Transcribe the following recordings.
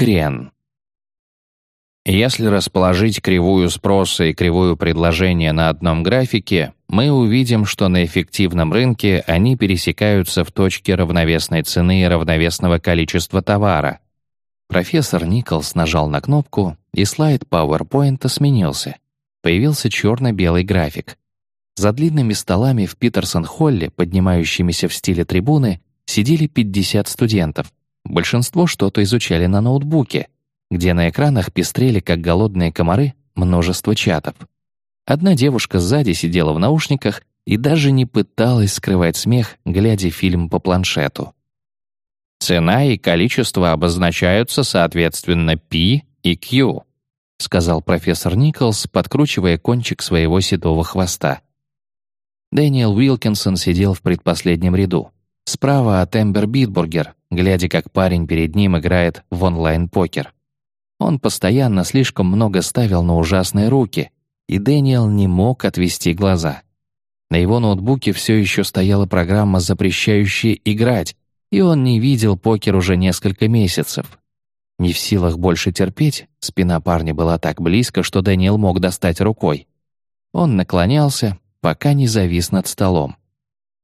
Крен. Если расположить кривую спроса и кривую предложения на одном графике, мы увидим, что на эффективном рынке они пересекаются в точке равновесной цены и равновесного количества товара. Профессор Николс нажал на кнопку, и слайд PowerPoint сменился. Появился черно-белый график. За длинными столами в Питерсон-холле, поднимающимися в стиле трибуны, сидели 50 студентов. Большинство что-то изучали на ноутбуке, где на экранах пестрели, как голодные комары, множество чатов. Одна девушка сзади сидела в наушниках и даже не пыталась скрывать смех, глядя фильм по планшету. «Цена и количество обозначаются соответственно P и Q», сказал профессор Николс, подкручивая кончик своего седого хвоста. Дэниел Уилкинсон сидел в предпоследнем ряду. Справа от Эмбер Битбургер, глядя, как парень перед ним играет в онлайн-покер. Он постоянно слишком много ставил на ужасные руки, и Дэниел не мог отвести глаза. На его ноутбуке все еще стояла программа, запрещающая играть, и он не видел покер уже несколько месяцев. Не в силах больше терпеть, спина парня была так близко, что Дэниел мог достать рукой. Он наклонялся, пока не завис над столом.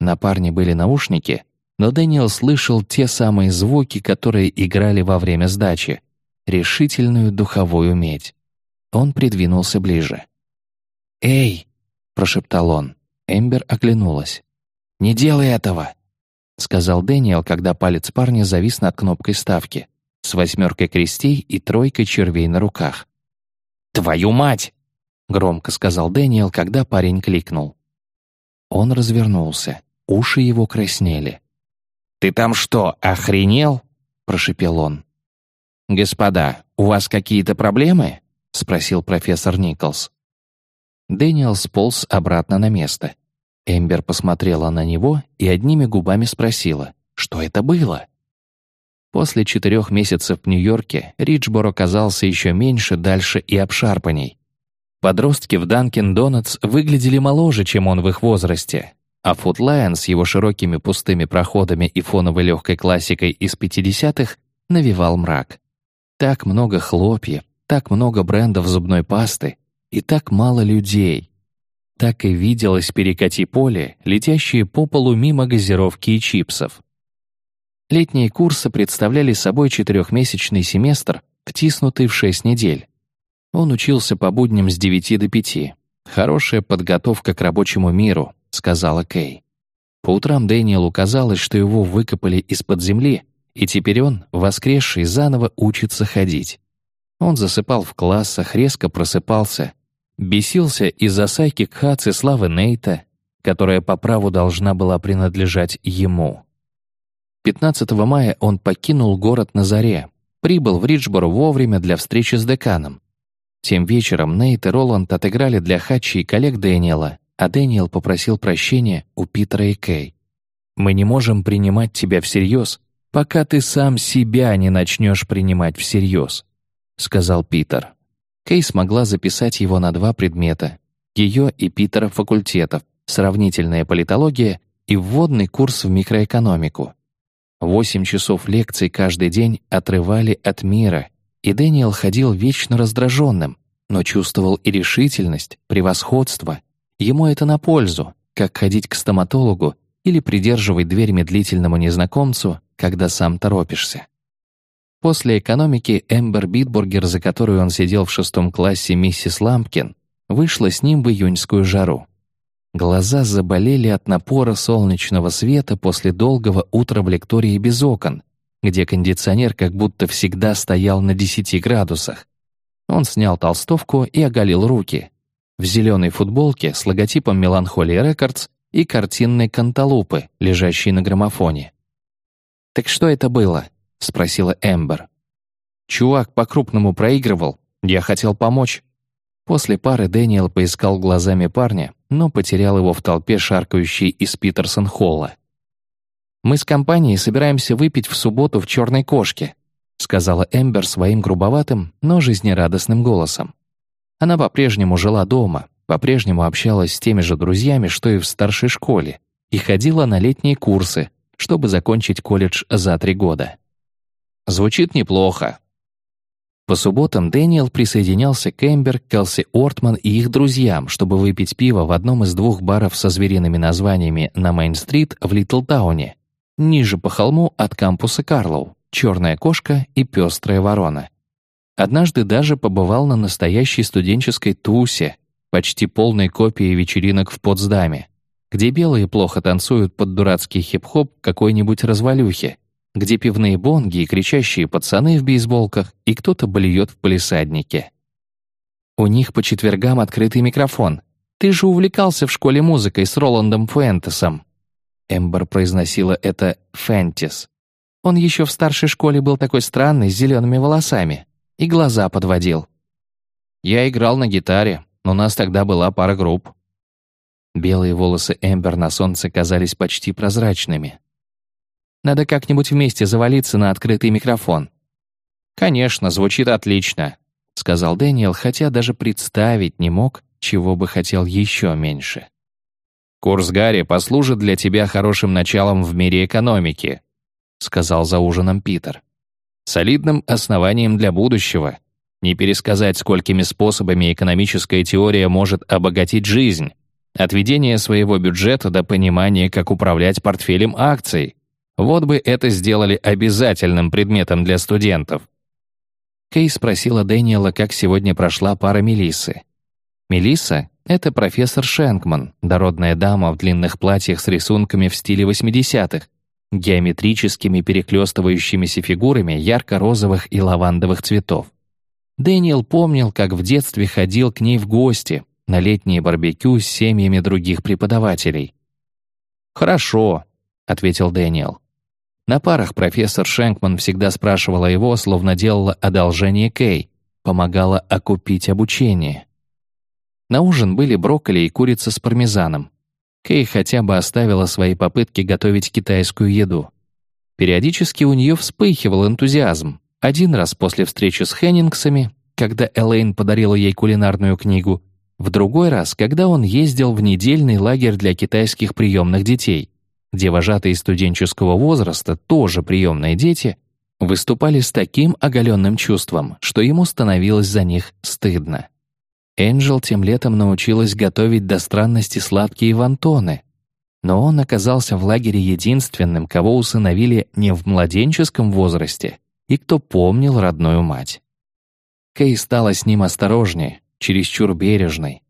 На парне были наушники, но Дэниел слышал те самые звуки, которые играли во время сдачи, решительную духовую медь. Он придвинулся ближе. «Эй!» — прошептал он. Эмбер оглянулась. «Не делай этого!» — сказал Дэниел, когда палец парня завис над кнопкой ставки с восьмеркой крестей и тройкой червей на руках. «Твою мать!» — громко сказал Дэниел, когда парень кликнул. Он развернулся, уши его краснели. «Ты там что, охренел?» — прошепел он. «Господа, у вас какие-то проблемы?» — спросил профессор Николс. Дэниел сполз обратно на место. Эмбер посмотрела на него и одними губами спросила, что это было. После четырех месяцев в Нью-Йорке Риджбор оказался еще меньше, дальше и обшарпаней. Подростки в Данкин Донатс выглядели моложе, чем он в их возрасте, а Футлайн с его широкими пустыми проходами и фоновой легкой классикой из 50-х навевал мрак. Так много хлопьев, так много брендов зубной пасты и так мало людей. Так и виделось перекати поле, летящие по полу мимо газировки и чипсов. Летние курсы представляли собой четырехмесячный семестр, втиснутый в шесть недель. Он учился по будням с девяти до пяти. Хорошая подготовка к рабочему миру, сказала Кей. По утрам Дэниелу казалось, что его выкопали из-под земли, и теперь он, воскресший, заново учится ходить. Он засыпал в классах, резко просыпался, бесился из-за сайки Кхац и славы Нейта, которая по праву должна была принадлежать ему. 15 мая он покинул город на заре, прибыл в Риджборо вовремя для встречи с деканом. Тем вечером Нейт и Роланд отыграли для Хатчи и коллег Дэниела, а Дэниел попросил прощения у Питера и Кей. «Мы не можем принимать тебя всерьез, пока ты сам себя не начнешь принимать всерьез», — сказал Питер. Кей смогла записать его на два предмета — ее и Питера факультетов, сравнительная политология и вводный курс в микроэкономику. Восемь часов лекций каждый день отрывали от мира, и Дэниел ходил вечно раздраженным, но чувствовал и решительность, превосходство, Ему это на пользу, как ходить к стоматологу или придерживать дверь медлительному незнакомцу, когда сам торопишься. После экономики Эмбер Битбургер, за которую он сидел в шестом классе миссис Лампкин, вышла с ним в июньскую жару. Глаза заболели от напора солнечного света после долгого утра в лектории без окон, где кондиционер как будто всегда стоял на 10 градусах. Он снял толстовку и оголил руки, в зеленой футболке с логотипом «Меланхолия Рекордс» и картинной канталупы, лежащей на граммофоне. «Так что это было?» — спросила Эмбер. «Чувак по-крупному проигрывал. Я хотел помочь». После пары Дэниел поискал глазами парня, но потерял его в толпе, шаркающей из Питерсон-холла. «Мы с компанией собираемся выпить в субботу в «Черной кошке», сказала Эмбер своим грубоватым, но жизнерадостным голосом. Она по-прежнему жила дома, по-прежнему общалась с теми же друзьями, что и в старшей школе, и ходила на летние курсы, чтобы закончить колледж за три года. «Звучит неплохо». По субботам Дэниел присоединялся к Эмбер, Келси Ортман и их друзьям, чтобы выпить пиво в одном из двух баров со звериными названиями на Мейн-стрит в Литлтауне, ниже по холму от кампуса Карлоу, «Черная кошка» и «Пестрая ворона». Однажды даже побывал на настоящей студенческой тусе, почти полной копии вечеринок в Потсдаме, где белые плохо танцуют под дурацкий хип-хоп какой-нибудь развалюхи, где пивные бонги и кричащие пацаны в бейсболках, и кто-то блюет в полисаднике. У них по четвергам открытый микрофон. Ты же увлекался в школе музыкой с Роландом Фуэнтесом. Эмбер произносила это «фэнтис». Он еще в старшей школе был такой странный, с зелеными волосами. И глаза подводил. Я играл на гитаре, но у нас тогда была пара групп. Белые волосы Эмбер на солнце казались почти прозрачными. Надо как-нибудь вместе завалиться на открытый микрофон». «Конечно, звучит отлично», — сказал Дэниел, хотя даже представить не мог, чего бы хотел еще меньше. «Курс Гарри послужит для тебя хорошим началом в мире экономики», — сказал за ужином Питер. «Солидным основанием для будущего. Не пересказать, сколькими способами экономическая теория может обогатить жизнь. От ведения своего бюджета до понимания, как управлять портфелем акций, вот бы это сделали обязательным предметом для студентов. Кей спросила Дэниела, как сегодня прошла пара Мелиссы. Мелисса — это профессор Шенкман, дородная дама в длинных платьях с рисунками в стиле 80-х, геометрическими переклёстывающимися фигурами ярко-розовых и лавандовых цветов. Дэниел помнил, как в детстве ходил к ней в гости на летние барбекю с семьями других преподавателей. «Хорошо», — ответил Дэниел. На парах профессор Шенкман всегда спрашивала его, словно делала одолжение Кей, помогала окупить обучение. На ужин были брокколи и курица с пармезаном. Кей хотя бы оставила свои попытки готовить китайскую еду. Периодически у нее вспыхивал энтузиазм. Один раз после встречи с Хеннингсами, когда Элейн подарила ей кулинарную книгу, в другой раз, когда он ездил в недельный лагерь для китайских приемных детей где вожатые студенческого возраста, тоже приемные дети, выступали с таким оголенным чувством, что ему становилось за них стыдно. Энджел тем летом научилась готовить до странности сладкие вантоны, но он оказался в лагере единственным, кого усыновили не в младенческом возрасте и кто помнил родную мать. Кей стала с ним осторожнее, чересчур бережной.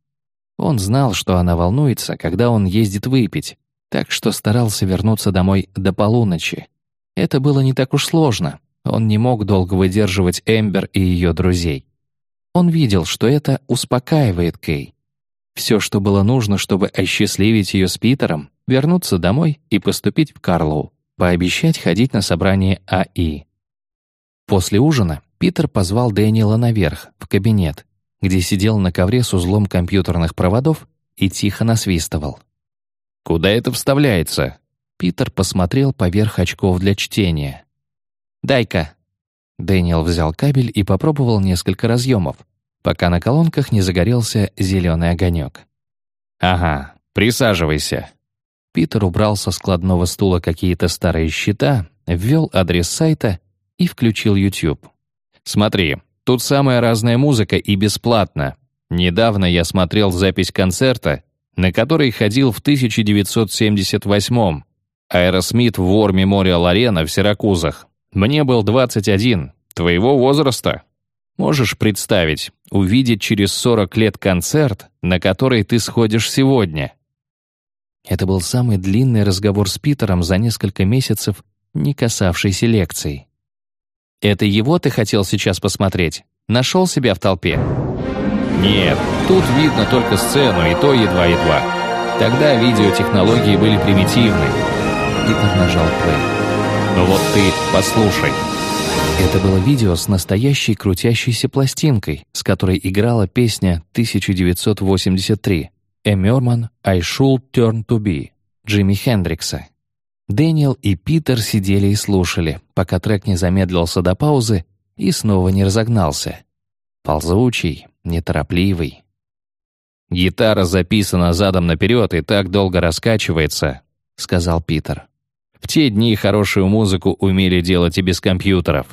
Он знал, что она волнуется, когда он ездит выпить, так что старался вернуться домой до полуночи. Это было не так уж сложно. Он не мог долго выдерживать Эмбер и ее друзей. Он видел, что это успокаивает Кей. Все, что было нужно, чтобы осчастливить ее с Питером, вернуться домой и поступить в Карлоу, пообещать ходить на собрание АИ. После ужина Питер позвал Дэниела наверх, в кабинет, где сидел на ковре с узлом компьютерных проводов и тихо насвистывал. «Куда это вставляется?» Питер посмотрел поверх очков для чтения. «Дай-ка». Дэниел взял кабель и попробовал несколько разъемов, пока на колонках не загорелся зеленый огонек. «Ага, присаживайся». Питер убрал со складного стула какие-то старые счета, ввел адрес сайта и включил YouTube. «Смотри, тут самая разная музыка и бесплатно. Недавно я смотрел запись концерта на который ходил в 1978-м. Аэросмит в War Memorial Arena в Сиракузах. Мне был 21, твоего возраста. Можешь представить, увидеть через 40 лет концерт, на который ты сходишь сегодня. Это был самый длинный разговор с Питером за несколько месяцев, не касавшийся лекций. «Это его ты хотел сейчас посмотреть? Нашел себя в толпе?» Нет, тут видно только сцену, и то едва-едва. Тогда видеотехнологии были примитивны. Питер нажал плей. Ну вот ты послушай. Это было видео с настоящей крутящейся пластинкой, с которой играла песня 1983 «A I Should Turn to Be» Джимми Хендрикса. Дэниел и Питер сидели и слушали, пока трек не замедлился до паузы и снова не разогнался. Ползучий, неторопливый. «Гитара записана задом наперед и так долго раскачивается», — сказал Питер. «В те дни хорошую музыку умели делать и без компьютеров».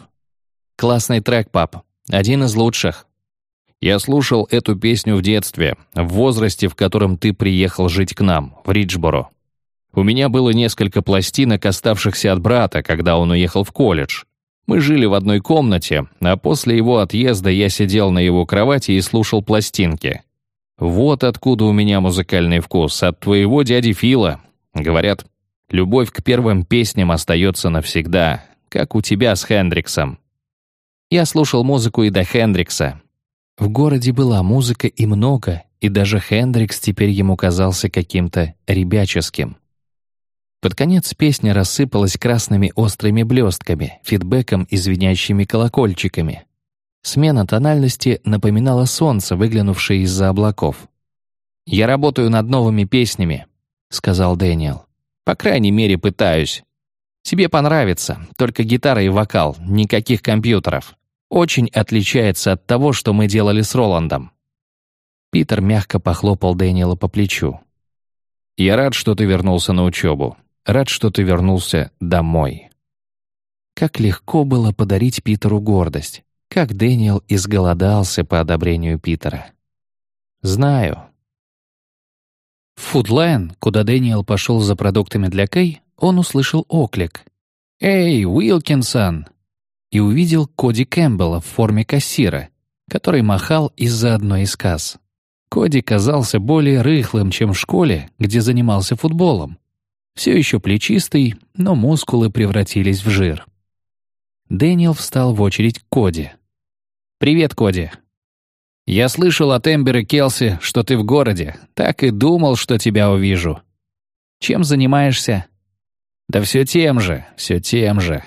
«Классный трек, пап. Один из лучших. Я слушал эту песню в детстве, в возрасте, в котором ты приехал жить к нам, в Риджборо. У меня было несколько пластинок, оставшихся от брата, когда он уехал в колледж. Мы жили в одной комнате, а после его отъезда я сидел на его кровати и слушал пластинки. Вот откуда у меня музыкальный вкус, от твоего дяди Фила. Говорят, любовь к первым песням остается навсегда, как у тебя с Хендриксом. Я слушал музыку и до Хендрикса, в городе была музыка и много, и даже Хендрикс теперь ему казался каким-то ребяческим. Под конец песня рассыпалась красными острыми блестками, фидбэком и звенящими колокольчиками. Смена тональности напоминала солнце, выглянувшее из-за облаков. «Я работаю над новыми песнями», — сказал Дэниел. «По крайней мере, пытаюсь. Тебе понравится, только гитара и вокал, никаких компьютеров очень отличается от того, что мы делали с Роландом». Питер мягко похлопал Дэниела по плечу. «Я рад, что ты вернулся на учебу. Рад, что ты вернулся домой». Как легко было подарить Питеру гордость. Как Дэниел изголодался по одобрению Питера. «Знаю». В Фуд Лайон, куда Дэниел пошел за продуктами для Кэй, он услышал оклик. «Эй, Уилкинсон, и увидел Коди Кэмпбелла в форме кассира, который махал из-за одной из касс. Коди казался более рыхлым, чем в школе, где занимался футболом. Все еще плечистый, но мускулы превратились в жир. Дэниел встал в очередь к Коди. «Привет, Коди». «Я слышал от Эмбер и Келси, что ты в городе. Так и думал, что тебя увижу. Чем занимаешься?» «Да все тем же, все тем же.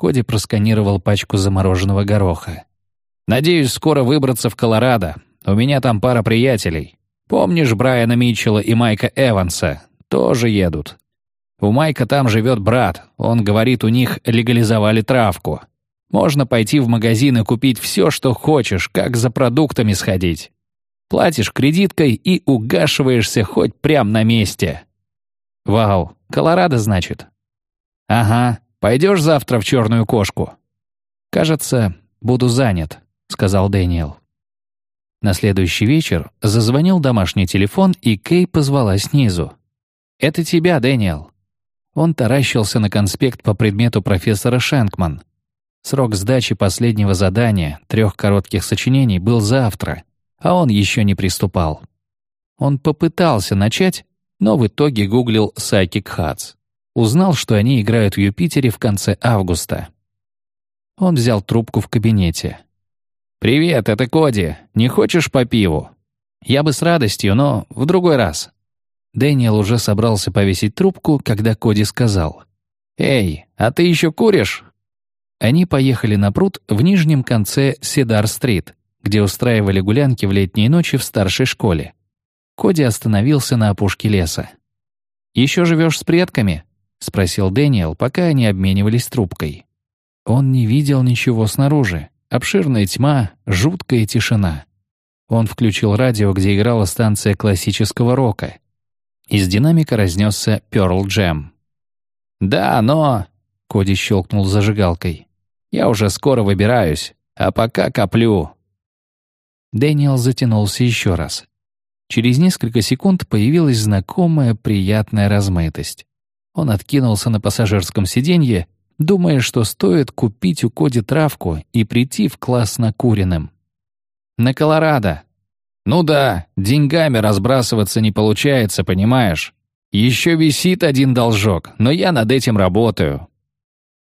Коди просканировал пачку замороженного гороха. «Надеюсь, скоро выбраться в Колорадо. У меня там пара приятелей. Помнишь Брайана Митчелла и Майка Эванса? Тоже едут. У Майка там живет брат. Он говорит, у них легализовали травку. Можно пойти в магазин и купить все, что хочешь, как за продуктами сходить. Платишь кредиткой и угашиваешься хоть прямо на месте. Вау, Колорадо, значит? Ага, Пойдешь завтра в черную кошку?» «Кажется, буду занят», — сказал Дэниел. На следующий вечер зазвонил домашний телефон, и Кей позвала снизу. «Это тебя, Дэниел». Он таращился на конспект по предмету профессора Шенкман. Срок сдачи последнего задания, трех коротких сочинений, был завтра, а он еще не приступал. Он попытался начать, но в итоге гуглил «Psychic Hats». Узнал, что они играют в Юпитере в конце августа. Он взял трубку в кабинете. «Привет, это Коди. Не хочешь по пиву?» «Я бы с радостью, но в другой раз». Дэниел уже собрался повесить трубку, когда Коди сказал. «Эй, а ты еще куришь?» Они поехали на пруд в нижнем конце Седар-стрит, где устраивали гулянки в летние ночи в старшей школе. Коди остановился на опушке леса. «Еще живешь с предками?» — спросил Дэниел, пока они обменивались трубкой. Он не видел ничего снаружи. Обширная тьма, жуткая тишина. Он включил радио, где играла станция классического рока. Из динамика разнесся Pearl Jam. «Да, но...» — Коди щелкнул зажигалкой. «Я уже скоро выбираюсь, а пока коплю». Дэниел затянулся еще раз. Через несколько секунд появилась знакомая приятная размытость. Он откинулся на пассажирском сиденье, думая, что стоит купить у Коди травку и прийти в класс накуренным. «На Колорадо». «Ну да, деньгами разбрасываться не получается, понимаешь? Еще висит один должок, но я над этим работаю».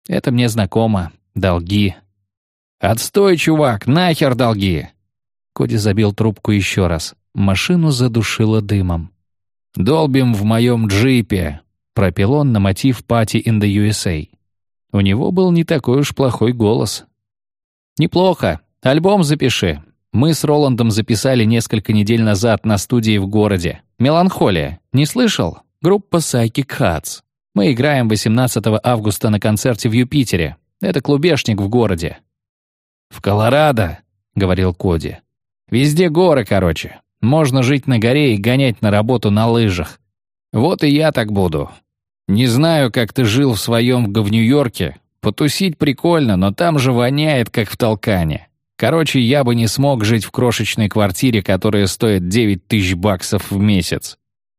«Это мне знакомо. Долги». «Отстой, чувак, нахер долги!» Коди забил трубку еще раз. Машину задушило дымом. «Долбим в моем джипе пропел он на мотив «Party in the USA». У него был не такой уж плохой голос. «Неплохо. Альбом запиши. Мы с Роландом записали несколько недель назад на студии в городе. «Меланхолия». Не слышал? Группа Psychic Hats. Мы играем 18 августа на концерте в Юпитере. Это клубешник в городе. «В Колорадо», — говорил Коди. «Везде горы, короче. Можно жить на горе и гонять на работу на лыжах. Вот и я так буду. Не знаю, как ты жил в своем в Нью-Йорке. Потусить прикольно, но там же воняет, как в толкане. Короче, я бы не смог жить в крошечной квартире, которая стоит 9 тысяч баксов в месяц.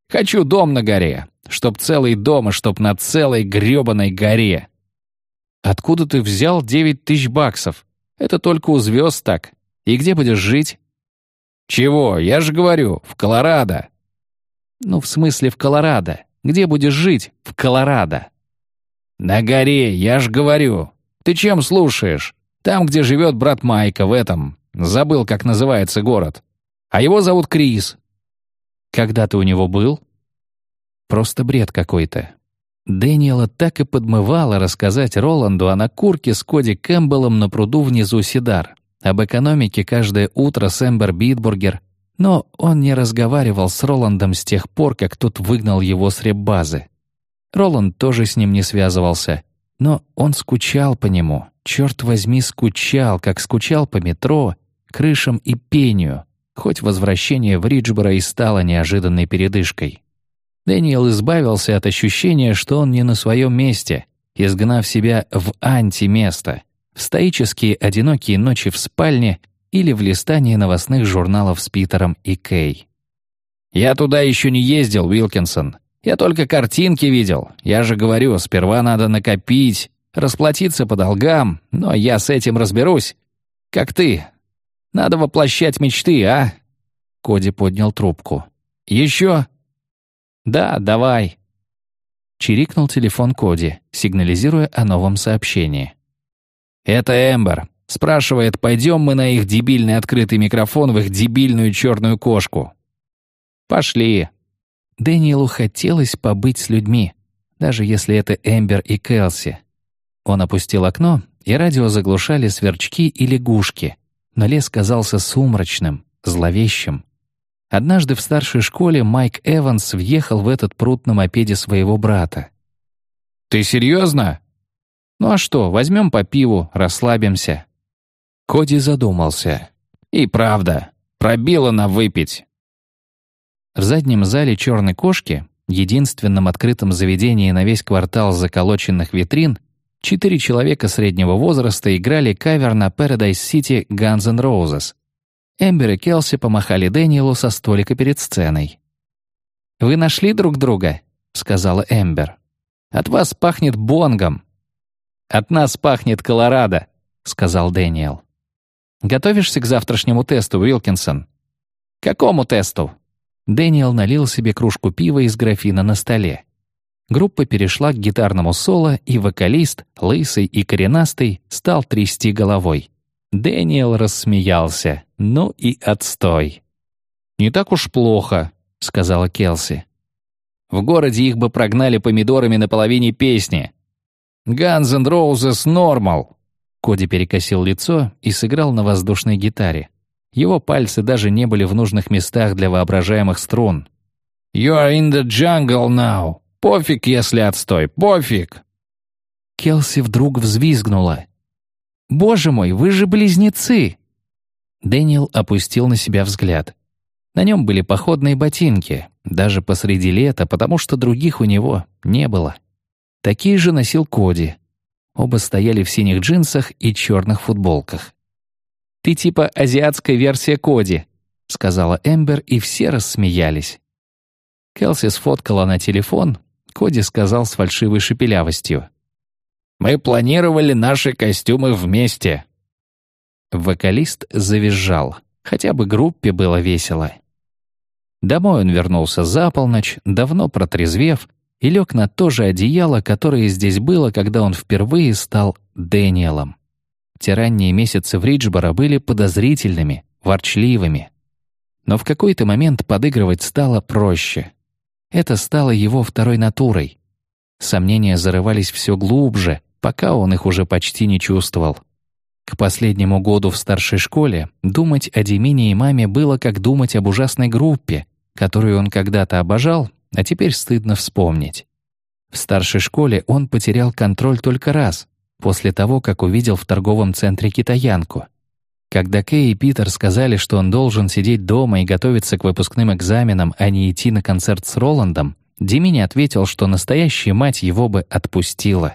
Хочу дом на горе, чтоб целый дом и чтоб на целой грёбаной горе. Откуда ты взял 9 тысяч баксов? Это только у звезд так. И где будешь жить? Чего? Я же говорю, в Колорадо. Ну, в смысле, в Колорадо. Где будешь жить? В Колорадо. На горе, я же говорю. Ты чем слушаешь? Там, где живет брат Майка, в этом. Забыл, как называется город. А его зовут Крис. Когда ты у него был? Просто бред какой-то. Дэниела так и подмывала рассказать Роланду о накурке с Коди Кэмпбеллом на пруду внизу Сидар, об экономике каждое утро с Эмбер Битбургер, но он не разговаривал с Роландом с тех пор, как тот выгнал его с репбазы. Роланд тоже с ним не связывался, но он скучал по нему, черт возьми, скучал, как скучал по метро, крышам и пению, хоть возвращение в Риджборо и стало неожиданной передышкой. Дэниел избавился от ощущения, что он не на своем месте, изгнав себя в антиместо, в стоические одинокие ночи в спальне или в листании новостных журналов с Питером и Кей. «Я туда еще не ездил, Уилкинсон. Я только картинки видел. Я же говорю, сперва надо накопить, расплатиться по долгам, но я с этим разберусь. Как ты. Надо воплощать мечты, а?» Коди поднял трубку. «Еще?» «Да, давай». Чирикнул телефон Коди, сигнализируя о новом сообщении. «Это Эмбер. Спрашивает, пойдем мы на их дебильный открытый микрофон в их дебильную черную кошку». «Пошли», Дэниелу хотелось побыть с людьми, даже если это Эмбер и Келси. Он опустил окно, и радио заглушали сверчки и лягушки, но лес казался сумрачным, зловещим. Однажды в старшей школе Майк Эванс въехал в этот пруд на мопеде своего брата. «Ты серьезно?» «Ну а что, возьмем по пиву, расслабимся». Коди задумался. «И правда, пробило на выпить. В заднем зале «Черной кошки», единственном открытом заведении на весь квартал заколоченных витрин, четыре человека среднего возраста играли кавер на Paradise City Guns N' Roses. Эмбер и Келси помахали Дэниелу со столика перед сценой. «Вы нашли друг друга?» — сказала Эмбер. «От вас пахнет бонгом». «От нас пахнет Колорадо», — сказал Дэниел. «Готовишься к завтрашнему тесту, Уилкинсон?» «Какому тесту?» Дэниел налил себе кружку пива из графина на столе. Группа перешла к гитарному соло, и вокалист, лысый и коренастый, стал трясти головой. Дэниел рассмеялся. «Ну и отстой». «Не так уж плохо», — сказала Келси. «В городе их бы прогнали помидорами на половине песни. Guns N' Roses Normal». Коди перекосил лицо и сыграл на воздушной гитаре. Его пальцы даже не были в нужных местах для воображаемых струн. «You are in the jungle now. Пофиг, если отстой, пофиг!» Келси вдруг взвизгнула. «Боже мой, вы же близнецы!» Дэниел опустил на себя взгляд. На нем были походные ботинки, даже посреди лета, потому что других у него не было. Такие же носил Коди. Оба стояли в синих джинсах и черных футболках. «Ты типа азиатская версия Коди», — сказала Эмбер, и все рассмеялись. Келси сфоткала на телефон, Коди сказал с фальшивой шепелявостью. «Мы планировали наши костюмы вместе». Вокалист завизжал. Хотя бы группе было весело. Домой он вернулся за полночь, давно протрезвев, и лег на то же одеяло, которое здесь было, когда он впервые стал Дэниелом. Те ранние месяцы Риджборо были подозрительными, ворчливыми. Но в какой-то момент подыгрывать стало проще. Это стало его второй натурой. Сомнения зарывались все глубже, пока он их уже почти не чувствовал. К последнему году в старшей школе думать о Демине и маме было как думать об ужасной группе, которую он когда-то обожал, а теперь стыдно вспомнить. В старшей школе он потерял контроль только раз, после того, как увидел в торговом центре китаянку. Когда Кэй и Питер сказали, что он должен сидеть дома и готовиться к выпускным экзаменам, а не идти на концерт с Роландом, Димини ответил, что настоящая мать его бы отпустила.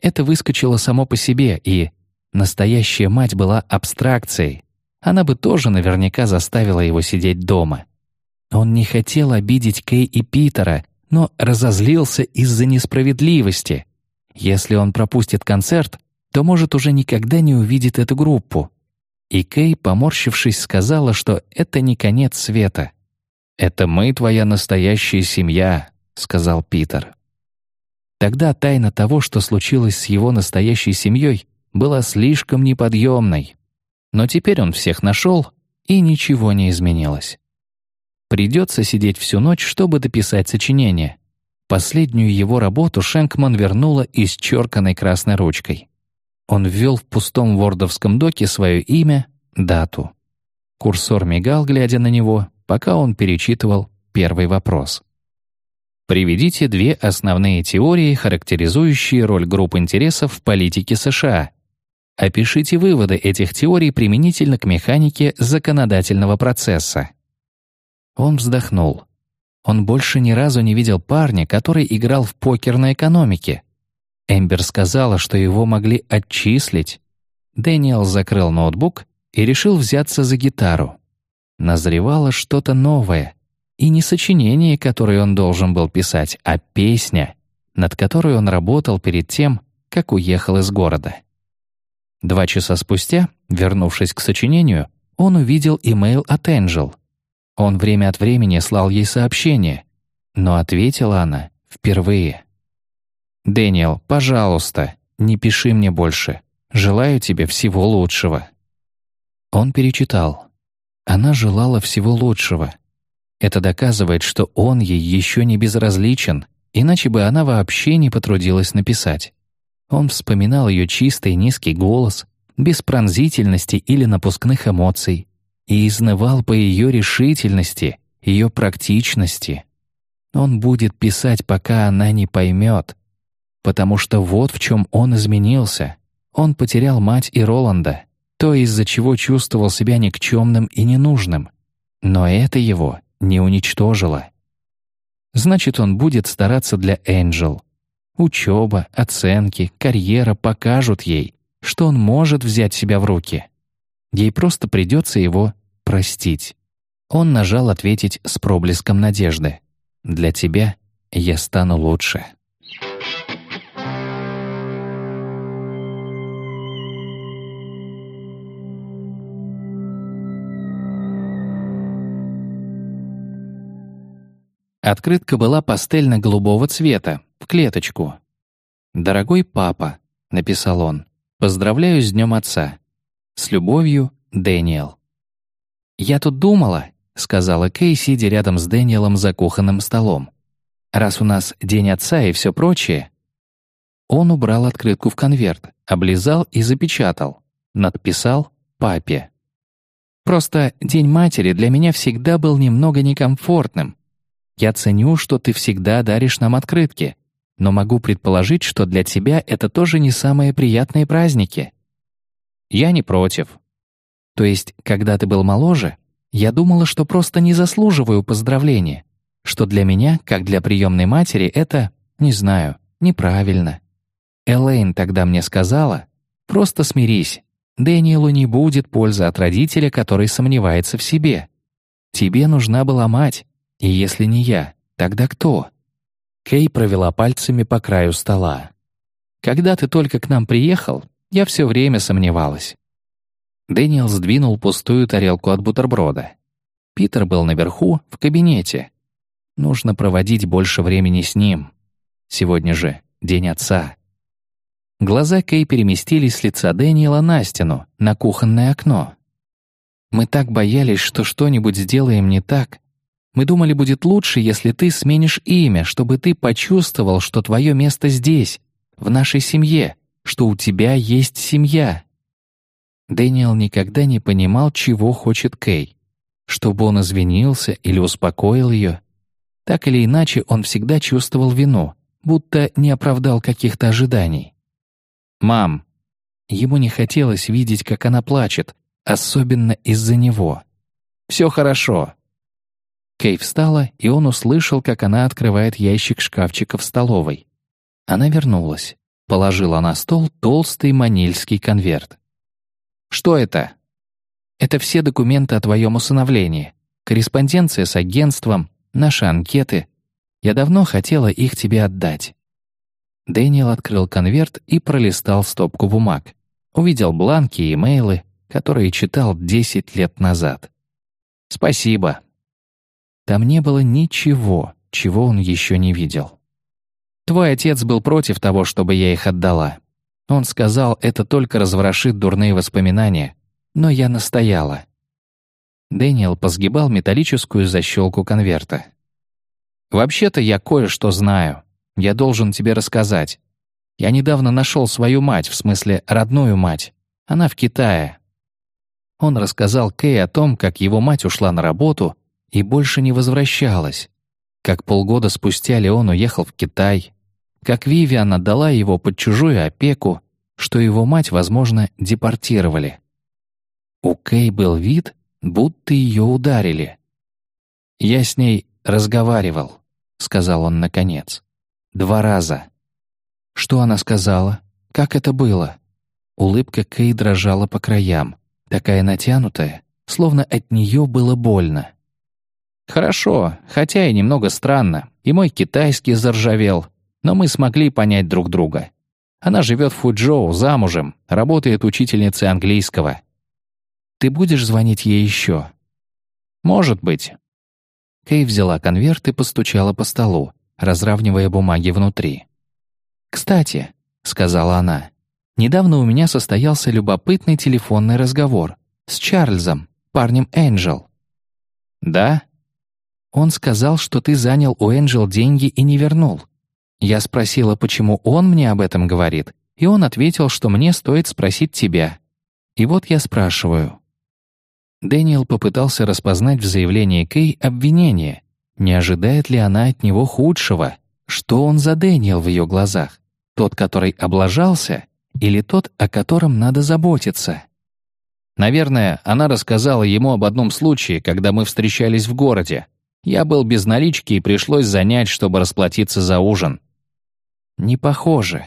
Это выскочило само по себе, и Настоящая мать была абстракцией. Она бы тоже наверняка заставила его сидеть дома. Он не хотел обидеть Кей и Питера, но разозлился из-за несправедливости. Если он пропустит концерт, то, может, уже никогда не увидит эту группу. И Кей, поморщившись, сказала, что это не конец света. «Это мы твоя настоящая семья», — сказал Питер. Тогда тайна того, что случилось с его настоящей семьей, была слишком неподъемной. Но теперь он всех нашел, и ничего не изменилось. Придется сидеть всю ночь, чтобы дописать сочинение. Последнюю его работу Шенкман вернула исчерканной красной ручкой. Он ввел в пустом вордовском доке свое имя, дату. Курсор мигал, глядя на него, пока он перечитывал первый вопрос. Приведите две основные теории, характеризующие роль групп интересов в политике США. Опишите выводы этих теорий применительно к механике законодательного процесса. Он вздохнул. Он больше ни разу не видел парня, который играл в покер на экономике. Эмбер сказала, что его могли отчислить. Дэниел закрыл ноутбук и решил взяться за гитару. Назревало что-то новое. И не сочинение, которое он должен был писать, а песня, над которой он работал перед тем, как уехал из города. Два часа спустя, вернувшись к сочинению, он увидел имейл от Энджел — он время от времени слал ей сообщения, но ответила она впервые. «Дэниел, пожалуйста, не пиши мне больше. Желаю тебе всего лучшего». Он перечитал. Она желала всего лучшего. Это доказывает, что он ей еще не безразличен, иначе бы она вообще не потрудилась написать. Он вспоминал ее чистый низкий голос, без пронзительности или напускных эмоций, и изнывал по ее решительности, ее практичности. Он будет писать, пока она не поймет, потому что вот в чем он изменился. Он потерял мать и Роланда, то, из-за чего чувствовал себя никчемным и ненужным. Но это его не уничтожило. Значит, он будет стараться для Энджел. Учеба, оценки, карьера покажут ей, что он может взять себя в руки. Ей просто придется его простить. Он нажал ответить с проблеском надежды. «Для тебя я стану лучше». Открытка была пастельно-голубого цвета, в клеточку. «Дорогой папа», — написал он, — «поздравляю с Днем Отца. С любовью, Дэниел». «Я тут думала», — сказала Кей, сидя рядом с Дэниелом за кухонным столом. «Раз у нас День Отца и все прочее...» Он убрал открытку в конверт, облизал и запечатал. Надписал «Папе». «Просто День матери для меня всегда был немного некомфортным. Я ценю, что ты всегда даришь нам открытки, но могу предположить, что для тебя это тоже не самые приятные праздники». «Я не против», то есть, когда ты был моложе, я думала, что просто не заслуживаю поздравления, что для меня, как для приемной матери, это, не знаю, неправильно. Элейн тогда мне сказала, просто смирись, Дэниелу не будет пользы от родителя, который сомневается в себе. Тебе нужна была мать, и если не я, тогда кто? Кей провела пальцами по краю стола. Когда ты только к нам приехал, я все время сомневалась. Дэниел сдвинул пустую тарелку от бутерброда. Питер был наверху, в кабинете. Нужно проводить больше времени с ним. Сегодня же день отца. Глаза Кей переместились с лица Дэниела на стену, на кухонное окно. «Мы так боялись, что что-нибудь сделаем не так. Мы думали, будет лучше, если ты сменишь имя, чтобы ты почувствовал, что твое место здесь, в нашей семье, что у тебя есть семья. Дэниел никогда не понимал, чего хочет Кей. Чтобы он извинился или успокоил ее. Так или иначе, он всегда чувствовал вину, будто не оправдал каких-то ожиданий. «Мам!» Ему не хотелось видеть, как она плачет, особенно из-за него. «Все хорошо!» Кей встала, и он услышал, как она открывает ящик шкафчика в столовой. Она вернулась, положила на стол толстый манильский конверт. Что это?» «Это все документы о твоем усыновлении, корреспонденция с агентством, наши анкеты. Я давно хотела их тебе отдать». Дэниел открыл конверт и пролистал стопку бумаг. Увидел бланки и имейлы, которые читал 10 лет назад. «Спасибо». Там не было ничего, чего он еще не видел. Твой отец был против того, чтобы я их отдала. Он сказал, это только разворошит дурные воспоминания, но я настояла. Дэниел позгибал металлическую защелку конверта. «Вообще-то я кое-что знаю. Я должен тебе рассказать. Я недавно нашел свою мать, в смысле родную мать. Она в Китае». Он рассказал Кэй о том, как его мать ушла на работу и больше не возвращалась, как полгода спустя Леон уехал в Китай, как Вивиан отдала его под чужую опеку, что его мать, возможно, депортировали. У Кей был вид, будто ее ударили. «Я с ней разговаривал», — сказал он наконец. «Два раза». «Что она сказала? Как это было?» Улыбка Кей дрожала по краям, такая натянутая, словно от нее было больно. Хорошо, хотя и немного странно, и мой китайский заржавел, но мы смогли понять друг друга. Она живет в Фуджоу, замужем, работает учительницей английского. Ты будешь звонить ей еще? Может быть. Кей взяла конверт и постучала по столу, разравнивая бумаги внутри. «Кстати», — сказала она, — «недавно у меня состоялся любопытный телефонный разговор с Чарльзом, парнем Энджел». «Да?» Он сказал, что ты занял у Энджел деньги и не вернул. Я спросила, почему он мне об этом говорит, и он ответил, что мне стоит спросить тебя. И вот я спрашиваю. Дэниел попытался распознать в заявлении Кей обвинение. Не ожидает ли она от него худшего? Что он за Дэниел в ее глазах? Тот, который облажался, или тот, о котором надо заботиться? Наверное, она рассказала ему об одном случае, когда мы встречались в городе, я был без налички и пришлось занять, чтобы расплатиться за ужин. Не похоже.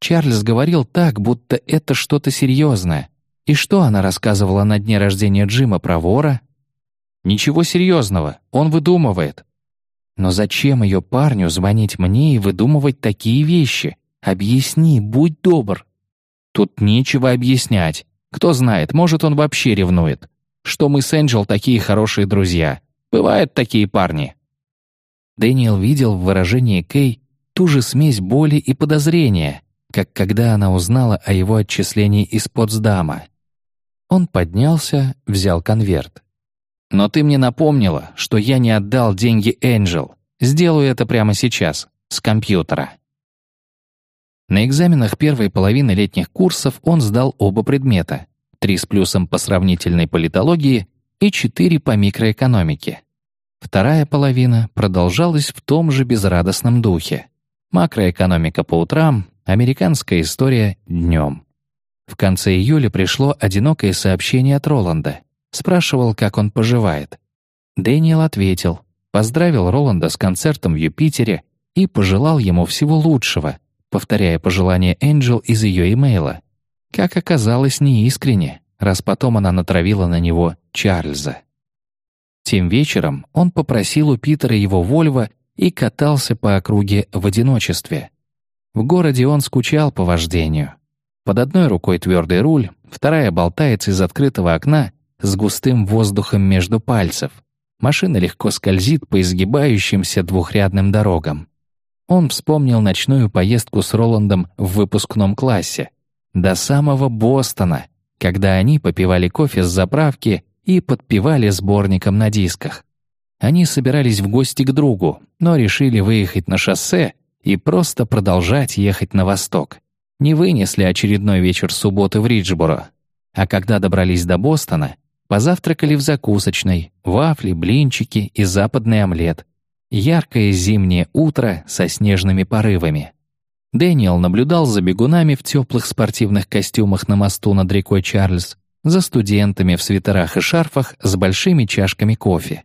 Чарльз говорил так, будто это что-то серьезное. И что она рассказывала на дне рождения Джима про вора? Ничего серьезного, он выдумывает. Но зачем ее парню звонить мне и выдумывать такие вещи? Объясни, будь добр. Тут нечего объяснять. Кто знает, может, он вообще ревнует. Что мы с Энджел такие хорошие друзья. Бывают такие парни». Дэниел видел в выражении Кей ту же смесь боли и подозрения, как когда она узнала о его отчислении из Потсдама. Он поднялся, взял конверт. «Но ты мне напомнила, что я не отдал деньги Энджел. Сделаю это прямо сейчас, с компьютера». На экзаменах первой половины летних курсов он сдал оба предмета — три с плюсом по сравнительной политологии и четыре по микроэкономике. Вторая половина продолжалась в том же безрадостном духе. Макроэкономика по утрам, американская история днем. В конце июля пришло одинокое сообщение от Роланда. Спрашивал, как он поживает. Дэниел ответил, поздравил Роланда с концертом в Юпитере и пожелал ему всего лучшего, повторяя пожелание Энджел из ее имейла. Как оказалось, неискренне, раз потом она натравила на него Чарльза. Тем вечером он попросил у Питера его Вольво и катался по округе в одиночестве. В городе он скучал по вождению. Под одной рукой твердый руль, вторая болтается из открытого окна с густым воздухом между пальцев. Машина легко скользит по изгибающимся двухрядным дорогам. Он вспомнил ночную поездку с Роландом в выпускном классе. До самого Бостона, когда они попивали кофе с заправки и подпевали сборником на дисках. Они собирались в гости к другу, но решили выехать на шоссе и просто продолжать ехать на восток. Не вынесли очередной вечер субботы в Риджборо. А когда добрались до Бостона, позавтракали в закусочной, вафли, блинчики и западный омлет. Яркое зимнее утро со снежными порывами. Дэниел наблюдал за бегунами в теплых спортивных костюмах на мосту над рекой Чарльз, за студентами в свитерах и шарфах с большими чашками кофе.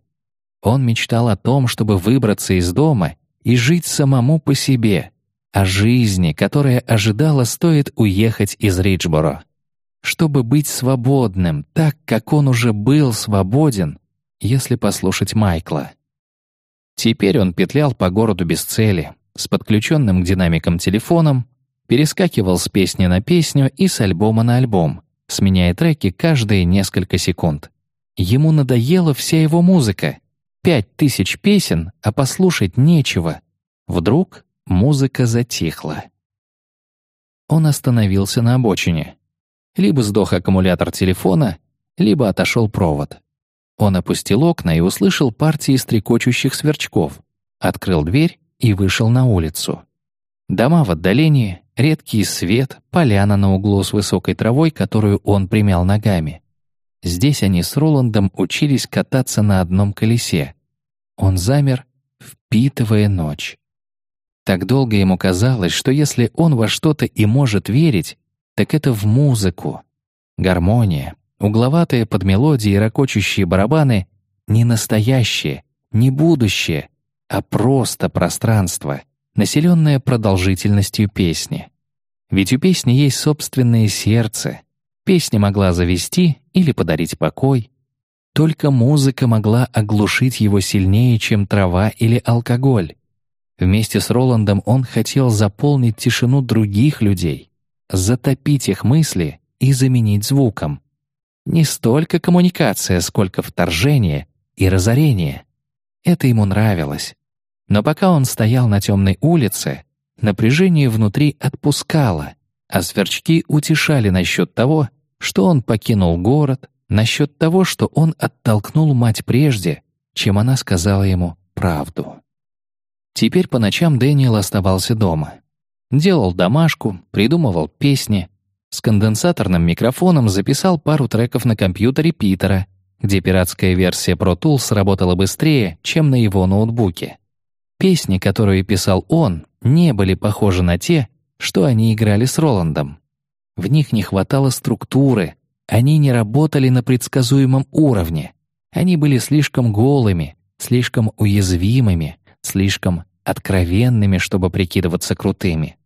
Он мечтал о том, чтобы выбраться из дома и жить самому по себе, о жизни, которая ожидала стоит уехать из Риджборо. чтобы быть свободным, так, как он уже был свободен, если послушать Майкла. Теперь он петлял по городу без цели, с подключенным к динамикам телефоном, перескакивал с песни на песню и с альбома на альбом, сменяя треки каждые несколько секунд. Ему надоела вся его музыка. Пять тысяч песен, а послушать нечего. Вдруг музыка затихла. Он остановился на обочине. Либо сдох аккумулятор телефона, либо отошел провод. Он опустил окна и услышал партии стрекочущих сверчков, открыл дверь и вышел на улицу. Дома в отдалении, редкий свет, поляна на углу с высокой травой, которую он примял ногами. Здесь они с Роландом учились кататься на одном колесе. Он замер, впитывая ночь. Так долго ему казалось, что если он во что-то и может верить, так это в музыку. Гармония, угловатые под мелодии ракочущие барабаны — не настоящее, не будущее, а просто пространство, населенное продолжительностью песни. Ведь у песни есть собственное сердце. Песня могла завести или подарить покой. Только музыка могла оглушить его сильнее, чем трава или алкоголь. Вместе с Роландом он хотел заполнить тишину других людей, затопить их мысли и заменить звуком. Не столько коммуникация, сколько вторжение и разорение. Это ему нравилось. Но пока он стоял на темной улице, напряжение внутри отпускало, а сверчки утешали насчет того, что он покинул город, насчет того, что он оттолкнул мать прежде, чем она сказала ему правду. Теперь по ночам Дэниел оставался дома. Делал домашку, придумывал песни, с конденсаторным микрофоном записал пару треков на компьютере Питера, где пиратская версия Pro Tools работала быстрее, чем на его ноутбуке. Песни, которые писал он, не были похожи на те, что они играли с Роландом. В них не хватало структуры, они не работали на предсказуемом уровне. Они были слишком голыми, слишком уязвимыми, слишком откровенными, чтобы прикидываться крутыми.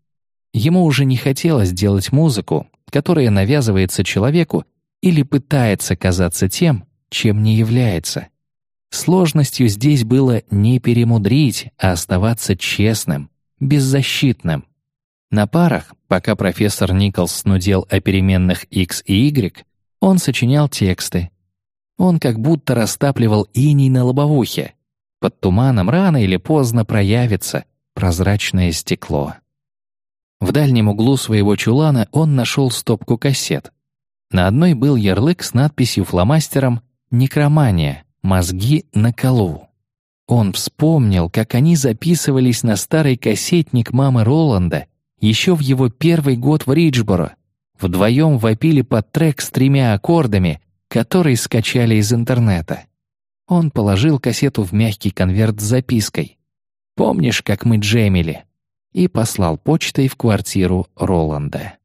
Ему уже не хотелось делать музыку, которая навязывается человеку или пытается казаться тем, чем не является. Сложностью здесь было не перемудрить, а оставаться честным, беззащитным. На парах, пока профессор Николс снудел о переменных x и y, он сочинял тексты. Он как будто растапливал иней на лобовухе. Под туманом рано или поздно проявится прозрачное стекло. В дальнем углу своего чулана он нашел стопку кассет. На одной был ярлык с надписью фломастером «Некромания», Мозги на колу. Он вспомнил, как они записывались на старый кассетник мамы Роланда еще в его первый год в Риджборо. Вдвоем вопили под трек с тремя аккордами, которые скачали из интернета. Он положил кассету в мягкий конверт с запиской. «Помнишь, как мы джемили?» и послал почтой в квартиру Роланда.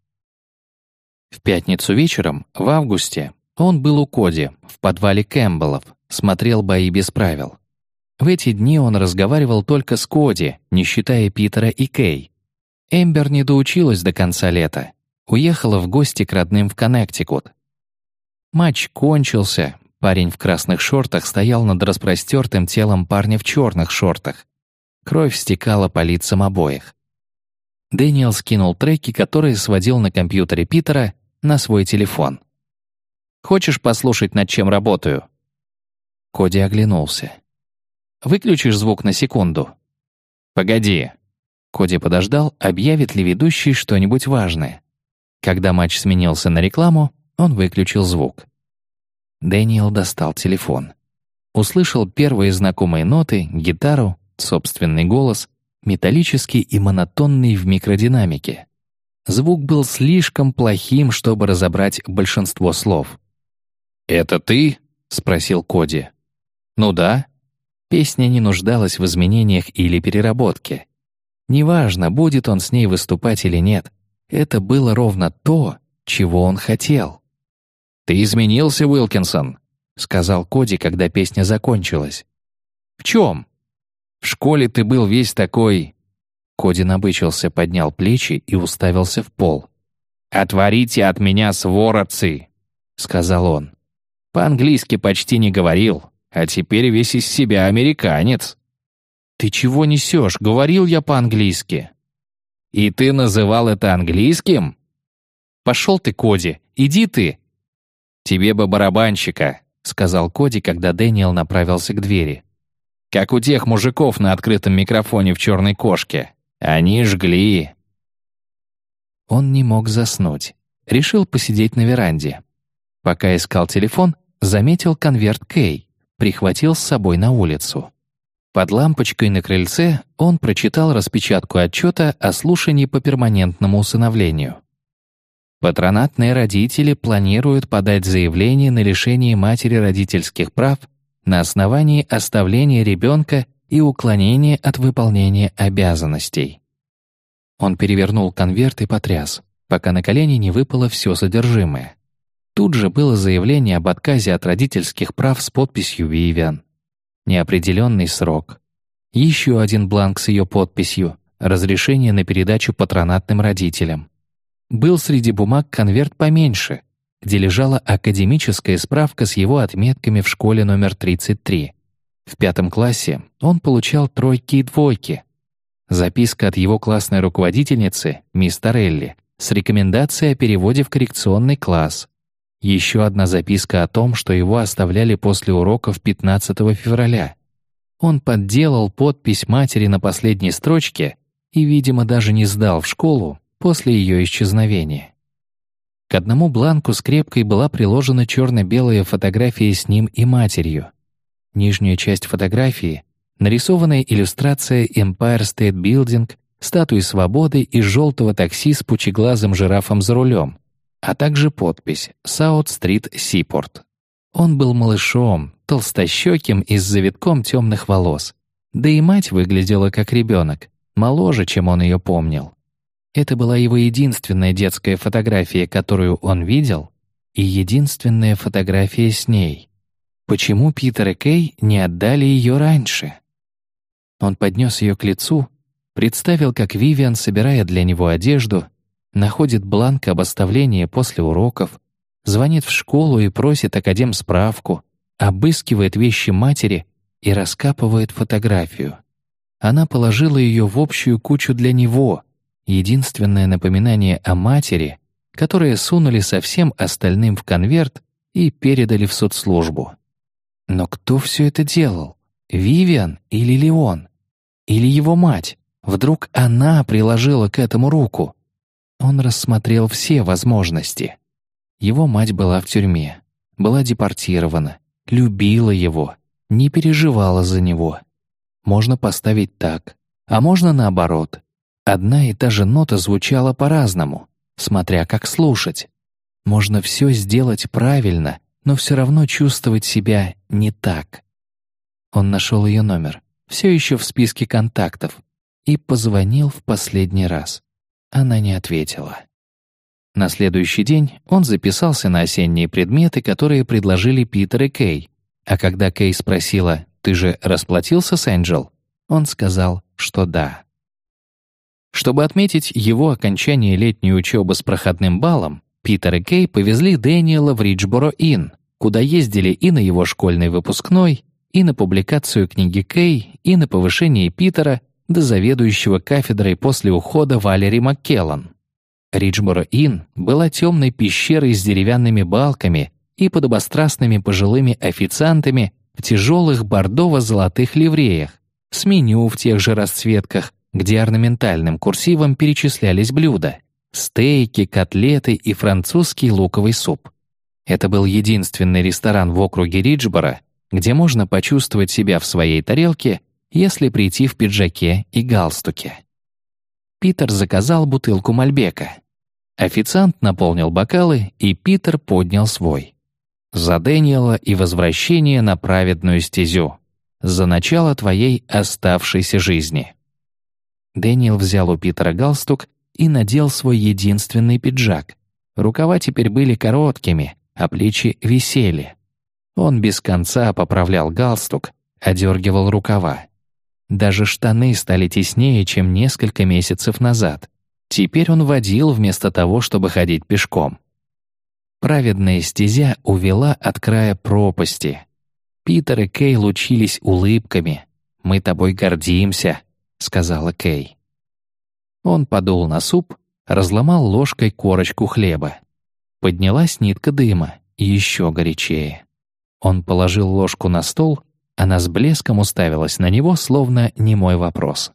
В пятницу вечером, в августе, он был у Коди, в подвале Кэмпбеллов, смотрел бои без правил. В эти дни он разговаривал только с Коди, не считая Питера и Кей. Эмбер не доучилась до конца лета. Уехала в гости к родным в Коннектикут. Матч кончился. Парень в красных шортах стоял над распростертым телом парня в черных шортах. Кровь стекала по лицам обоих. Дэниел скинул треки, которые сводил на компьютере Питера, на свой телефон. «Хочешь послушать, над чем работаю?» Коди оглянулся. «Выключишь звук на секунду?» «Погоди». Коди подождал, объявит ли ведущий что-нибудь важное. Когда матч сменился на рекламу, он выключил звук. Дэниел достал телефон. Услышал первые знакомые ноты, гитару, собственный голос, металлический и монотонный в микродинамике. Звук был слишком плохим, чтобы разобрать большинство слов. «Это ты?» — спросил Коди. Ну да, песня не нуждалась в изменениях или переработке. Неважно, будет он с ней выступать или нет, это было ровно то, чего он хотел. «Ты изменился, Уилкинсон», — сказал Коди, когда песня закончилась. «В чем?» «В школе ты был весь такой...» Коди набычился, поднял плечи и уставился в пол. «Отворите от меня своротцы», — сказал он. По-английски почти не говорил, а теперь весь из себя американец. «Ты чего несешь? Говорил я по-английски». «И ты называл это английским?» «Пошел ты, Коди, иди ты!» «Тебе бы барабанщика», — сказал Коди, когда Дэниел направился к двери. «Как у тех мужиков на открытом микрофоне в «Черной кошке». Они жгли». Он не мог заснуть. Решил посидеть на веранде. Пока искал телефон, заметил конверт Кей, прихватил с собой на улицу. Под лампочкой на крыльце он прочитал распечатку отчета о слушании по перманентному усыновлению. Патронатные родители планируют подать заявление на лишение матери родительских прав на основании оставления ребенка и уклонения от выполнения обязанностей. Он перевернул конверт и потряс, пока на колени не выпало все содержимое. Тут же было заявление об отказе от родительских прав с подписью Вивиан. Неопределенный срок. Еще один бланк с ее подписью. Разрешение на передачу патронатным родителям. Был среди бумаг конверт поменьше, где лежала академическая справка с его отметками в школе номер 33. В пятом классе он получал тройки и двойки. Записка от его классной руководительницы, мисс Торелли, с рекомендацией о переводе в коррекционный класс. Еще одна записка о том, что его оставляли после уроков 15 февраля. Он подделал подпись матери на последней строчке и, видимо, даже не сдал в школу после ее исчезновения. К одному бланку скрепкой была приложена черно-белая фотография с ним и матерью. Нижняя часть фотографии — нарисованная иллюстрация Empire State Building, статуи свободы и желтого такси с пучеглазым жирафом за рулем — а также подпись «Саут-стрит Сипорт». Он был малышом, толстощеким и с завитком темных волос. Да и мать выглядела как ребенок, моложе, чем он ее помнил. Это была его единственная детская фотография, которую он видел, и единственная фотография с ней. Почему Питер и Кей не отдали ее раньше? Он поднес ее к лицу, представил, как Вивиан, собирая для него одежду, находит бланк об оставлении после уроков, звонит в школу и просит академ справку, обыскивает вещи матери и раскапывает фотографию. Она положила ее в общую кучу для него, единственное напоминание о матери, которое сунули со всем остальным в конверт и передали в соцслужбу. Но кто все это делал? Вивиан или Леон? Или его мать? Вдруг она приложила к этому руку? Он рассмотрел все возможности. Его мать была в тюрьме, была депортирована, любила его, не переживала за него. Можно поставить так, а можно наоборот. Одна и та же нота звучала по-разному, смотря как слушать. Можно все сделать правильно, но все равно чувствовать себя не так. Он нашел ее номер, все еще в списке контактов, и позвонил в последний раз. Она не ответила. На следующий день он записался на осенние предметы, которые предложили Питер и Кей. А когда Кей спросила «Ты же расплатился с Энджел?», он сказал, что да. Чтобы отметить его окончание летней учебы с проходным баллом, Питер и Кей повезли Дэниела в Риджборо-Инн, куда ездили и на его школьный выпускной, и на публикацию книги Кей, и на повышение Питера, до заведующего кафедрой после ухода Валери Маккеллан. Риджборо-Инн была темной пещерой с деревянными балками и подобострастными пожилыми официантами в тяжелых бордово-золотых ливреях, с меню в тех же расцветках, где орнаментальным курсивом перечислялись блюда — стейки, котлеты и французский луковый суп. Это был единственный ресторан в округе Риджборо, где можно почувствовать себя в своей тарелке если прийти в пиджаке и галстуке. Питер заказал бутылку Мальбека. Официант наполнил бокалы, и Питер поднял свой. «За Дэниела и возвращение на праведную стезю. За начало твоей оставшейся жизни». Дэниел взял у Питера галстук и надел свой единственный пиджак. Рукава теперь были короткими, а плечи висели. Он без конца поправлял галстук, одергивал рукава. Даже штаны стали теснее, чем несколько месяцев назад. Теперь он водил вместо того, чтобы ходить пешком. Праведная стезя увела от края пропасти. Питер и Кей лучились улыбками. «Мы тобой гордимся», — сказала Кей. Он подул на суп, разломал ложкой корочку хлеба. Поднялась нитка дыма, еще горячее. Он положил ложку на стол, она с блеском уставилась на него, словно немой вопрос.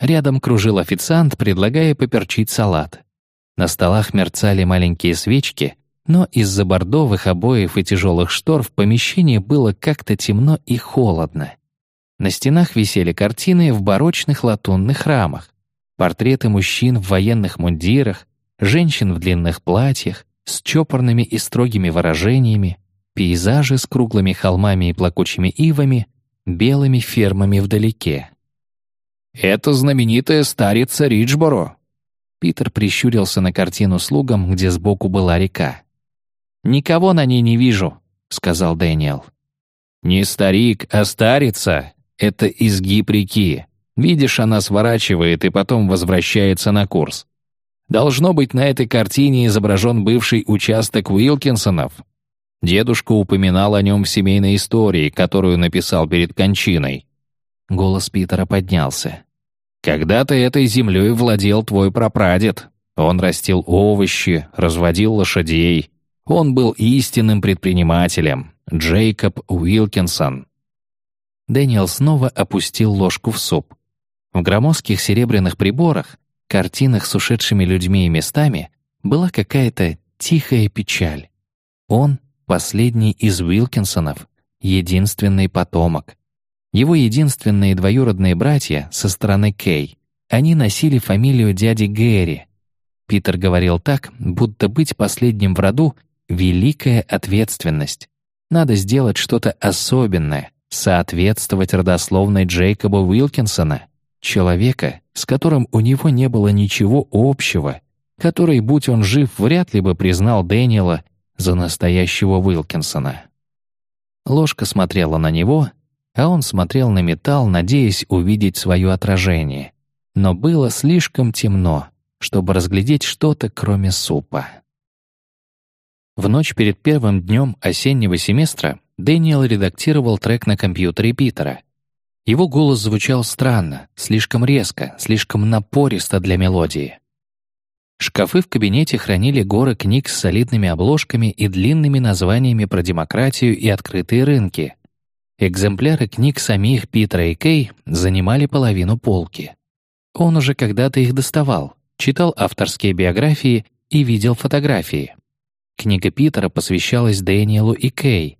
Рядом кружил официант, предлагая поперчить салат. На столах мерцали маленькие свечки, но из-за бордовых обоев и тяжелых штор в помещении было как-то темно и холодно. На стенах висели картины в барочных латунных рамах, портреты мужчин в военных мундирах, женщин в длинных платьях, с чопорными и строгими выражениями, пейзажи с круглыми холмами и плакучими ивами, белыми фермами вдалеке. «Это знаменитая старица Риджборо», Питер прищурился на картину слугам, где сбоку была река. «Никого на ней не вижу», — сказал Дэниел. «Не старик, а старица. Это изгиб реки. Видишь, она сворачивает и потом возвращается на курс. Должно быть, на этой картине изображен бывший участок Уилкинсонов. Дедушка упоминал о нем в семейной истории, которую написал перед кончиной». Голос Питера поднялся. «Когда-то этой землей владел твой прапрадед. Он растил овощи, разводил лошадей, он был истинным предпринимателем, Джейкоб Уилкинсон. Дэниел снова опустил ложку в суп. В громоздких серебряных приборах, картинах с ушедшими людьми и местами, была какая-то тихая печаль. Он — последний из Уилкинсонов, единственный потомок. Его единственные двоюродные братья со стороны Кей, они носили фамилию дяди Гэри. Питер говорил так, будто быть последним в роду великая ответственность. Надо сделать что-то особенное, соответствовать родословной Джейкоба Уилкинсона, человека, с которым у него не было ничего общего, который, будь он жив, вряд ли бы признал Дэниела за настоящего Уилкинсона. Ложка смотрела на него, а он смотрел на металл, надеясь увидеть свое отражение. Но было слишком темно, чтобы разглядеть что-то, кроме супа. В ночь перед первым днем осеннего семестра Дэниел редактировал трек на компьютере Питера. Его голос звучал странно, слишком резко, слишком напористо для мелодии. Шкафы в кабинете хранили горы книг с солидными обложками и длинными названиями про демократию и открытые рынки. Экземпляры книг самих Питера и Кей занимали половину полки. Он уже когда-то их доставал, читал авторские биографии и видел фотографии. Книга Питера посвящалась Дэниелу и Кей.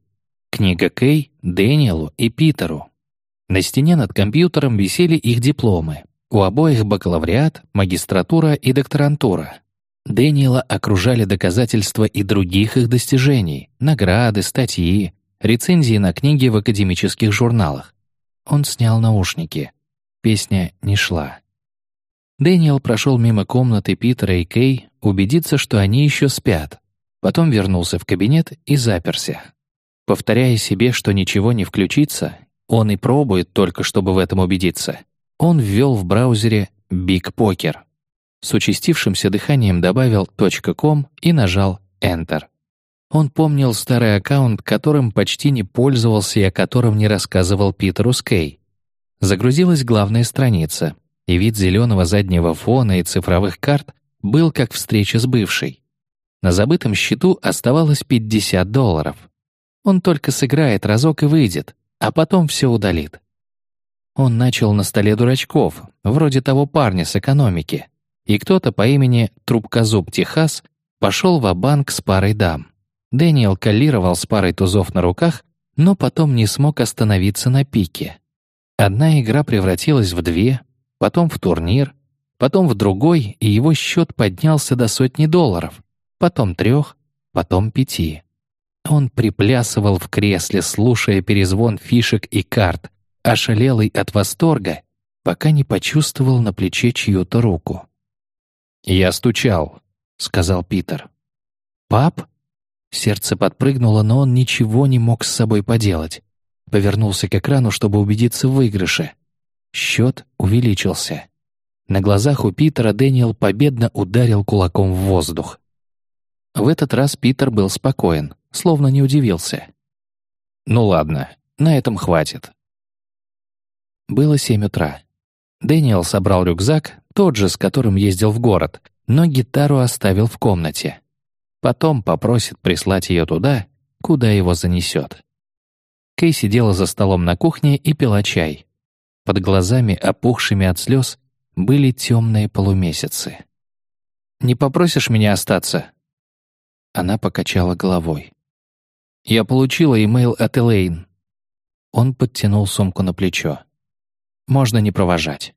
Книга Кей — Дэниелу и Питеру. На стене над компьютером висели их дипломы. У обоих бакалавриат, магистратура и докторантура. Дэниела окружали доказательства и других их достижений, награды, статьи, рецензии на книги в академических журналах. Он снял наушники. Песня не шла. Дэниел прошел мимо комнаты Питера и Кей, убедиться, что они еще спят. Потом вернулся в кабинет и заперся. Повторяя себе, что ничего не включится, он и пробует только, чтобы в этом убедиться. Он ввел в браузере Big Poker. С участившимся дыханием добавил .com и нажал Enter. Он помнил старый аккаунт, которым почти не пользовался и о котором не рассказывал Питеру Скей. Загрузилась главная страница, и вид зеленого заднего фона и цифровых карт был как встреча с бывшей. На забытом счету оставалось 50 долларов. Он только сыграет разок и выйдет, а потом все удалит. Он начал на столе дурачков, вроде того парня с экономики, и кто-то по имени Трубкозуб Техас пошел в банк с парой дам. Дэниел калировал с парой тузов на руках, но потом не смог остановиться на пике. Одна игра превратилась в две, потом в турнир, потом в другой, и его счет поднялся до сотни долларов потом трех, потом пяти. Он приплясывал в кресле, слушая перезвон фишек и карт, ошалелый от восторга, пока не почувствовал на плече чью-то руку. «Я стучал», — сказал Питер. «Пап?» Сердце подпрыгнуло, но он ничего не мог с собой поделать. Повернулся к экрану, чтобы убедиться в выигрыше. Счет увеличился. На глазах у Питера Дэниел победно ударил кулаком в воздух. В этот раз Питер был спокоен, словно не удивился. «Ну ладно, на этом хватит». Было семь утра. Дэниел собрал рюкзак, тот же, с которым ездил в город, но гитару оставил в комнате. Потом попросит прислать ее туда, куда его занесет. Кей сидела за столом на кухне и пила чай. Под глазами, опухшими от слез, были темные полумесяцы. «Не попросишь меня остаться?» Она покачала головой. «Я получила имейл от Элейн». Он подтянул сумку на плечо. «Можно не провожать».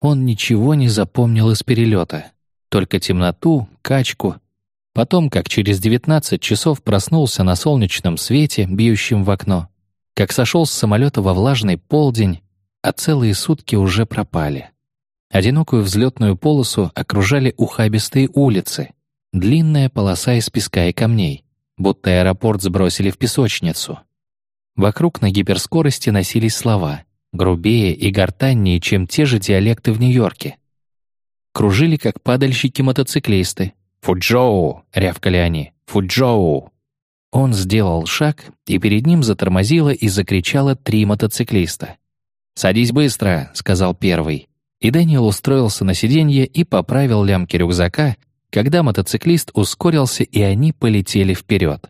Он ничего не запомнил из перелета, только темноту, качку. Потом, как через 19 часов проснулся на солнечном свете, бьющем в окно, как сошел с самолета во влажный полдень, а целые сутки уже пропали. Одинокую взлетную полосу окружали ухабистые улицы, длинная полоса из песка и камней, будто аэропорт сбросили в песочницу. Вокруг на гиперскорости носились слова — грубее и гортаннее, чем те же диалекты в Нью-Йорке. Кружили, как падальщики-мотоциклисты. «Фуджоу!» — рявкали они. «Фуджоу!» Он сделал шаг, и перед ним затормозило и закричало три мотоциклиста. «Садись быстро!» — сказал первый. И Дэниел устроился на сиденье и поправил лямки рюкзака, когда мотоциклист ускорился, и они полетели вперед.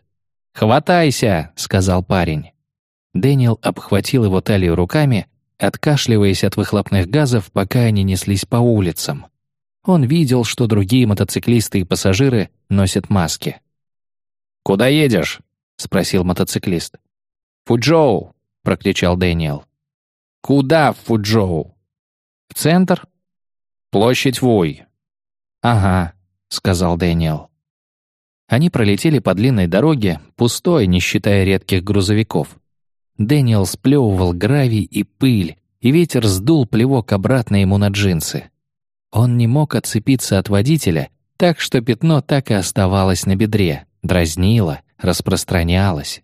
«Хватайся!» — сказал парень. Дэниел обхватил его талию руками, откашливаясь от выхлопных газов, пока они неслись по улицам. Он видел, что другие мотоциклисты и пассажиры носят маски. «Куда едешь?» — спросил мотоциклист. «Фуджоу!» — прокричал Дэниел. «Куда Фуджоу?» «В центр?» «Площадь Вуй». «Ага», — сказал Дэниел. Они пролетели по длинной дороге, пустой, не считая редких грузовиков. Дэниел сплевывал гравий и пыль, и ветер сдул плевок обратно ему на джинсы. Он не мог отцепиться от водителя, так что пятно так и оставалось на бедре, дразнило, распространялось.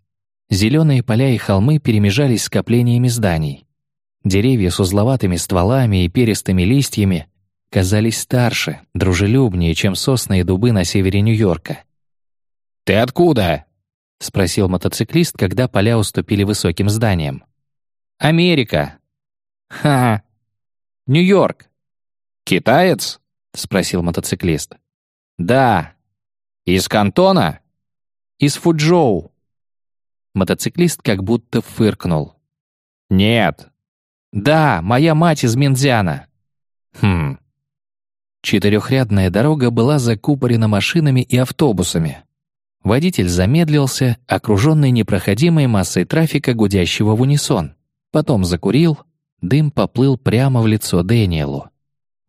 Зеленые поля и холмы перемежались скоплениями зданий. Деревья с узловатыми стволами и перистыми листьями казались старше, дружелюбнее, чем сосны и дубы на севере Нью-Йорка. «Ты откуда?» — спросил мотоциклист, когда поля уступили высоким зданиям. «Америка». «Ха! Нью-Йорк». «Китаец?» — спросил мотоциклист. «Да». «Из Кантона?» «Из Фуджоу». Мотоциклист как будто фыркнул. «Нет». «Да, моя мать из Минзяна». «Хм». Четырехрядная дорога была закупорена машинами и автобусами. Водитель замедлился, окруженный непроходимой массой трафика, гудящего в унисон. Потом закурил, дым поплыл прямо в лицо Дэниелу.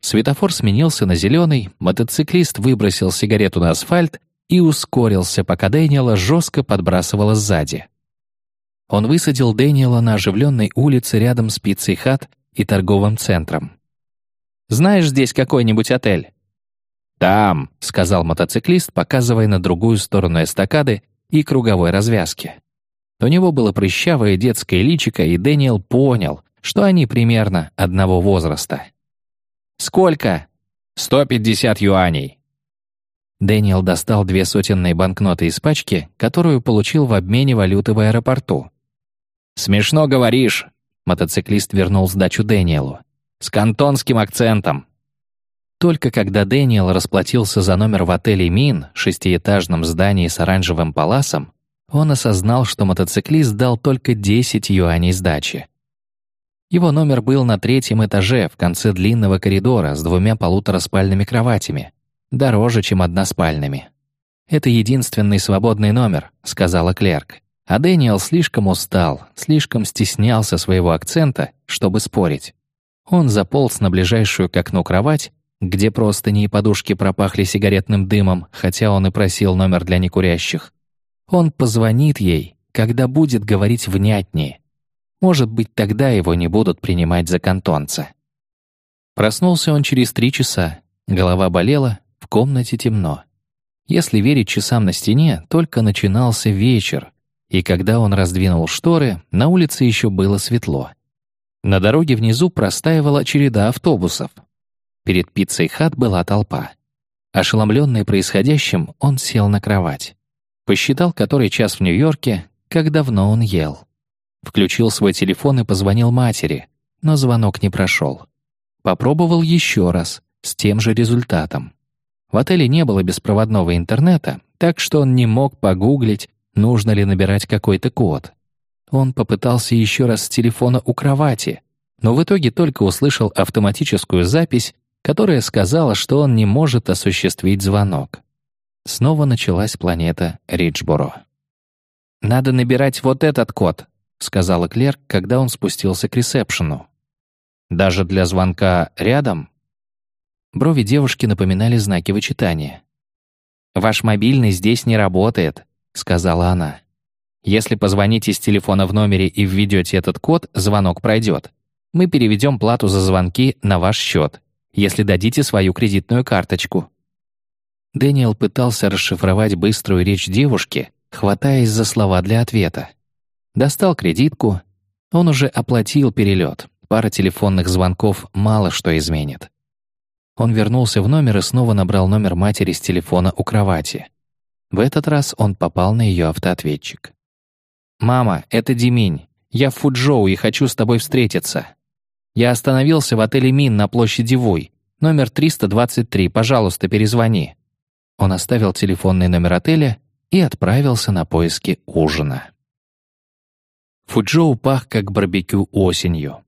Светофор сменился на зеленый, мотоциклист выбросил сигарету на асфальт и ускорился, пока Дэниела жестко подбрасывало сзади. Он высадил Дэниела на оживленной улице рядом с пиццей хат и торговым центром. «Знаешь здесь какой-нибудь отель?» «Там», — сказал мотоциклист, показывая на другую сторону эстакады и круговой развязки. У него было прыщавое детское личико, и Дэниел понял, что они примерно одного возраста. «Сколько?» «Сто пятьдесят юаней». Дэниел достал две сотенные банкноты из пачки, которую получил в обмене валюты в аэропорту. «Смешно говоришь», — мотоциклист вернул сдачу Дэниелу. «С кантонским акцентом. Только когда Дэниел расплатился за номер в отеле «Мин», шестиэтажном здании с оранжевым паласом, он осознал, что мотоциклист дал только 10 юаней сдачи. Его номер был на третьем этаже, в конце длинного коридора с двумя полутораспальными кроватями, дороже, чем односпальными. «Это единственный свободный номер», — сказала клерк. А Дэниел слишком устал, слишком стеснялся своего акцента, чтобы спорить. Он заполз на ближайшую к окну кровать где простыни и подушки пропахли сигаретным дымом, хотя он и просил номер для некурящих. Он позвонит ей, когда будет говорить внятнее. Может быть, тогда его не будут принимать за кантонца. Проснулся он через три часа. Голова болела, в комнате темно. Если верить часам на стене, только начинался вечер, и когда он раздвинул шторы, на улице еще было светло. На дороге внизу простаивала череда автобусов. Перед пиццей хат была толпа. Ошеломленный происходящим, он сел на кровать. Посчитал, который час в Нью-Йорке, как давно он ел. Включил свой телефон и позвонил матери, но звонок не прошел. Попробовал еще раз, с тем же результатом. В отеле не было беспроводного интернета, так что он не мог погуглить, нужно ли набирать какой-то код. Он попытался еще раз с телефона у кровати, но в итоге только услышал автоматическую запись, которая сказала, что он не может осуществить звонок. Снова началась планета Риджборо. «Надо набирать вот этот код», — сказала Клерк, когда он спустился к ресепшену. «Даже для звонка рядом?» Брови девушки напоминали знаки вычитания. «Ваш мобильный здесь не работает», — сказала она. «Если позвоните с телефона в номере и введете этот код, звонок пройдет. Мы переведем плату за звонки на ваш счет, если дадите свою кредитную карточку». Дэниел пытался расшифровать быструю речь девушки, хватаясь за слова для ответа. Достал кредитку. Он уже оплатил перелет. Пара телефонных звонков мало что изменит. Он вернулся в номер и снова набрал номер матери с телефона у кровати. В этот раз он попал на ее автоответчик. «Мама, это Диминь. Я в Фуджоу и хочу с тобой встретиться. Я остановился в отеле Мин на площади Вуй. Номер 323, пожалуйста, перезвони». Он оставил телефонный номер отеля и отправился на поиски ужина. Фуджоу пах как барбекю осенью.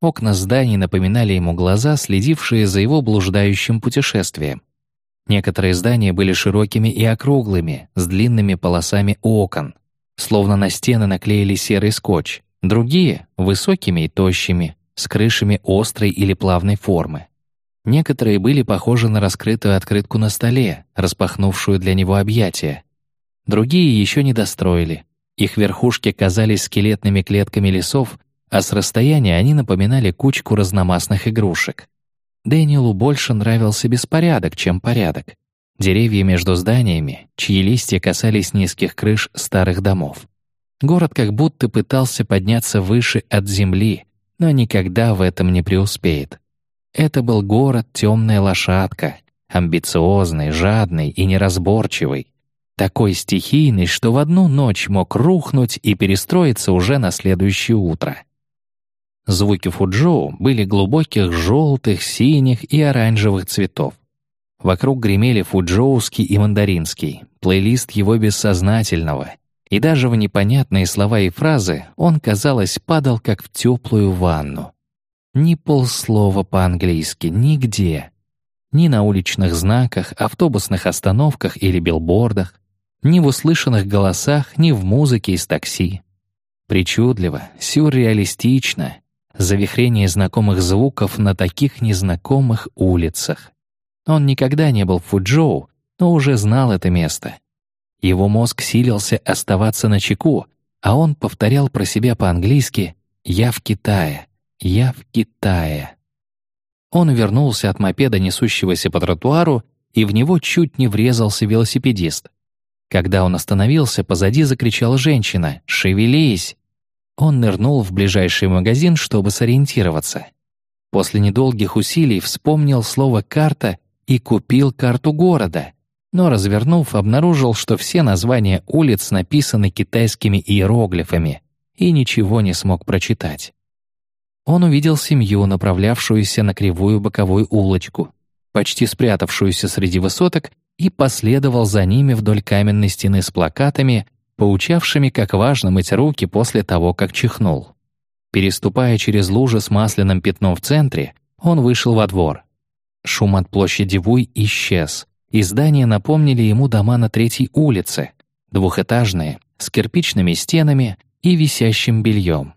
Окна зданий напоминали ему глаза, следившие за его блуждающим путешествием. Некоторые здания были широкими и округлыми, с длинными полосами окон, словно на стены наклеили серый скотч, другие — высокими и тощими, с крышами острой или плавной формы. Некоторые были похожи на раскрытую открытку на столе, распахнувшую для него объятия. Другие еще не достроили. Их верхушки казались скелетными клетками лесов, а с расстояния они напоминали кучку разномастных игрушек. Дэниелу больше нравился беспорядок, чем порядок. Деревья между зданиями, чьи листья касались низких крыш старых домов. Город как будто пытался подняться выше от земли, но никогда в этом не преуспеет. Это был город «Темная лошадка», амбициозный, жадный и неразборчивый, такой стихийный, что в одну ночь мог рухнуть и перестроиться уже на следующее утро. Звуки фуджоу были глубоких желтых, синих и оранжевых цветов. Вокруг гремели фуджоуский и мандаринский, плейлист его бессознательного, и даже в непонятные слова и фразы он, казалось, падал как в теплую ванну. Ни полслова по-английски, нигде. Ни на уличных знаках, автобусных остановках или билбордах, ни в услышанных голосах, ни в музыке из такси. Причудливо, сюрреалистично, завихрение знакомых звуков на таких незнакомых улицах. Он никогда не был в Фуджоу, но уже знал это место. Его мозг силился оставаться на чеку, а он повторял про себя по-английски «Я в Китае, я в Китае». Он вернулся от мопеда, несущегося по тротуару, и в него чуть не врезался велосипедист. Когда он остановился, позади закричала женщина «Шевелись!». Он нырнул в ближайший магазин, чтобы сориентироваться. После недолгих усилий вспомнил слово «карта» и купил карту города, но, развернув, обнаружил, что все названия улиц написаны китайскими иероглифами и ничего не смог прочитать. Он увидел семью, направлявшуюся на кривую боковую улочку, почти спрятавшуюся среди высоток, и последовал за ними вдоль каменной стены с плакатами, поучавшими, как важно мыть руки после того, как чихнул. Переступая через лужи с масляным пятном в центре, он вышел во двор. Шум от площади Вуй исчез, и здания напомнили ему дома на третьей улице, двухэтажные, с кирпичными стенами и висящим бельем.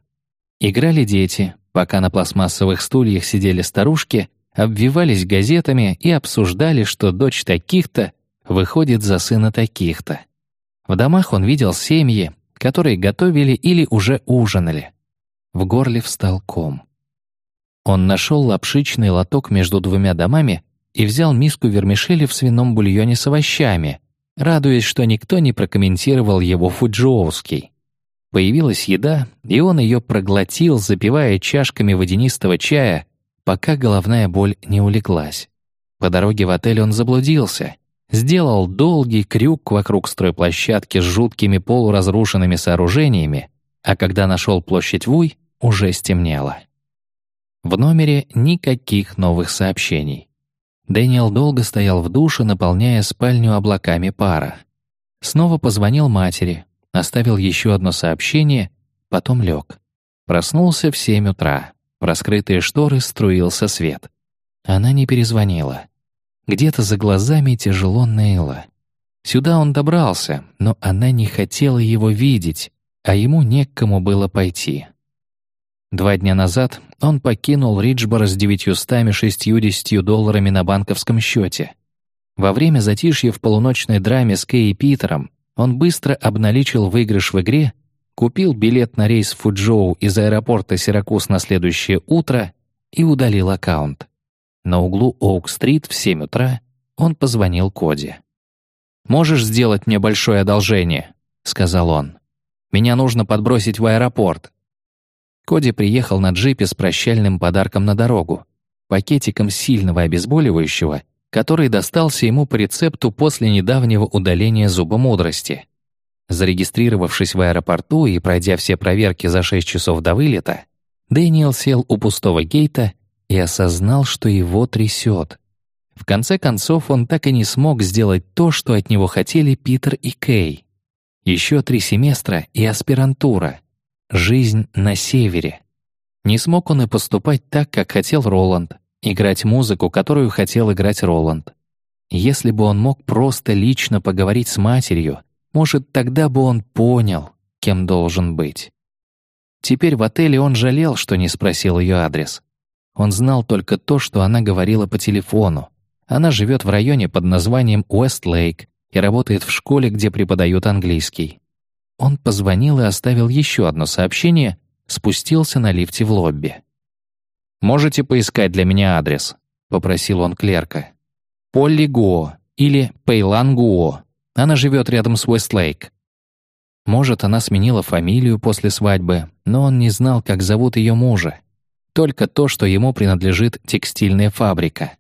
Играли дети, пока на пластмассовых стульях сидели старушки, обвивались газетами и обсуждали, что дочь таких-то выходит за сына таких-то. В домах он видел семьи, которые готовили или уже ужинали. В горле встал ком. Он нашел лапшичный лоток между двумя домами и взял миску вермишели в свином бульоне с овощами, радуясь, что никто не прокомментировал его фуджоуский. Появилась еда, и он ее проглотил, запивая чашками водянистого чая, пока головная боль не улеглась. По дороге в отель он заблудился, сделал долгий крюк вокруг стройплощадки с жуткими полуразрушенными сооружениями, а когда нашел площадь Вуй, уже стемнело. В номере никаких новых сообщений. Дэниел долго стоял в душе, наполняя спальню облаками пара. Снова позвонил матери, оставил еще одно сообщение, потом лег. Проснулся в семь утра. В раскрытые шторы струился свет. Она не перезвонила. Где-то за глазами тяжело ныло. Сюда он добрался, но она не хотела его видеть, а ему не к кому было пойти. Два дня назад он покинул Риджборо с 960 долларами на банковском счете. Во время затишья в полуночной драме с Кей и Питером он быстро обналичил выигрыш в игре, купил билет на рейс в Фуджоу из аэропорта Сиракуз на следующее утро и удалил аккаунт. На углу Оук-стрит в 7 утра он позвонил Коди. «Можешь сделать мне большое одолжение?» — сказал он. «Меня нужно подбросить в аэропорт. Коди приехал на джипе с прощальным подарком на дорогу, пакетиком сильного обезболивающего, который достался ему по рецепту после недавнего удаления зуба мудрости. Зарегистрировавшись в аэропорту и пройдя все проверки за 6 часов до вылета, Дэниел сел у пустого гейта и осознал, что его трясет. В конце концов, он так и не смог сделать то, что от него хотели Питер и Кей. Еще три семестра и аспирантура — Жизнь на севере. Не смог он и поступать так, как хотел Роланд, играть музыку, которую хотел играть Роланд. Если бы он мог просто лично поговорить с матерью, может, тогда бы он понял, кем должен быть. Теперь в отеле он жалел, что не спросил ее адрес. Он знал только то, что она говорила по телефону. Она живет в районе под названием Уэст-Лейк и работает в школе, где преподают английский. Он позвонил и оставил еще одно сообщение, спустился на лифте в лобби. «Можете поискать для меня адрес?» — попросил он клерка. «Полли Гуо или Пейлан Гуо. Она живет рядом с Уэстлейк». Может, она сменила фамилию после свадьбы, но он не знал, как зовут ее мужа. Только то, что ему принадлежит текстильная фабрика.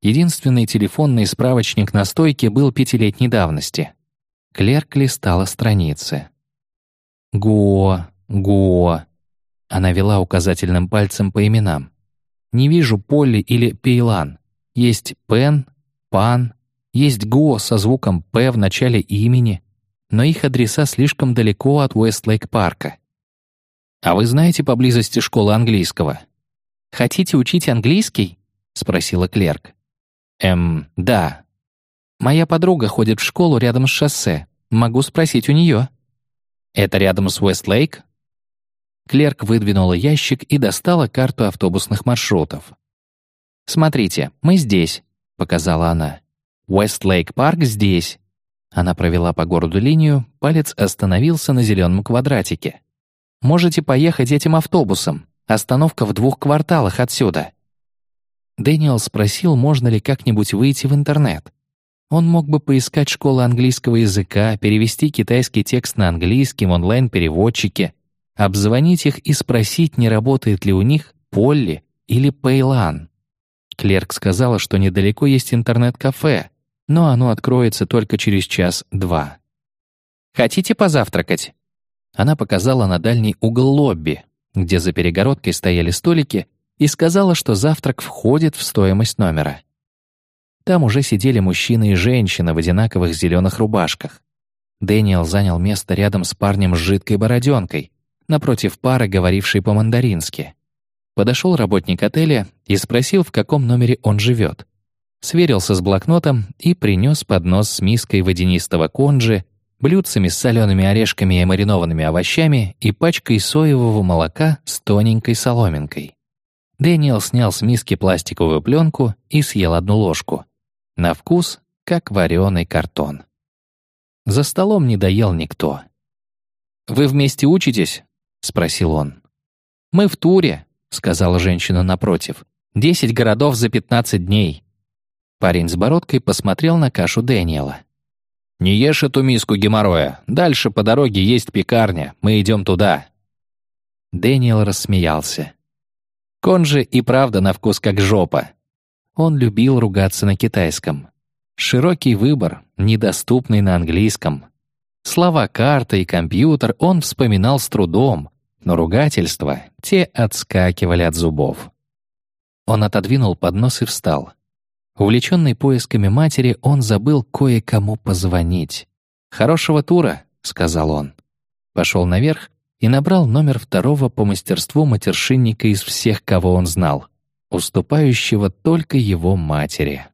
Единственный телефонный справочник на стойке был пятилетней давности. Клерк листала страницы. «Го, Го». Она вела указательным пальцем по именам. «Не вижу Полли или Пейлан. Есть Пен, Пан, есть Го со звуком «П» в начале имени, но их адреса слишком далеко от Уэстлейк-парка. А вы знаете поблизости школы английского? Хотите учить английский? спросила клерк. Эм, да. Моя подруга ходит в школу рядом с шоссе. Могу спросить у нее. Это рядом с Уэстлейк? Клерк выдвинула ящик и достала карту автобусных маршрутов. «Смотрите, мы здесь», — показала она. «Уэстлейк парк здесь». Она провела по городу линию, палец остановился на зеленом квадратике. «Можете поехать этим автобусом. Остановка в двух кварталах отсюда». Дэниел спросил, можно ли как-нибудь выйти в интернет. Он мог бы поискать школы английского языка, перевести китайский текст на английский в онлайн-переводчике, обзвонить их и спросить, не работает ли у них Полли или Пейлан. Клерк сказала, что недалеко есть интернет-кафе, но оно откроется только через час-два. «Хотите позавтракать?» Она показала на дальний угол лобби, где за перегородкой стояли столики, и сказала, что завтрак входит в стоимость номера. Там уже сидели мужчина и женщина в одинаковых зеленых рубашках. Дэниел занял место рядом с парнем с жидкой бороденкой, напротив пары, говорившей по-мандарински. Подошел работник отеля и спросил, в каком номере он живет. Сверился с блокнотом и принес поднос с миской водянистого конжи, блюдцами с солеными орешками и маринованными овощами и пачкой соевого молока с тоненькой соломинкой. Дэниел снял с миски пластиковую пленку и съел одну ложку. На вкус, как вареный картон. За столом не доел никто. «Вы вместе учитесь?» — спросил он. «Мы в туре», — сказала женщина напротив. «Десять городов за пятнадцать дней. Парень с бородкой посмотрел на кашу Дэниела. «Не ешь эту миску геморроя. Дальше по дороге есть пекарня. Мы идем туда». Дэниел рассмеялся. Кон же и правда на вкус как жопа. Он любил ругаться на китайском. Широкий выбор, недоступный на английском. Слова «карта» и «компьютер» он вспоминал с трудом, но ругательства, те отскакивали от зубов. Он отодвинул поднос и встал. Увлеченный поисками матери, он забыл кое-кому позвонить. «Хорошего тура», — сказал он. Пошел наверх и набрал номер второго по мастерству матершинника из всех, кого он знал, уступающего только его матери.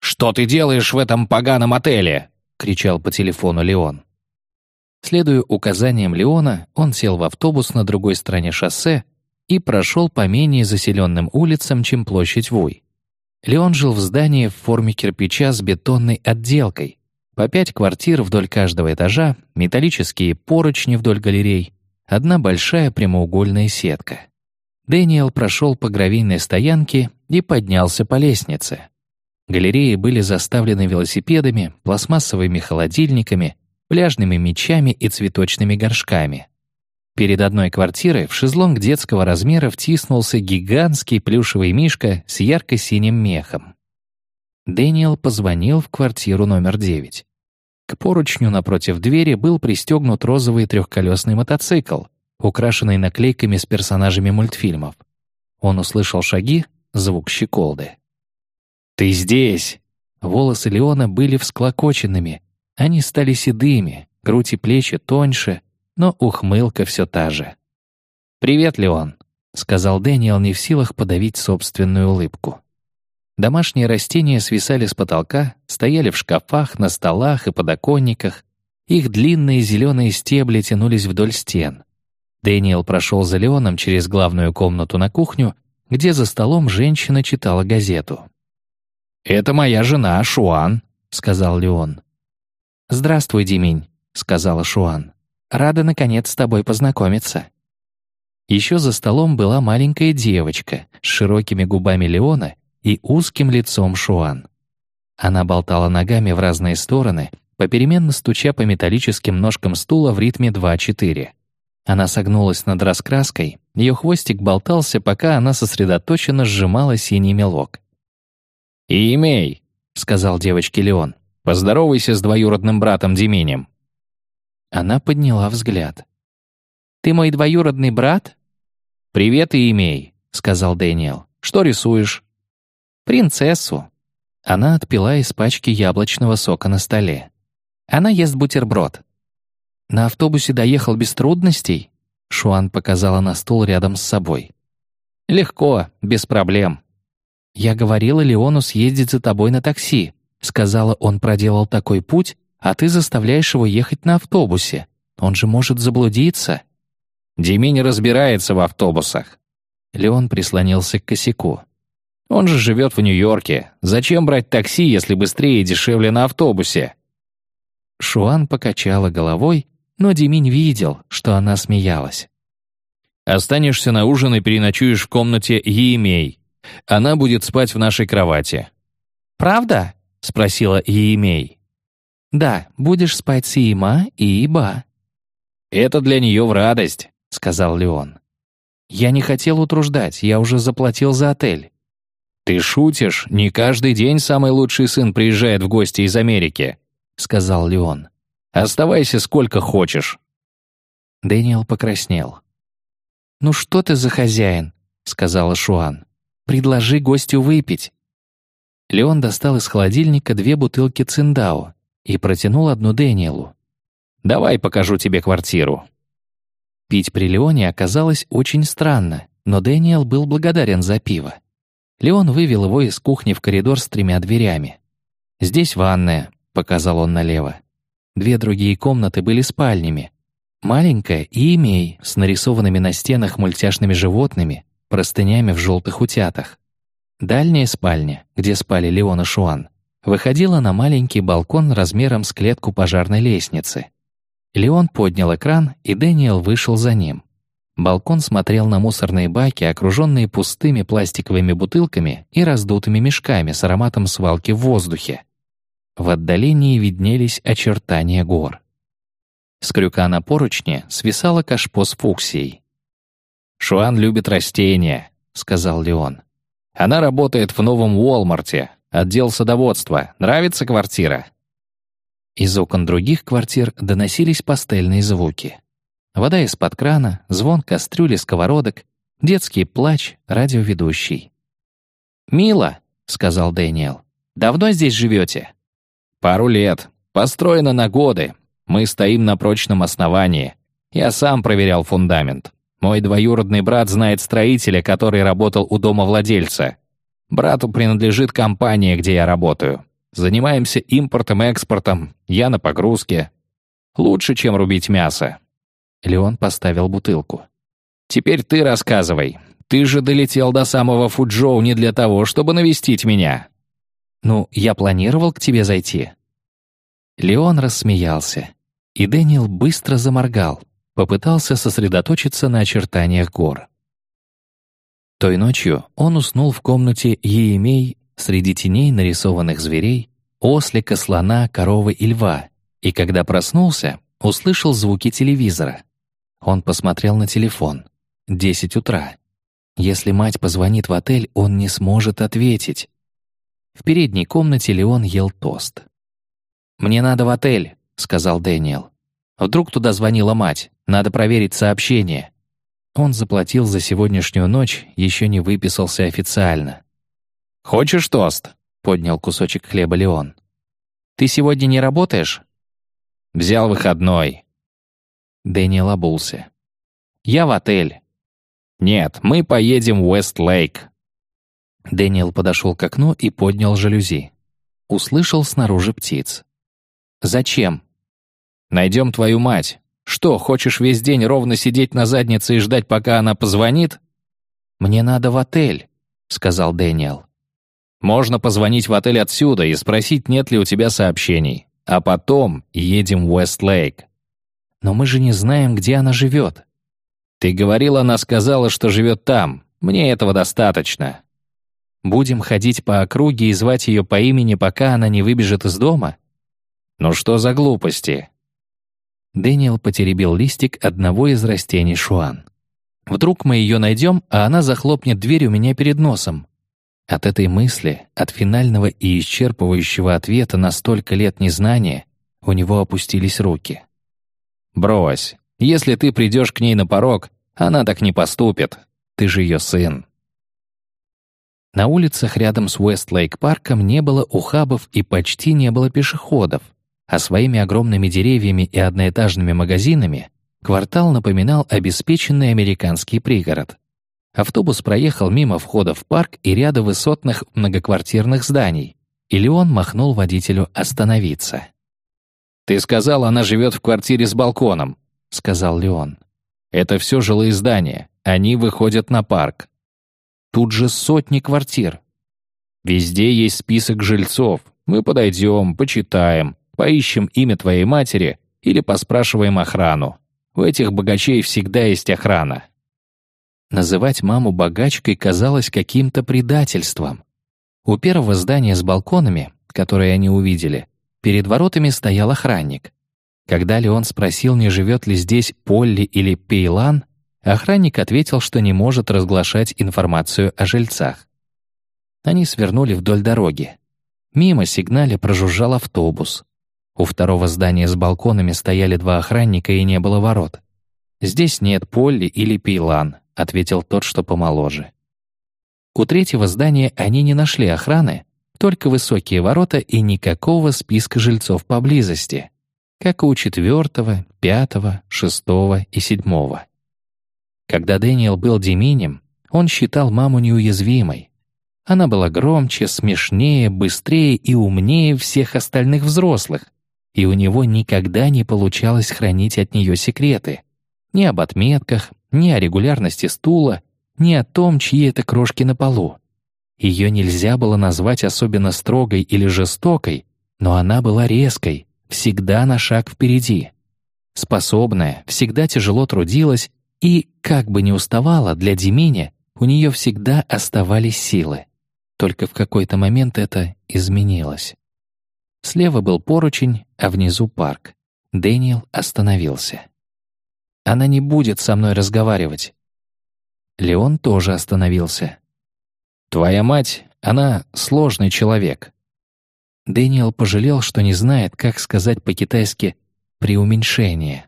«Что ты делаешь в этом поганом отеле?» — кричал по телефону Леон. Следуя указаниям Леона, он сел в автобус на другой стороне шоссе и прошел по менее заселенным улицам, чем площадь Вуй. Леон жил в здании в форме кирпича с бетонной отделкой. По пять квартир вдоль каждого этажа, металлические поручни вдоль галерей, одна большая прямоугольная сетка. Дэниел прошел по гравийной стоянке и поднялся по лестнице. Галереи были заставлены велосипедами, пластмассовыми холодильниками, пляжными мечами и цветочными горшками. Перед одной квартирой в шезлонг детского размера втиснулся гигантский плюшевый мишка с ярко-синим мехом. Дэниел позвонил в квартиру номер 9. К поручню напротив двери был пристегнут розовый трехколесный мотоцикл, украшенный наклейками с персонажами мультфильмов. Он услышал шаги, звук щеколды. «Ты здесь!» Волосы Леона были всклокоченными. Они стали седыми, грудь и плечи тоньше, но ухмылка все та же. «Привет, Леон», — сказал Дэниел, не в силах подавить собственную улыбку. Домашние растения свисали с потолка, стояли в шкафах, на столах и подоконниках. Их длинные зеленые стебли тянулись вдоль стен. Дэниел прошел за Леоном через главную комнату на кухню, где за столом женщина читала газету. «Это моя жена, Шуан», — сказал Леон. «Здравствуй, Диминь», — сказала Шуан. Рада, наконец, с тобой познакомиться». Еще за столом была маленькая девочка с широкими губами Леона и узким лицом Шуан. Она болтала ногами в разные стороны, попеременно стуча по металлическим ножкам стула в ритме 2-4. Она согнулась над раскраской, ее хвостик болтался, пока она сосредоточенно сжимала синий мелок. «И имей», — сказал девочке Леон, — «поздоровайся с двоюродным братом Деминем». Она подняла взгляд. «Ты мой двоюродный брат?» «Привет и имей», — сказал Дэниел. «Что рисуешь?» «Принцессу». Она отпила из пачки яблочного сока на столе. Она ест бутерброд. «На автобусе доехал без трудностей?» Шуан показала на стул рядом с собой. «Легко, без проблем». «Я говорила Леону съездить за тобой на такси», сказала, он проделал такой путь, а ты заставляешь его ехать на автобусе. Он же может заблудиться». Дими не разбирается в автобусах. Леон прислонился к косяку. Он же живет в Нью-Йорке. Зачем брать такси, если быстрее и дешевле на автобусе? Шуан покачала головой, но Диминь видел, что она смеялась. «Останешься на ужин и переночуешь в комнате Еемей. Она будет спать в нашей кровати». «Правда?» — спросила Еемей. «Да, будешь спать с Има и Иба». «Это для нее в радость», — сказал Леон. «Я не хотел утруждать, я уже заплатил за отель». «Ты шутишь? Не каждый день самый лучший сын приезжает в гости из Америки», — сказал Леон. «Оставайся сколько хочешь». Дэниел покраснел. «Ну что ты за хозяин?» — сказала Шуан. «Предложи гостю выпить». Леон достал из холодильника две бутылки циндао и протянул одну Дэниелу. «Давай покажу тебе квартиру». Пить при Леоне оказалось очень странно, но Дэниел был благодарен за пиво. Леон вывел его из кухни в коридор с тремя дверями. «Здесь ванная», — показал он налево. Две другие комнаты были спальнями. Маленькая и имей с нарисованными на стенах мультяшными животными, простынями в желтых утятах. Дальняя спальня, где спали Леон и Шуан, выходила на маленький балкон размером с клетку пожарной лестницы. Леон поднял экран, и Дэниел вышел за ним. Балкон смотрел на мусорные баки, окруженные пустыми пластиковыми бутылками и раздутыми мешками с ароматом свалки в воздухе. В отдалении виднелись очертания гор. С крюка на поручне свисала кашпо с фуксией. «Шуан любит растения», — сказал Леон. «Она работает в новом Уолмарте, отдел садоводства. Нравится квартира?» Из окон других квартир доносились пастельные звуки. Вода из-под крана, звон кастрюли, сковородок, детский плач, радиоведущий. «Мило», — сказал Дэниел. «Давно здесь живете?» «Пару лет. Построено на годы. Мы стоим на прочном основании. Я сам проверял фундамент. Мой двоюродный брат знает строителя, который работал у дома владельца. Брату принадлежит компания, где я работаю. Занимаемся импортом-экспортом, я на погрузке. Лучше, чем рубить мясо». Леон поставил бутылку. «Теперь ты рассказывай. Ты же долетел до самого Фуджоу не для того, чтобы навестить меня». «Ну, я планировал к тебе зайти». Леон рассмеялся, и Дэниел быстро заморгал, попытался сосредоточиться на очертаниях гор. Той ночью он уснул в комнате Еемей среди теней нарисованных зверей, ослика, слона, коровы и льва, и когда проснулся, услышал звуки телевизора. Он посмотрел на телефон. Десять утра. Если мать позвонит в отель, он не сможет ответить. В передней комнате Леон ел тост. «Мне надо в отель», — сказал Дэниел. «Вдруг туда звонила мать. Надо проверить сообщение». Он заплатил за сегодняшнюю ночь, еще не выписался официально. «Хочешь тост?» — поднял кусочек хлеба Леон. «Ты сегодня не работаешь?» «Взял выходной». Дэниел обулся. «Я в отель». «Нет, мы поедем в Уэст-Лейк». Дэниел подошел к окну и поднял жалюзи. Услышал снаружи птиц. «Зачем?» «Найдем твою мать. Что, хочешь весь день ровно сидеть на заднице и ждать, пока она позвонит?» «Мне надо в отель», — сказал Дэниел. Можно позвонить в отель отсюда и спросить, нет ли у тебя сообщений. А потом едем в Уэст-Лейк. Но мы же не знаем, где она живет. Ты говорил, она сказала, что живет там. Мне этого достаточно. Будем ходить по округе и звать ее по имени, пока она не выбежит из дома? Ну что за глупости? Дэниел потеребил листик одного из растений шуан. Вдруг мы ее найдем, а она захлопнет дверь у меня перед носом. От этой мысли, от финального и исчерпывающего ответа на столько лет незнания, у него опустились руки. «Брось. Если ты придешь к ней на порог, она так не поступит. Ты же ее сын». На улицах рядом с Уэст-Лейк-парком не было ухабов и почти не было пешеходов, а своими огромными деревьями и одноэтажными магазинами квартал напоминал обеспеченный американский пригород. Автобус проехал мимо входа в парк и ряда высотных многоквартирных зданий, и Леон махнул водителю остановиться. «Ты сказал, она живет в квартире с балконом», — сказал Леон. «Это все жилые здания. Они выходят на парк. Тут же сотни квартир. Везде есть список жильцов. Мы подойдем, почитаем, поищем имя твоей матери или поспрашиваем охрану. У этих богачей всегда есть охрана. Называть маму богачкой казалось каким-то предательством. У первого здания с балконами, которое они увидели, перед воротами стоял охранник. Когда Леон спросил, не живет ли здесь Полли или Пейлан, охранник ответил, что не может разглашать информацию о жильцах. Они свернули вдоль дороги. Мимо сигнале прожужжал автобус. У второго здания с балконами стояли два охранника и не было ворот. Здесь нет Полли или Пейлан, ответил тот, что помоложе. У третьего здания они не нашли охраны, только высокие ворота и никакого списка жильцов поблизости, как и у четвертого, пятого, шестого и седьмого. Когда Дэниел был Деминем, он считал маму неуязвимой. Она была громче, смешнее, быстрее и умнее всех остальных взрослых, и у него никогда не получалось хранить от нее секреты. Ни об отметках, ни о регулярности стула, ни о том, чьи это крошки на полу. Ее нельзя было назвать особенно строгой или жестокой, но она была резкой, всегда на шаг впереди. Способная, всегда тяжело трудилась И, как бы ни уставала, для Демини у нее всегда оставались силы. Только в какой-то момент это изменилось. Слева был поручень, а внизу парк. Дэниел остановился. «Она не будет со мной разговаривать». Леон тоже остановился. «Твоя мать, она сложный человек». Дэниел пожалел, что не знает, как сказать по-китайски «преуменьшение».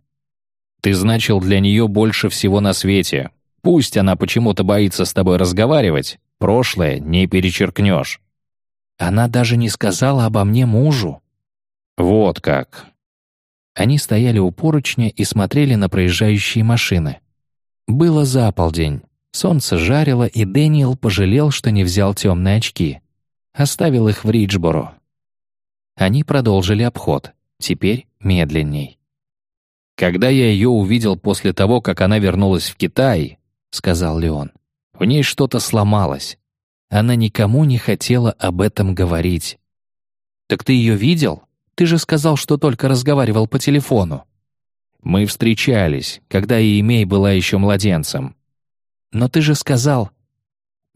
«Ты значил для нее больше всего на свете. Пусть она почему-то боится с тобой разговаривать, прошлое не перечеркнешь». Она даже не сказала обо мне мужу. Вот как. Они стояли у поручня и смотрели на проезжающие машины. Было за полдень. Солнце жарило, и Дэниел пожалел, что не взял темные очки. Оставил их в Риджборо. Они продолжили обход, теперь медленней. «Когда я ее увидел после того, как она вернулась в Китай», — сказал Леон, — «в ней что-то сломалось. Она никому не хотела об этом говорить. «Так ты ее видел? Ты же сказал, что только разговаривал по телефону». «Мы встречались, когда Иемей была еще младенцем». «Но ты же сказал...»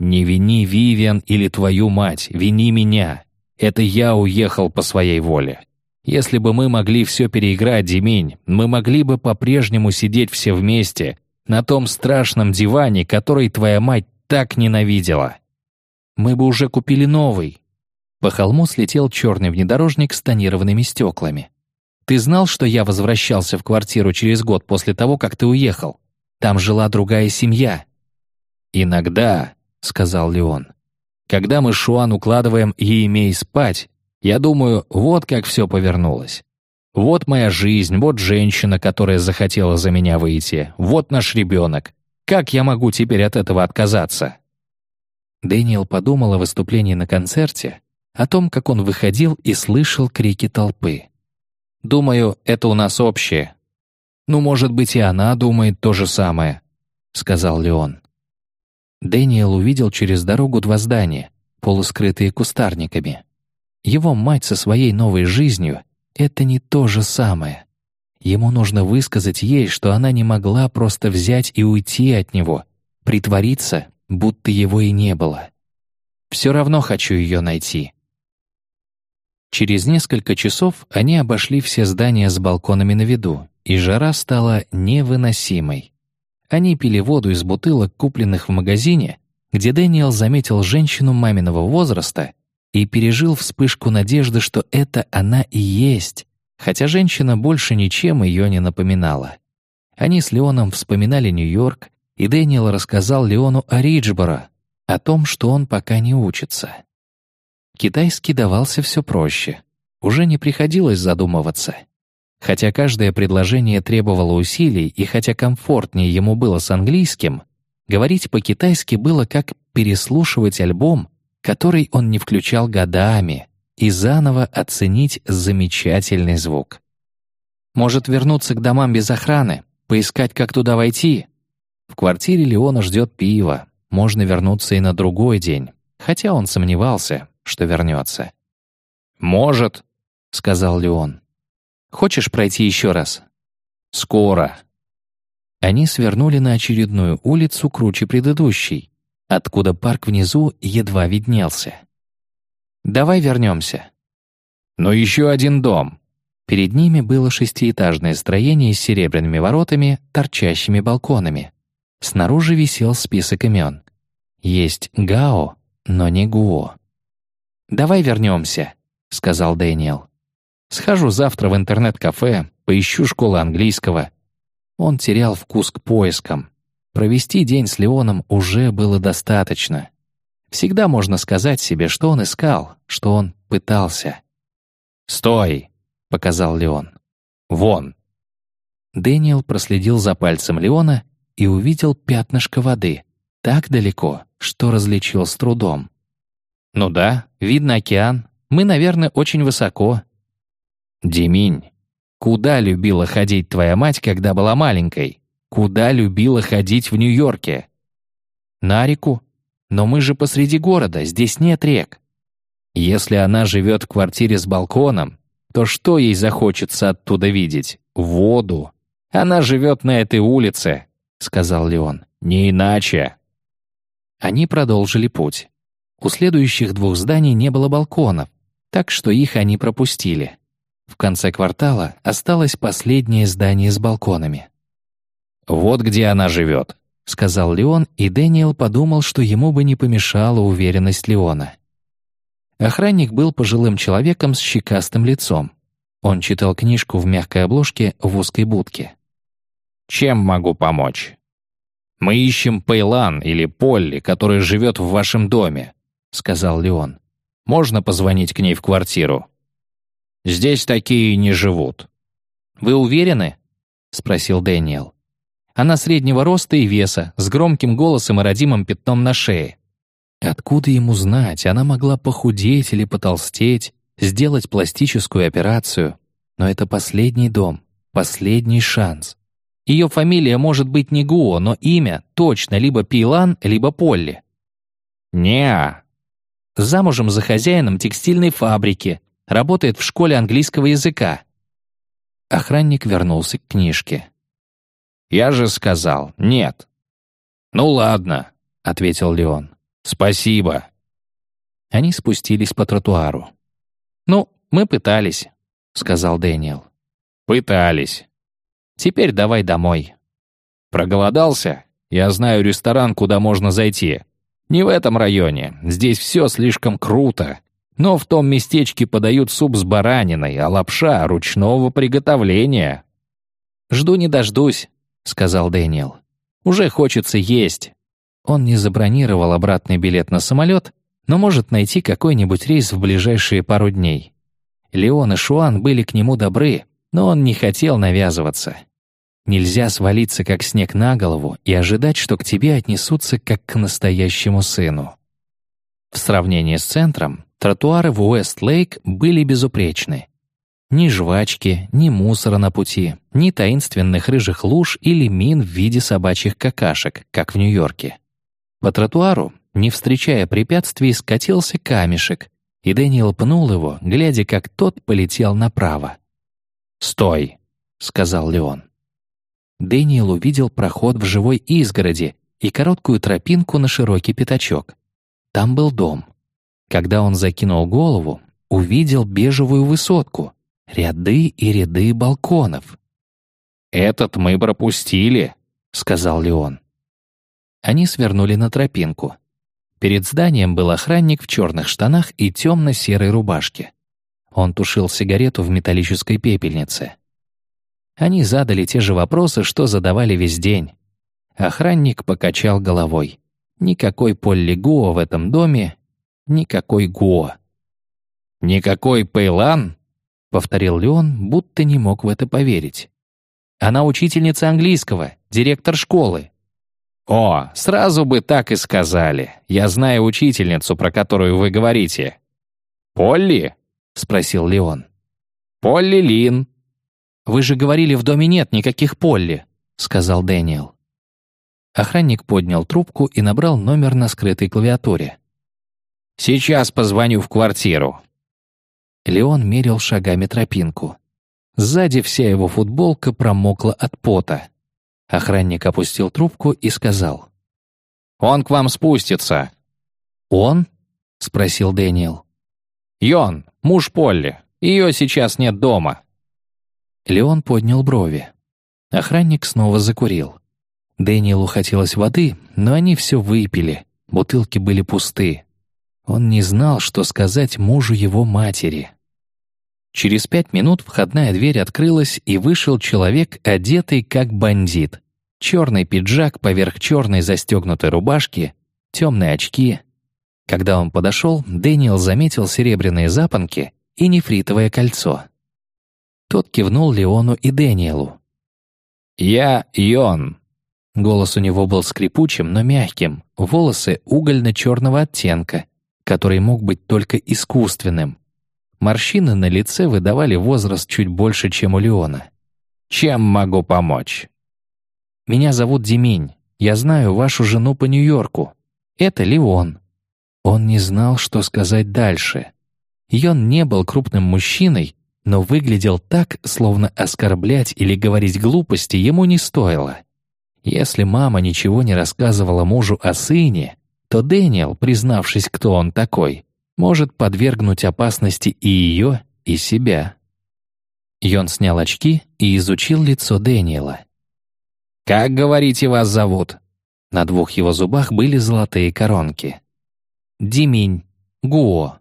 «Не вини Вивиан или твою мать, вини меня. Это я уехал по своей воле. Если бы мы могли все переиграть, Демень, мы могли бы по-прежнему сидеть все вместе на том страшном диване, который твоя мать так ненавидела мы бы уже купили новый». По холму слетел черный внедорожник с тонированными стеклами. «Ты знал, что я возвращался в квартиру через год после того, как ты уехал? Там жила другая семья». «Иногда», — сказал Леон, — «когда мы Шуан укладываем Еемей спать, я думаю, вот как все повернулось. Вот моя жизнь, вот женщина, которая захотела за меня выйти, вот наш ребенок. Как я могу теперь от этого отказаться?» Дэниел подумал о выступлении на концерте, о том, как он выходил и слышал крики толпы. «Думаю, это у нас общее». «Ну, может быть, и она думает то же самое», — сказал Леон. Дэниел увидел через дорогу два здания, полускрытые кустарниками. Его мать со своей новой жизнью — это не то же самое. Ему нужно высказать ей, что она не могла просто взять и уйти от него, притвориться, будто его и не было. Все равно хочу ее найти. Через несколько часов они обошли все здания с балконами на виду, и жара стала невыносимой. Они пили воду из бутылок, купленных в магазине, где Дэниел заметил женщину маминого возраста и пережил вспышку надежды, что это она и есть, хотя женщина больше ничем ее не напоминала. Они с Леоном вспоминали Нью-Йорк, и Дэниел рассказал Леону о Риджборо, о том, что он пока не учится. Китайский давался все проще. Уже не приходилось задумываться. Хотя каждое предложение требовало усилий, и хотя комфортнее ему было с английским, говорить по-китайски было как переслушивать альбом, который он не включал годами, и заново оценить замечательный звук. Может вернуться к домам без охраны, поискать, как туда войти, в квартире Леона ждет пиво, можно вернуться и на другой день, хотя он сомневался, что вернется. «Может», — сказал Леон. «Хочешь пройти еще раз?» «Скоро». Они свернули на очередную улицу круче предыдущей, откуда парк внизу едва виднелся. «Давай вернемся». «Но еще один дом». Перед ними было шестиэтажное строение с серебряными воротами, торчащими балконами. Снаружи висел список имен. Есть Гао, но не Гуо. «Давай вернемся», — сказал Дэниел. «Схожу завтра в интернет-кафе, поищу школу английского». Он терял вкус к поискам. Провести день с Леоном уже было достаточно. Всегда можно сказать себе, что он искал, что он пытался. «Стой!» — показал Леон. «Вон!» Дэниел проследил за пальцем Леона и увидел пятнышко воды, так далеко, что различил с трудом. «Ну да, видно океан. Мы, наверное, очень высоко». «Деминь, куда любила ходить твоя мать, когда была маленькой? Куда любила ходить в Нью-Йорке?» «На реку. Но мы же посреди города, здесь нет рек». «Если она живет в квартире с балконом, то что ей захочется оттуда видеть? Воду. Она живет на этой улице, сказал Леон. «Не иначе». Они продолжили путь. У следующих двух зданий не было балконов, так что их они пропустили. В конце квартала осталось последнее здание с балконами. «Вот где она живет», — сказал Леон, и Дэниел подумал, что ему бы не помешала уверенность Леона. Охранник был пожилым человеком с щекастым лицом. Он читал книжку в мягкой обложке в узкой будке. «Чем могу помочь?» «Мы ищем Пейлан или Полли, которая живет в вашем доме», — сказал Леон. «Можно позвонить к ней в квартиру?» «Здесь такие не живут». «Вы уверены?» — спросил Дэниел. Она среднего роста и веса, с громким голосом и родимым пятном на шее. Откуда ему знать, она могла похудеть или потолстеть, сделать пластическую операцию. Но это последний дом, последний шанс. Ее фамилия может быть не Гуо, но имя точно либо Пилан, либо Полли. не Замужем за хозяином текстильной фабрики, работает в школе английского языка. Охранник вернулся к книжке. «Я же сказал, нет». «Ну ладно», — ответил Леон. «Спасибо». Они спустились по тротуару. «Ну, мы пытались», — сказал Дэниел. «Пытались. Теперь давай домой». «Проголодался? Я знаю ресторан, куда можно зайти. Не в этом районе. Здесь все слишком круто. Но в том местечке подают суп с бараниной, а лапша ручного приготовления». «Жду не дождусь», — сказал Дэниел. «Уже хочется есть». Он не забронировал обратный билет на самолет, но может найти какой-нибудь рейс в ближайшие пару дней. Леон и Шуан были к нему добры, но он не хотел навязываться. Нельзя свалиться как снег на голову и ожидать, что к тебе отнесутся как к настоящему сыну. В сравнении с центром, тротуары в Уэст-Лейк были безупречны. Ни жвачки, ни мусора на пути, ни таинственных рыжих луж или мин в виде собачьих какашек, как в Нью-Йорке. По тротуару не встречая препятствий, скатился камешек, и Дэниел пнул его, глядя, как тот полетел направо. «Стой!» — сказал Леон. Дэниел увидел проход в живой изгороди и короткую тропинку на широкий пятачок. Там был дом. Когда он закинул голову, увидел бежевую высотку, ряды и ряды балконов. «Этот мы пропустили», — сказал Леон. Они свернули на тропинку. Перед зданием был охранник в черных штанах и темно-серой рубашке. Он тушил сигарету в металлической пепельнице. Они задали те же вопросы, что задавали весь день. Охранник покачал головой. Никакой Полли Гуо в этом доме, никакой Гуо. «Никакой Пейлан?» — повторил Леон, будто не мог в это поверить. «Она учительница английского, директор школы. «О, сразу бы так и сказали. Я знаю учительницу, про которую вы говорите». «Полли?» — спросил Леон. «Полли Лин». «Вы же говорили, в доме нет никаких Полли», — сказал Дэниел. Охранник поднял трубку и набрал номер на скрытой клавиатуре. «Сейчас позвоню в квартиру». Леон мерил шагами тропинку. Сзади вся его футболка промокла от пота. Охранник опустил трубку и сказал. «Он к вам спустится». «Он?» — спросил Дэниел. «Йон, муж Полли. Ее сейчас нет дома». Леон поднял брови. Охранник снова закурил. Дэниелу хотелось воды, но они все выпили, бутылки были пусты. Он не знал, что сказать мужу его матери. Через пять минут входная дверь открылась, и вышел человек, одетый как бандит. Черный пиджак поверх черной застегнутой рубашки, темные очки. Когда он подошел, Дэниел заметил серебряные запонки и нефритовое кольцо. Тот кивнул Леону и Дэниелу. «Я Йон». Голос у него был скрипучим, но мягким, волосы угольно-черного оттенка, который мог быть только искусственным. Морщины на лице выдавали возраст чуть больше, чем у Леона. «Чем могу помочь?» «Меня зовут Демень. Я знаю вашу жену по Нью-Йорку. Это Леон». Он не знал, что сказать дальше. Йон не был крупным мужчиной, но выглядел так, словно оскорблять или говорить глупости ему не стоило. Если мама ничего не рассказывала мужу о сыне, то Дэниел, признавшись, кто он такой, может подвергнуть опасности и ее, и себя. Йон снял очки и изучил лицо Дэниела. «Как, говорите, вас зовут?» На двух его зубах были золотые коронки. «Диминь, Гуо».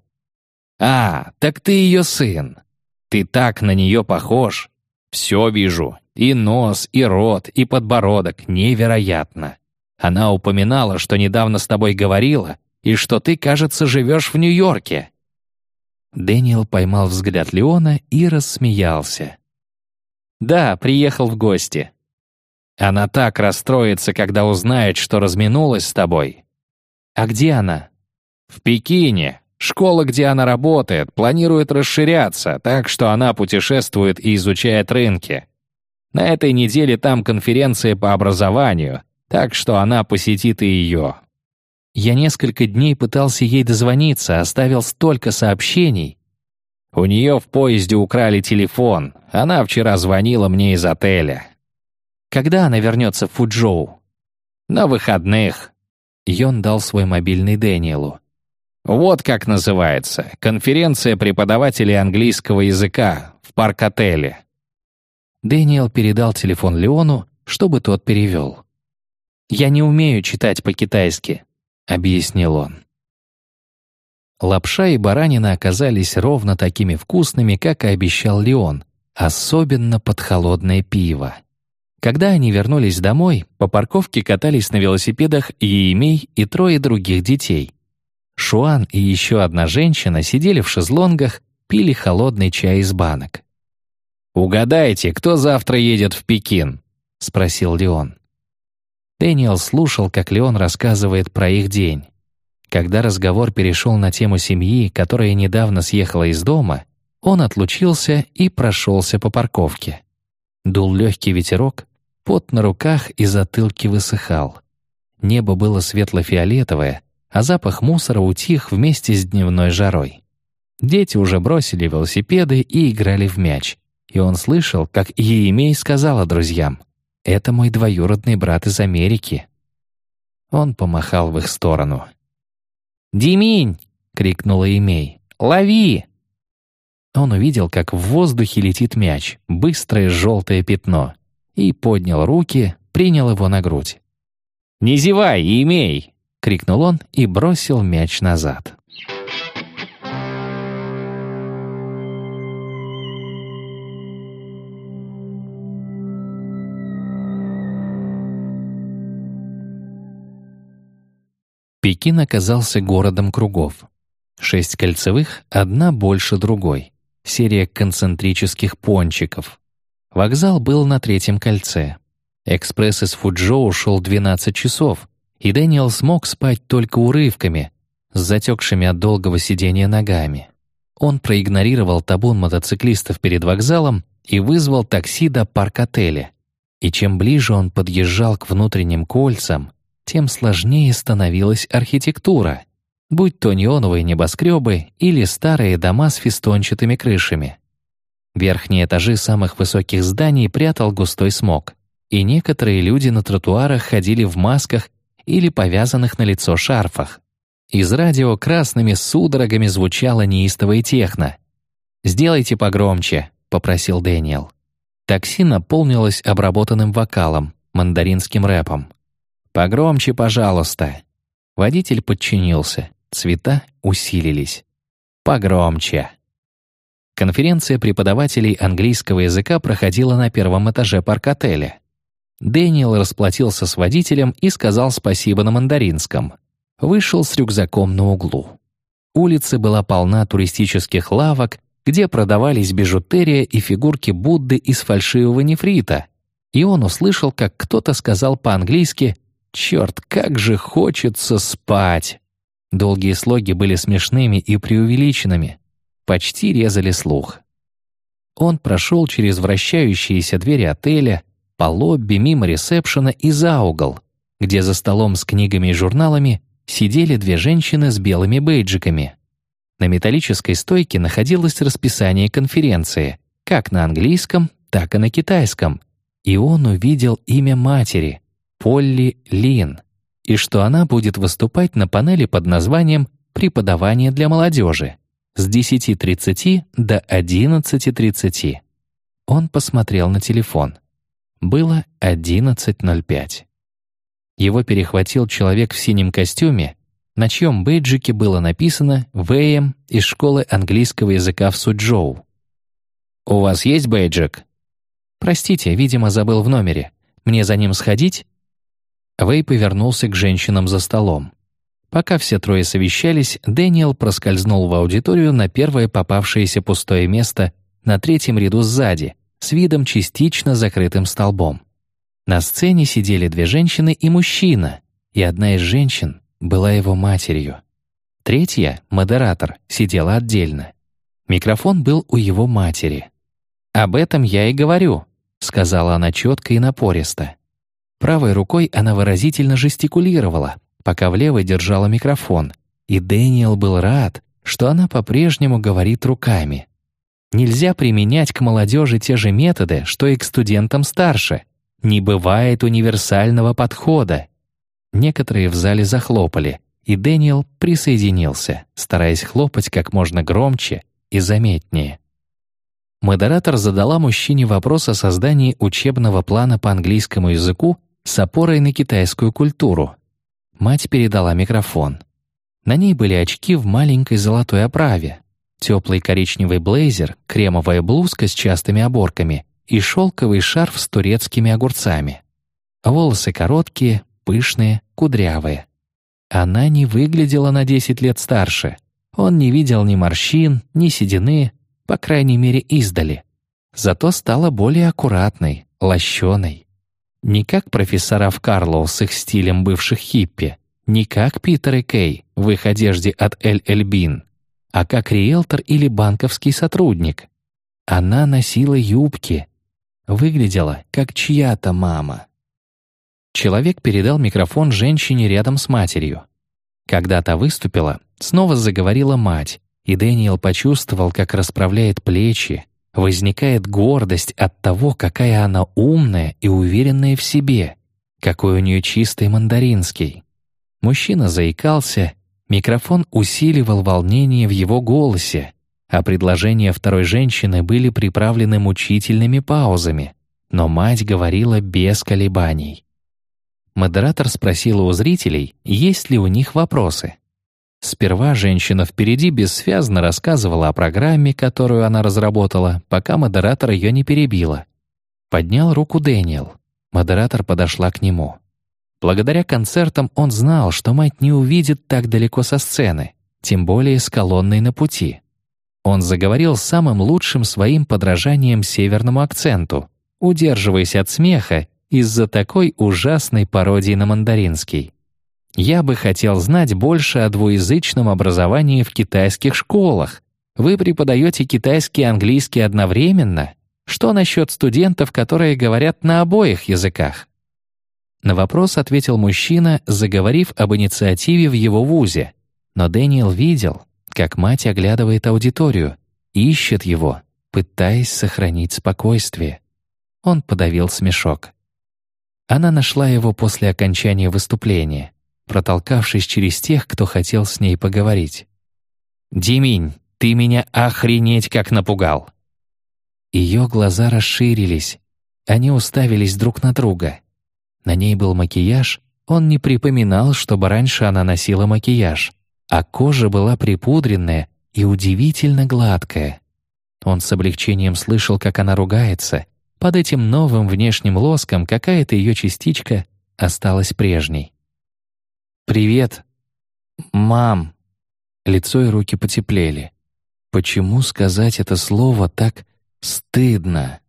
«А, так ты ее сын. Ты так на нее похож. Все вижу. И нос, и рот, и подбородок. Невероятно. Она упоминала, что недавно с тобой говорила, и что ты, кажется, живешь в Нью-Йорке». Дэниел поймал взгляд Леона и рассмеялся. «Да, приехал в гости. Она так расстроится, когда узнает, что разминулась с тобой». «А где она?» «В Пекине. Школа, где она работает, планирует расширяться, так что она путешествует и изучает рынки. На этой неделе там конференция по образованию, так что она посетит и ее. Я несколько дней пытался ей дозвониться, оставил столько сообщений. У нее в поезде украли телефон. Она вчера звонила мне из отеля. Когда она вернется в Фуджоу? На выходных. Йон дал свой мобильный Дэниелу. Вот как называется. Конференция преподавателей английского языка в парк-отеле. Дэниел передал телефон Леону, чтобы тот перевел. «Я не умею читать по-китайски», — объяснил он. Лапша и баранина оказались ровно такими вкусными, как и обещал Леон, особенно под холодное пиво. Когда они вернулись домой, по парковке катались на велосипедах Еемей и трое других детей. Шуан и еще одна женщина сидели в шезлонгах, пили холодный чай из банок. «Угадайте, кто завтра едет в Пекин?» — спросил Леон. Дэниел слушал, как Леон рассказывает про их день. Когда разговор перешел на тему семьи, которая недавно съехала из дома, он отлучился и прошелся по парковке. Дул легкий ветерок, пот на руках и затылке высыхал. Небо было светло-фиолетовое, а запах мусора утих вместе с дневной жарой. Дети уже бросили велосипеды и играли в мяч, и он слышал, как Еемей сказала друзьям — это мой двоюродный брат из Америки». Он помахал в их сторону. «Диминь!» — крикнула Имей. «Лови!» Он увидел, как в воздухе летит мяч, быстрое желтое пятно, и поднял руки, принял его на грудь. «Не зевай, имей!» — крикнул он и бросил мяч назад. Пекин оказался городом кругов. Шесть кольцевых, одна больше другой. Серия концентрических пончиков. Вокзал был на третьем кольце. Экспресс из Фуджоу шел 12 часов, и Дэниел смог спать только урывками, с затекшими от долгого сидения ногами. Он проигнорировал табун мотоциклистов перед вокзалом и вызвал такси до парк-отеля. И чем ближе он подъезжал к внутренним кольцам, тем сложнее становилась архитектура, будь то неоновые небоскребы или старые дома с фистончатыми крышами. Верхние этажи самых высоких зданий прятал густой смог, и некоторые люди на тротуарах ходили в масках или повязанных на лицо шарфах. Из радио красными судорогами звучало неистовое техно. «Сделайте погромче», — попросил Дэниел. Такси наполнилось обработанным вокалом, мандаринским рэпом. «Погромче, пожалуйста». Водитель подчинился, цвета усилились. «Погромче». Конференция преподавателей английского языка проходила на первом этаже парк-отеля. Дэниел расплатился с водителем и сказал спасибо на мандаринском. Вышел с рюкзаком на углу. Улица была полна туристических лавок, где продавались бижутерия и фигурки Будды из фальшивого нефрита. И он услышал, как кто-то сказал по-английски Черт, как же хочется спать! Долгие слоги были смешными и преувеличенными, почти резали слух. Он прошел через вращающиеся двери отеля, по лобби, мимо ресепшена и за угол, где за столом с книгами и журналами сидели две женщины с белыми бейджиками. На металлической стойке находилось расписание конференции, как на английском, так и на китайском, и он увидел имя матери, Полли Лин и что она будет выступать на панели под названием «Преподавание для молодежи» с 10.30 до 11.30. Он посмотрел на телефон. Было 11.05. Его перехватил человек в синем костюме, на чьем бейджике было написано «ВМ» из школы английского языка в Суджоу. «У вас есть бейджик?» «Простите, видимо, забыл в номере. Мне за ним сходить?» Вэй повернулся к женщинам за столом. Пока все трое совещались, Дэниел проскользнул в аудиторию на первое попавшееся пустое место на третьем ряду сзади, с видом частично закрытым столбом. На сцене сидели две женщины и мужчина, и одна из женщин была его матерью. Третья, модератор, сидела отдельно. Микрофон был у его матери. «Об этом я и говорю», — сказала она четко и напористо. Правой рукой она выразительно жестикулировала, пока в левой держала микрофон, и Дэниел был рад, что она по-прежнему говорит руками. Нельзя применять к молодежи те же методы, что и к студентам старше. Не бывает универсального подхода. Некоторые в зале захлопали, и Дэниел присоединился, стараясь хлопать как можно громче и заметнее. Модератор задала мужчине вопрос о создании учебного плана по английскому языку с опорой на китайскую культуру. Мать передала микрофон. На ней были очки в маленькой золотой оправе, теплый коричневый блейзер, кремовая блузка с частыми оборками и шелковый шарф с турецкими огурцами. Волосы короткие, пышные, кудрявые. Она не выглядела на 10 лет старше. Он не видел ни морщин, ни седины, по крайней мере, издали. Зато стала более аккуратной, лощеной. Не как профессора в Карлоу с их стилем бывших хиппи, не как Питер и Кей в их одежде от Эль Эльбин, а как риэлтор или банковский сотрудник. Она носила юбки, выглядела как чья-то мама. Человек передал микрофон женщине рядом с матерью. Когда та выступила, снова заговорила мать, и Дэниел почувствовал, как расправляет плечи, возникает гордость от того, какая она умная и уверенная в себе, какой у нее чистый мандаринский. Мужчина заикался, Микрофон усиливал волнение в его голосе, а предложения второй женщины были приправлены мучительными паузами, но мать говорила без колебаний. Модератор спросила у зрителей, есть ли у них вопросы. Сперва женщина впереди бессвязно рассказывала о программе, которую она разработала, пока модератор ее не перебила. Поднял руку Дэниел. Модератор подошла к нему. Благодаря концертам он знал, что мать не увидит так далеко со сцены, тем более с колонной на пути. Он заговорил самым лучшим своим подражанием северному акценту, удерживаясь от смеха из-за такой ужасной пародии на мандаринский. «Я бы хотел знать больше о двуязычном образовании в китайских школах. Вы преподаете китайский и английский одновременно? Что насчет студентов, которые говорят на обоих языках?» На вопрос ответил мужчина, заговорив об инициативе в его вузе. Но Дэниел видел, как мать оглядывает аудиторию, ищет его, пытаясь сохранить спокойствие. Он подавил смешок. Она нашла его после окончания выступления, протолкавшись через тех, кто хотел с ней поговорить. «Диминь, ты меня охренеть как напугал!» Ее глаза расширились, они уставились друг на друга. На ней был макияж, он не припоминал, чтобы раньше она носила макияж, а кожа была припудренная и удивительно гладкая. Он с облегчением слышал, как она ругается. Под этим новым внешним лоском какая-то ее частичка осталась прежней. «Привет, мам!» Лицо и руки потеплели. Почему сказать это слово так стыдно?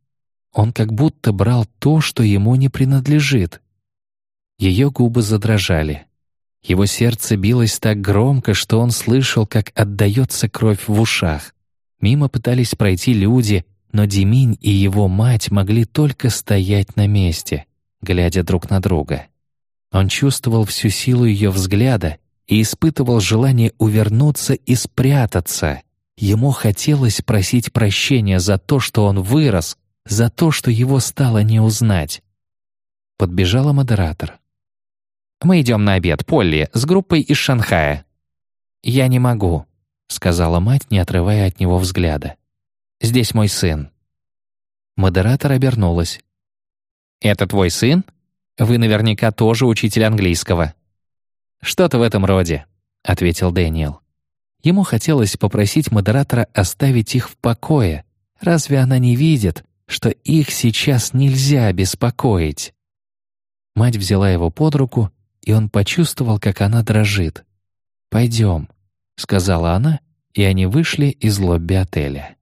Он как будто брал то, что ему не принадлежит. Ее губы задрожали. Его сердце билось так громко, что он слышал, как отдаётся кровь в ушах. Мимо пытались пройти люди, но Деминь и его мать могли только стоять на месте, глядя друг на друга. Он чувствовал всю силу ее взгляда и испытывал желание увернуться и спрятаться. Ему хотелось просить прощения за то, что он вырос, за то, что его стало не узнать. Подбежала модератор Мы идем на обед, Полли, с группой из Шанхая». «Я не могу», — сказала мать, не отрывая от него взгляда. «Здесь мой сын». Модератор обернулась. «Это твой сын? Вы наверняка тоже учитель английского». «Что-то в этом роде», — ответил Дэниел. Ему хотелось попросить модератора оставить их в покое. Разве она не видит, что их сейчас нельзя беспокоить? Мать взяла его под руку, и он почувствовал, как она дрожит. «Пойдем», — сказала она, и они вышли из лобби отеля.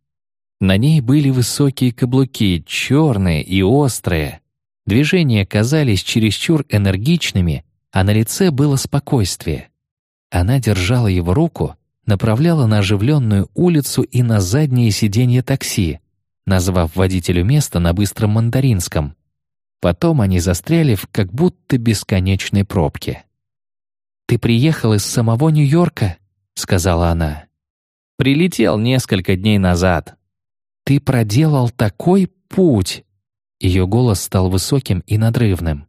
На ней были высокие каблуки, черные и острые. Движения казались чересчур энергичными, а на лице было спокойствие. Она держала его руку, направляла на оживленную улицу и на заднее сиденье такси, назвав водителю место на быстром мандаринском. Потом они застряли в как будто бесконечной пробке. «Ты приехал из самого Нью-Йорка?» — сказала она. «Прилетел несколько дней назад». «Ты проделал такой путь!» Ее голос стал высоким и надрывным.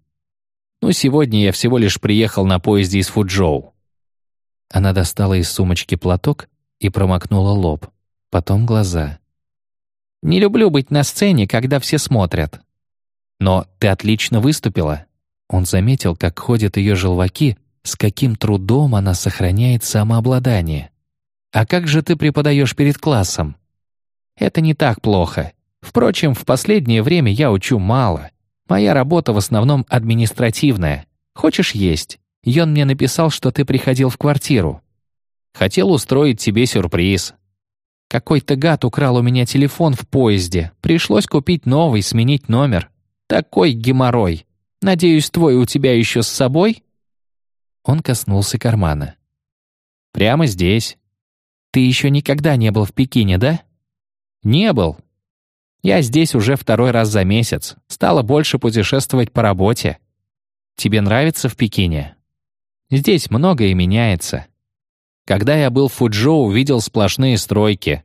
«Ну, сегодня я всего лишь приехал на поезде из Фуджоу». Она достала из сумочки платок и промокнула лоб, потом глаза. «Не люблю быть на сцене, когда все смотрят. Но ты отлично выступила». Он заметил, как ходят ее желваки, с каким трудом она сохраняет самообладание. «А как же ты преподаешь перед классом?» «Это не так плохо. Впрочем, в последнее время я учу мало. Моя работа в основном административная. Хочешь есть? Йон мне написал, что ты приходил в квартиру. Хотел устроить тебе сюрприз. Какой-то гад украл у меня телефон в поезде. Пришлось купить новый, сменить номер. Такой геморрой. Надеюсь, твой у тебя еще с собой?» Он коснулся кармана. «Прямо здесь. Ты еще никогда не был в Пекине, да?» «Не был. Я здесь уже второй раз за месяц. Стало больше путешествовать по работе. Тебе нравится в Пекине? Здесь многое меняется. Когда я был в Фуджоу, видел сплошные стройки.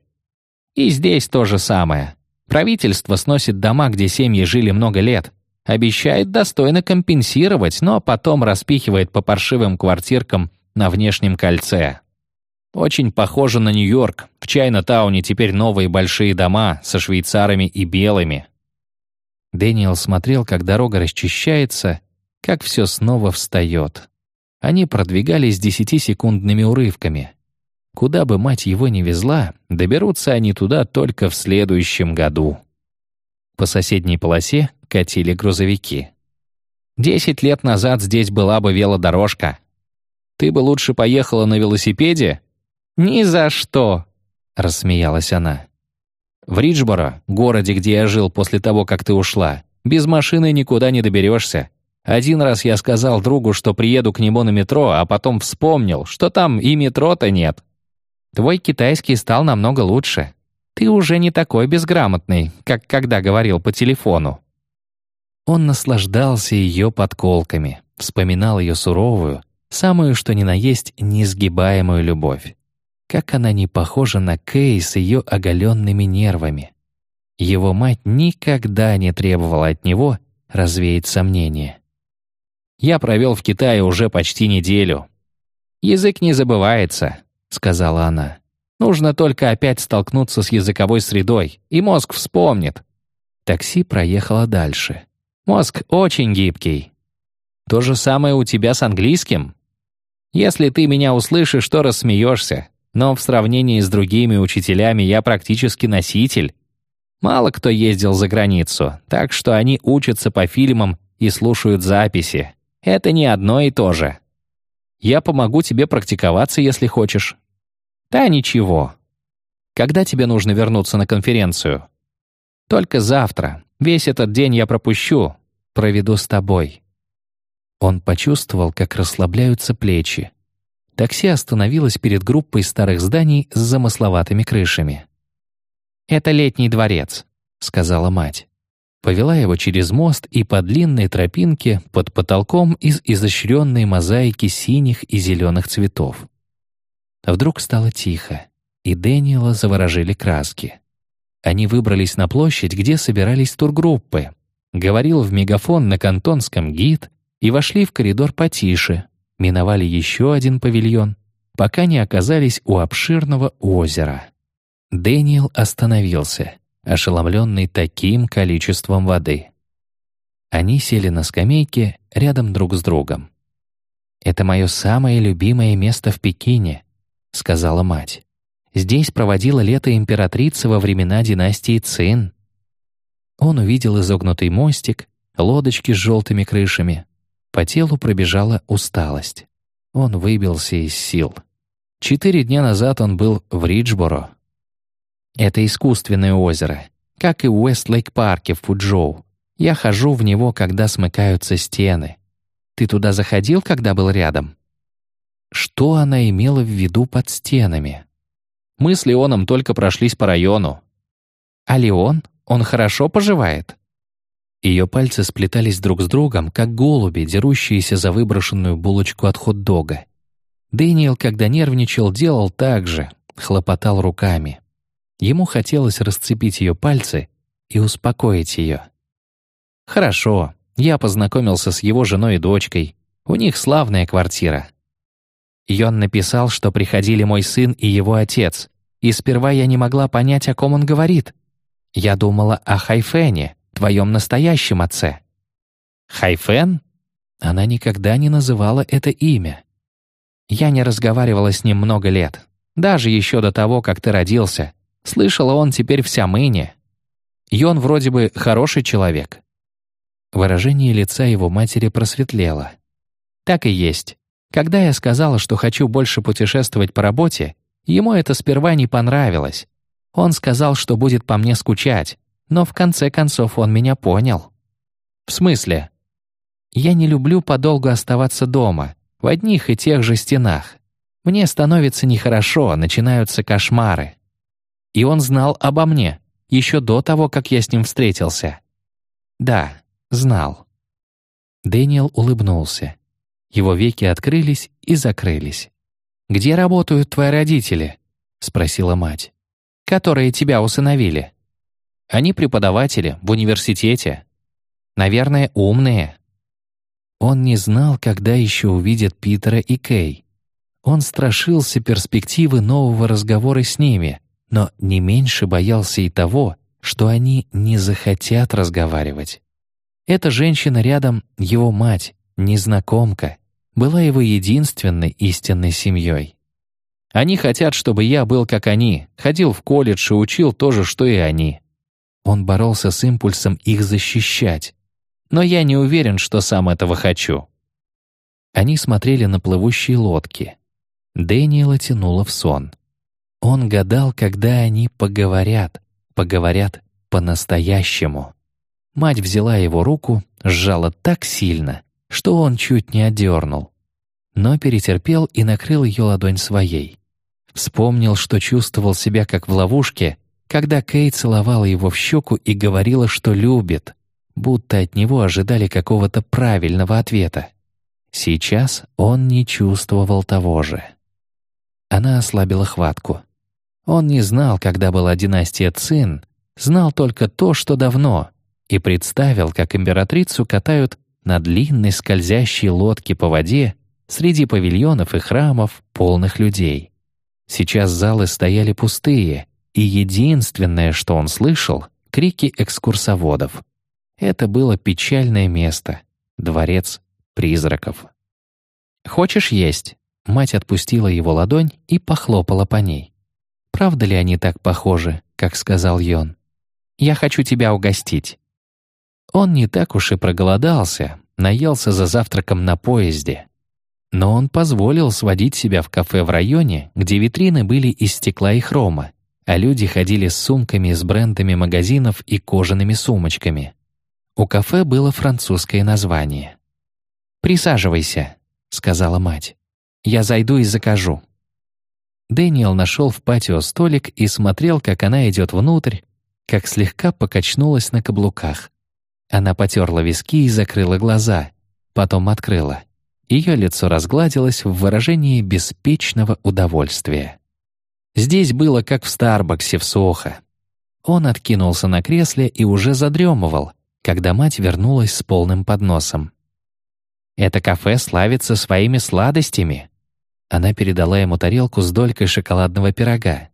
И здесь то же самое. Правительство сносит дома, где семьи жили много лет. Обещает достойно компенсировать, но потом распихивает по паршивым квартиркам на внешнем кольце. Очень похоже на Нью-Йорк. В Чайна-тауне теперь новые большие дома со швейцарами и белыми. Дэниел смотрел, как дорога расчищается, как все снова встает. Они продвигались десятисекундными урывками. Куда бы мать его ни везла, доберутся они туда только в следующем году. По соседней полосе катили грузовики. «Десять лет назад здесь была бы велодорожка. Ты бы лучше поехала на велосипеде «Ни за что!» — рассмеялась она. «В Риджборо, городе, где я жил после того, как ты ушла, без машины никуда не доберешься. Один раз я сказал другу, что приеду к нему на метро, а потом вспомнил, что там и метро-то нет. Твой китайский стал намного лучше. Ты уже не такой безграмотный, как когда говорил по телефону». Он наслаждался ее подколками, вспоминал ее суровую, самую что ни на есть несгибаемую любовь. Как она не похожа на Кэй с ее оголенными нервами. Его мать никогда не требовала от него развеять сомнения. «Я провел в Китае уже почти неделю. Язык не забывается», — сказала она. «Нужно только опять столкнуться с языковой средой, и мозг вспомнит». Такси проехало дальше. «Мозг очень гибкий. То же самое у тебя с английским. Если ты меня услышишь, то рассмеешься но в сравнении с другими учителями я практически носитель. Мало кто ездил за границу, так что они учатся по фильмам и слушают записи. Это не одно и то же. Я помогу тебе практиковаться, если хочешь. Да ничего. Когда тебе нужно вернуться на конференцию? Только завтра. Весь этот день я пропущу. Проведу с тобой. Он почувствовал, как расслабляются плечи. Такси остановилось перед группой старых зданий с замысловатыми крышами. «Это летний дворец», — сказала мать. Повела его через мост и по длинной тропинке под потолком из изощренной мозаики синих и зеленых цветов. Вдруг стало тихо, и Дэниела заворожили краски. Они выбрались на площадь, где собирались тургруппы. Говорил в мегафон на кантонском гид, и вошли в коридор потише, миновали еще один павильон, пока не оказались у обширного озера. Дэниел остановился, ошеломленный таким количеством воды. Они сели на скамейке рядом друг с другом. «Это мое самое любимое место в Пекине», — сказала мать. «Здесь проводила лето императрица во времена династии Цин». Он увидел изогнутый мостик, лодочки с желтыми крышами. По телу пробежала усталость. Он выбился из сил. Четыре дня назад он был в Риджборо. Это искусственное озеро, как и в Уэстлейк-парке в Фуджоу. Я хожу в него, когда смыкаются стены. Ты туда заходил, когда был рядом? Что она имела в виду под стенами? Мы с Леоном только прошлись по району. А Леон? Он хорошо поживает? Ее пальцы сплетались друг с другом, как голуби, дерущиеся за выброшенную булочку от хот-дога. Дэниел, когда нервничал, делал так же, хлопотал руками. Ему хотелось расцепить ее пальцы и успокоить ее. «Хорошо, я познакомился с его женой и дочкой. У них славная квартира». Йон написал, что приходили мой сын и его отец, и сперва я не могла понять, о ком он говорит. Я думала о Хайфене, твоем настоящем отце. Хайфен? Она никогда не называла это имя. Я не разговаривала с ним много лет, даже еще до того, как ты родился. Слышала он теперь вся Мэни. Йон вроде бы хороший человек. Выражение лица его матери просветлело. Так и есть. Когда я сказала, что хочу больше путешествовать по работе, ему это сперва не понравилось. Он сказал, что будет по мне скучать, но в конце концов он меня понял. В смысле? Я не люблю подолгу оставаться дома, в одних и тех же стенах. Мне становится нехорошо, начинаются кошмары. И он знал обо мне, еще до того, как я с ним встретился. Да, знал. Дэниел улыбнулся. Его веки открылись и закрылись. «Где работают твои родители?» — спросила мать. «Которые тебя усыновили?» «Они преподаватели в университете. Наверное, умные». Он не знал, когда еще увидит Питера и Кей. Он страшился перспективы нового разговора с ними, но не меньше боялся и того, что они не захотят разговаривать. Эта женщина рядом — его мать, незнакомка, была его единственной истинной семьей. Они хотят, чтобы я был как они, ходил в колледж и учил то же, что и они. Он боролся с импульсом их защищать. Но я не уверен, что сам этого хочу. Они смотрели на плывущие лодки. Дэниела тянуло в сон. Он гадал, когда они поговорят, поговорят по-настоящему. Мать взяла его руку, сжала так сильно, что он чуть не отдернул. Но перетерпел и накрыл ее ладонь своей. Вспомнил, что чувствовал себя как в ловушке, когда Кей целовала его в щеку и говорила, что любит, будто от него ожидали какого-то правильного ответа. Сейчас он не чувствовал того же. Она ослабила хватку. Он не знал, когда была династия Цин, знал только то, что давно, и представил, как императрицу катают на длинной скользящей лодке по воде среди павильонов и храмов, полных людей. Сейчас залы стояли пустые, и единственное, что он слышал — крики экскурсоводов. Это было печальное место — дворец призраков. «Хочешь есть?» Мать отпустила его ладонь и похлопала по ней. «Правда ли они так похожи, как сказал Йон? Я хочу тебя угостить». Он не так уж и проголодался, наелся за завтраком на поезде. Но он позволил сводить себя в кафе в районе, где витрины были из стекла и хрома, а люди ходили с сумками с брендами магазинов и кожаными сумочками. У кафе было французское название. «Присаживайся», — сказала мать. «Я зайду и закажу». Дэниел нашел в патио столик и смотрел, как она идет внутрь, как слегка покачнулась на каблуках. Она потерла виски и закрыла глаза, потом открыла. Ее лицо разгладилось в выражении беспечного удовольствия. Здесь было как в Старбаксе в Сохо. Он откинулся на кресле и уже задремывал, когда мать вернулась с полным подносом. Это кафе славится своими сладостями». Она передала ему тарелку с долькой шоколадного пирога.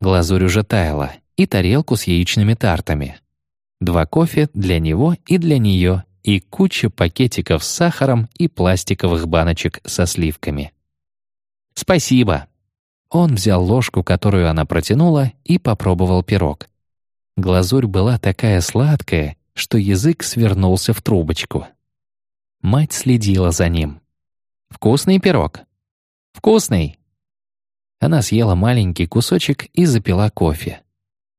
Глазурь уже таяла, и тарелку с яичными тартами. Два кофе для него и для нее, и куча пакетиков с сахаром и пластиковых баночек со сливками. «Спасибо». Он взял ложку, которую она протянула, и попробовал пирог. Глазурь была такая сладкая, что язык свернулся в трубочку. Мать следила за ним. «Вкусный пирог?» «Вкусный!» Она съела маленький кусочек и запила кофе.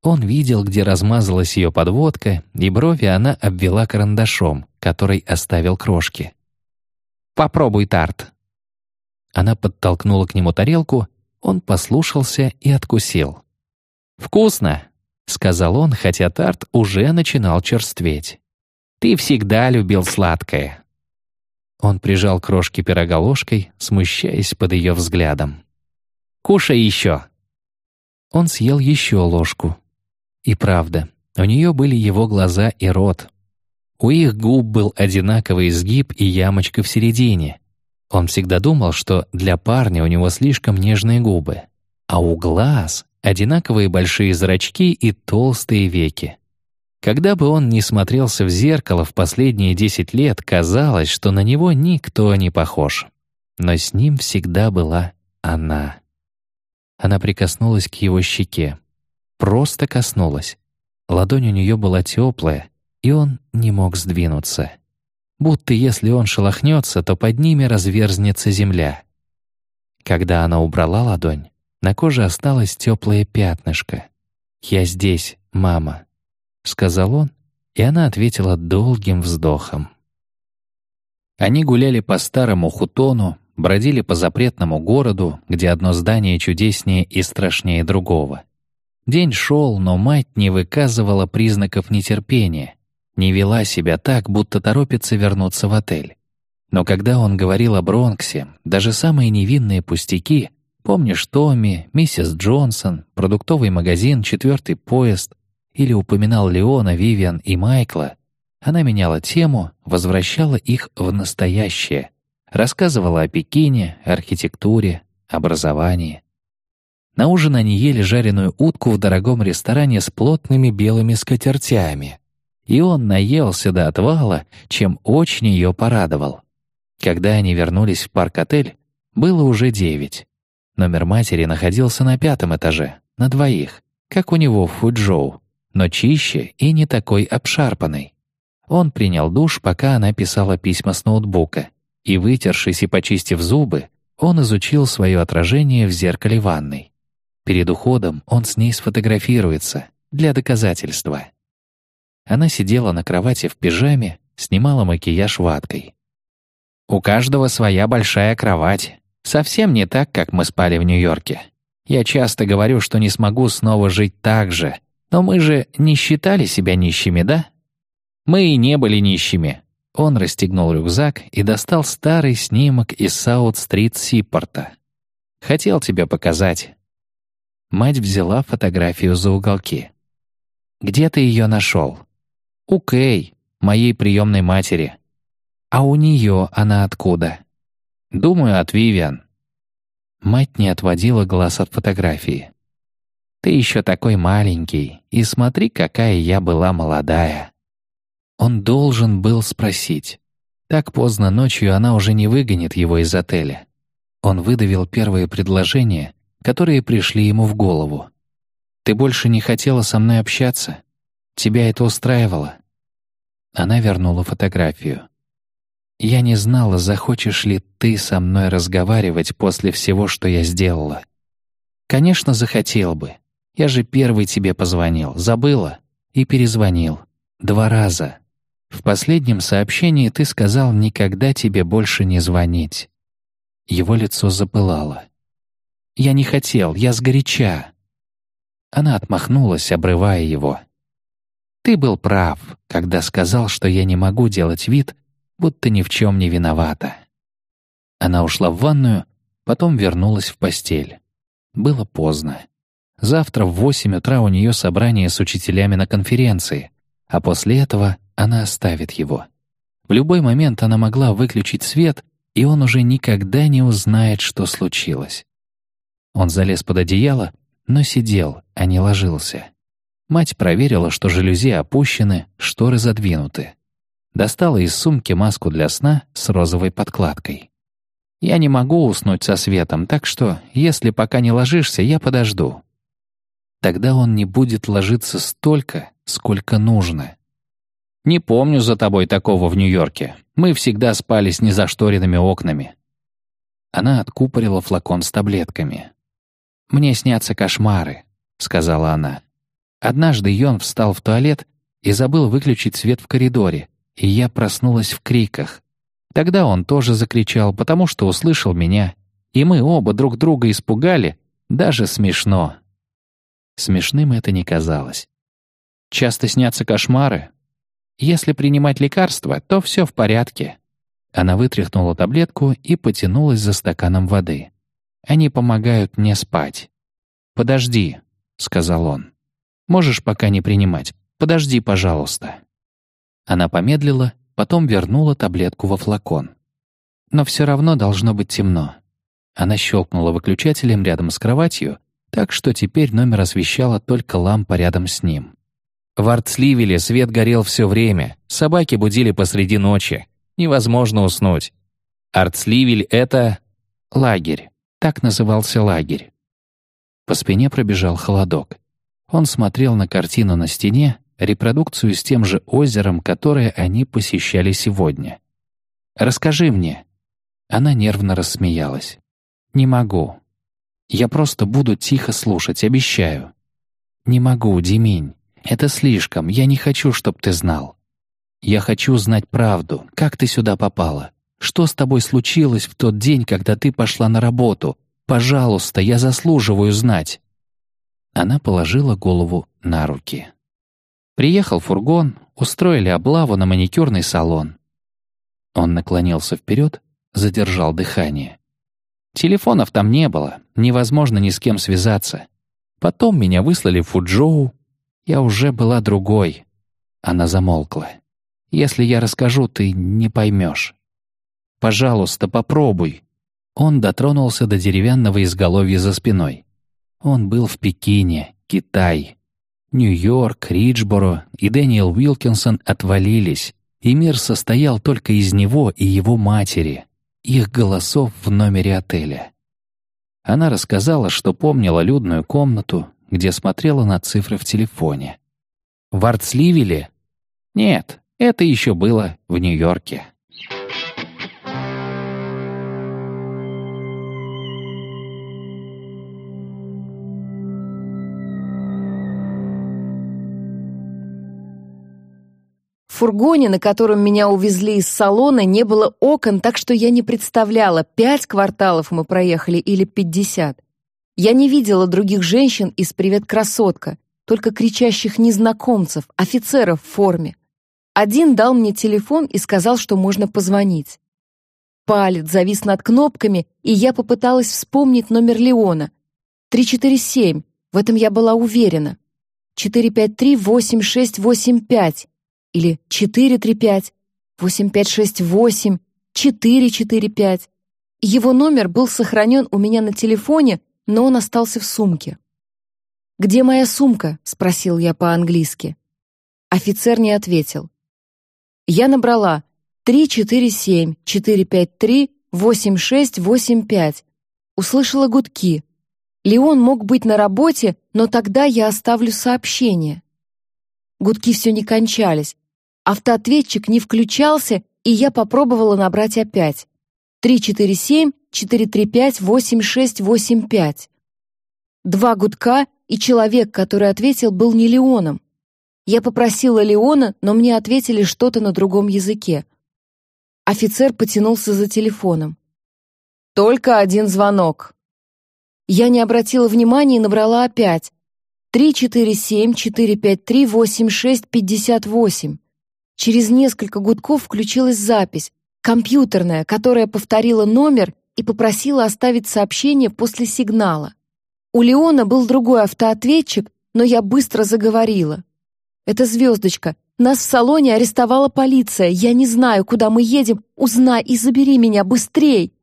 Он видел, где размазалась ее подводка, и брови она обвела карандашом, который оставил крошки. «Попробуй тарт». Она подтолкнула к нему тарелку, он послушался и откусил. «Вкусно!» — сказал он, хотя тарт уже начинал черстветь. «Ты всегда любил сладкое». Он прижал крошки пирога ложкой, смущаясь под ее взглядом. «Кушай еще!» Он съел еще ложку. И правда, у нее были его глаза и рот. У их губ был одинаковый изгиб и ямочка в середине. Он всегда думал, что для парня у него слишком нежные губы. А у глаз одинаковые большие зрачки и толстые веки. Когда бы он ни смотрелся в зеркало в последние десять лет, казалось, что на него никто не похож. Но с ним всегда была она. Она прикоснулась к его щеке. Просто коснулась. Ладонь у нее была теплая, и он не мог сдвинуться. Будто если он шелохнется, то под ними разверзнется земля. Когда она убрала ладонь, на коже осталось теплое пятнышко. «Я здесь, мама», — сказал он, и она ответила долгим вздохом. Они гуляли по старому хутону, бродили по запретному городу, где одно здание чудеснее и страшнее другого. День шел, но мать не выказывала признаков нетерпения, не вела себя так, будто торопится вернуться в отель. Но когда он говорил о Бронксе, даже самые невинные пустяки, помнишь Томми, миссис Джонсон, продуктовый магазин, четвертый поезд, или упоминал Леона, Вивиан и Майкла, она меняла тему, возвращала их в настоящее, рассказывала о Пекине, архитектуре, образовании. На ужин они ели жареную утку в дорогом ресторане с плотными белыми скатертями. И он наелся до отвала, чем очень ее порадовал. Когда они вернулись в парк-отель, было уже девять. Номер матери находился на пятом этаже, на двоих, как у него в Фуджоу но чище и не такой обшарпанный. Он принял душ, пока она писала письма с ноутбука, и, вытершись и почистив зубы, он изучил свое отражение в зеркале ванной. Перед уходом он с ней сфотографируется для доказательства. Она сидела на кровати в пижаме, снимала макияж ваткой. «У каждого своя большая кровать. Совсем не так, как мы спали в Нью-Йорке. Я часто говорю, что не смогу снова жить так же, но мы же не считали себя нищими, да? Мы и не были нищими. Он расстегнул рюкзак и достал старый снимок из Саут-стрит Сиппорта. Хотел тебе показать. Мать взяла фотографию за уголки. «Где ты ее нашел?» «У Кей, моей приемной матери». «А у нее она откуда?» «Думаю, от Вивиан». Мать не отводила глаз от фотографии. Ты еще такой маленький, и смотри, какая я была молодая». Он должен был спросить. Так поздно ночью она уже не выгонит его из отеля. Он выдавил первые предложения, которые пришли ему в голову. «Ты больше не хотела со мной общаться? Тебя это устраивало?» Она вернула фотографию. «Я не знала, захочешь ли ты со мной разговаривать после всего, что я сделала. Конечно, захотел бы. Я же первый тебе позвонил, забыла и перезвонил. Два раза. В последнем сообщении ты сказал никогда тебе больше не звонить. Его лицо запылало. Я не хотел, я сгоряча. Она отмахнулась, обрывая его. Ты был прав, когда сказал, что я не могу делать вид, будто ни в чем не виновата. Она ушла в ванную, потом вернулась в постель. Было поздно. Завтра в восемь утра у нее собрание с учителями на конференции, а после этого она оставит его. В любой момент она могла выключить свет, и он уже никогда не узнает, что случилось. Он залез под одеяло, но сидел, а не ложился. Мать проверила, что жалюзи опущены, шторы задвинуты. Достала из сумки маску для сна с розовой подкладкой. «Я не могу уснуть со светом, так что, если пока не ложишься, я подожду». Тогда он не будет ложиться столько, сколько нужно. Не помню за тобой такого в Нью-Йорке. Мы всегда спали с незашторенными окнами». Она откупорила флакон с таблетками. «Мне снятся кошмары», — сказала она. Однажды Йон встал в туалет и забыл выключить свет в коридоре, и я проснулась в криках. Тогда он тоже закричал, потому что услышал меня, и мы оба друг друга испугали, даже смешно. Смешным это не казалось. «Часто снятся кошмары?» Если принимать лекарства, то все в порядке». Она вытряхнула таблетку и потянулась за стаканом воды. «Они помогают мне спать». «Подожди», — сказал он. «Можешь пока не принимать. Подожди, пожалуйста». Она помедлила, потом вернула таблетку во флакон. «Но все равно должно быть темно». Она щелкнула выключателем рядом с кроватью, так что теперь номер освещала только лампа рядом с ним. В Артсливеле свет горел все время, собаки будили посреди ночи. Невозможно уснуть. Артсливель — это... лагерь. Так назывался лагерь. По спине пробежал холодок. Он смотрел на картину на стене, репродукцию с тем же озером, которое они посещали сегодня. «Расскажи мне». Она нервно рассмеялась. «Не могу. Я просто буду тихо слушать, обещаю». «Не могу, Диминь. Это слишком, я не хочу, чтоб ты знал. Я хочу знать правду, как ты сюда попала. Что с тобой случилось в тот день, когда ты пошла на работу? Пожалуйста, я заслуживаю знать». Она положила голову на руки. Приехал фургон, устроили облаву на маникюрный салон. Он наклонился вперед, задержал дыхание. Телефонов там не было, невозможно ни с кем связаться. Потом меня выслали в Фуджоу, я уже была другой. Она замолкла. Если я расскажу, ты не поймешь. Пожалуйста, попробуй. Он дотронулся до деревянного изголовья за спиной. Он был в Пекине, Китай. Нью-Йорк, Риджборо и Дэниел Уилкинсон отвалились, и мир состоял только из него и его матери, их голосов в номере отеля. Она рассказала, что помнила людную комнату, где смотрела на цифры в телефоне. В Артсливеле? Нет, это еще было в Нью-Йорке. В фургоне, на котором меня увезли из салона, не было окон, так что я не представляла, пять кварталов мы проехали или пятьдесят. Я не видела других женщин из «Привет, красотка», только кричащих незнакомцев, офицеров в форме. Один дал мне телефон и сказал, что можно позвонить. Палец завис над кнопками, и я попыталась вспомнить номер Леона. 347, в этом я была уверена. 453-8685 или 435, 8568, 445. Его номер был сохранен у меня на телефоне, но он остался в сумке. «Где моя сумка?» — спросил я по-английски. Офицер не ответил. Я набрала 347-453-8685. Услышала гудки. Леон мог быть на работе, но тогда я оставлю сообщение. Гудки все не кончались. Автоответчик не включался, и я попробовала набрать опять. 347 435-8685. Два гудка, и человек, который ответил, был не Леоном. Я попросила Леона, но мне ответили что-то на другом языке. Офицер потянулся за телефоном. «Только один звонок». Я не обратила внимания и набрала опять. 347-453-8658. Через несколько гудков включилась запись, компьютерная, которая повторила номер и попросила оставить сообщение после сигнала. У Леона был другой автоответчик, но я быстро заговорила. «Это звездочка. Нас в салоне арестовала полиция. Я не знаю, куда мы едем. Узнай и забери меня быстрей!»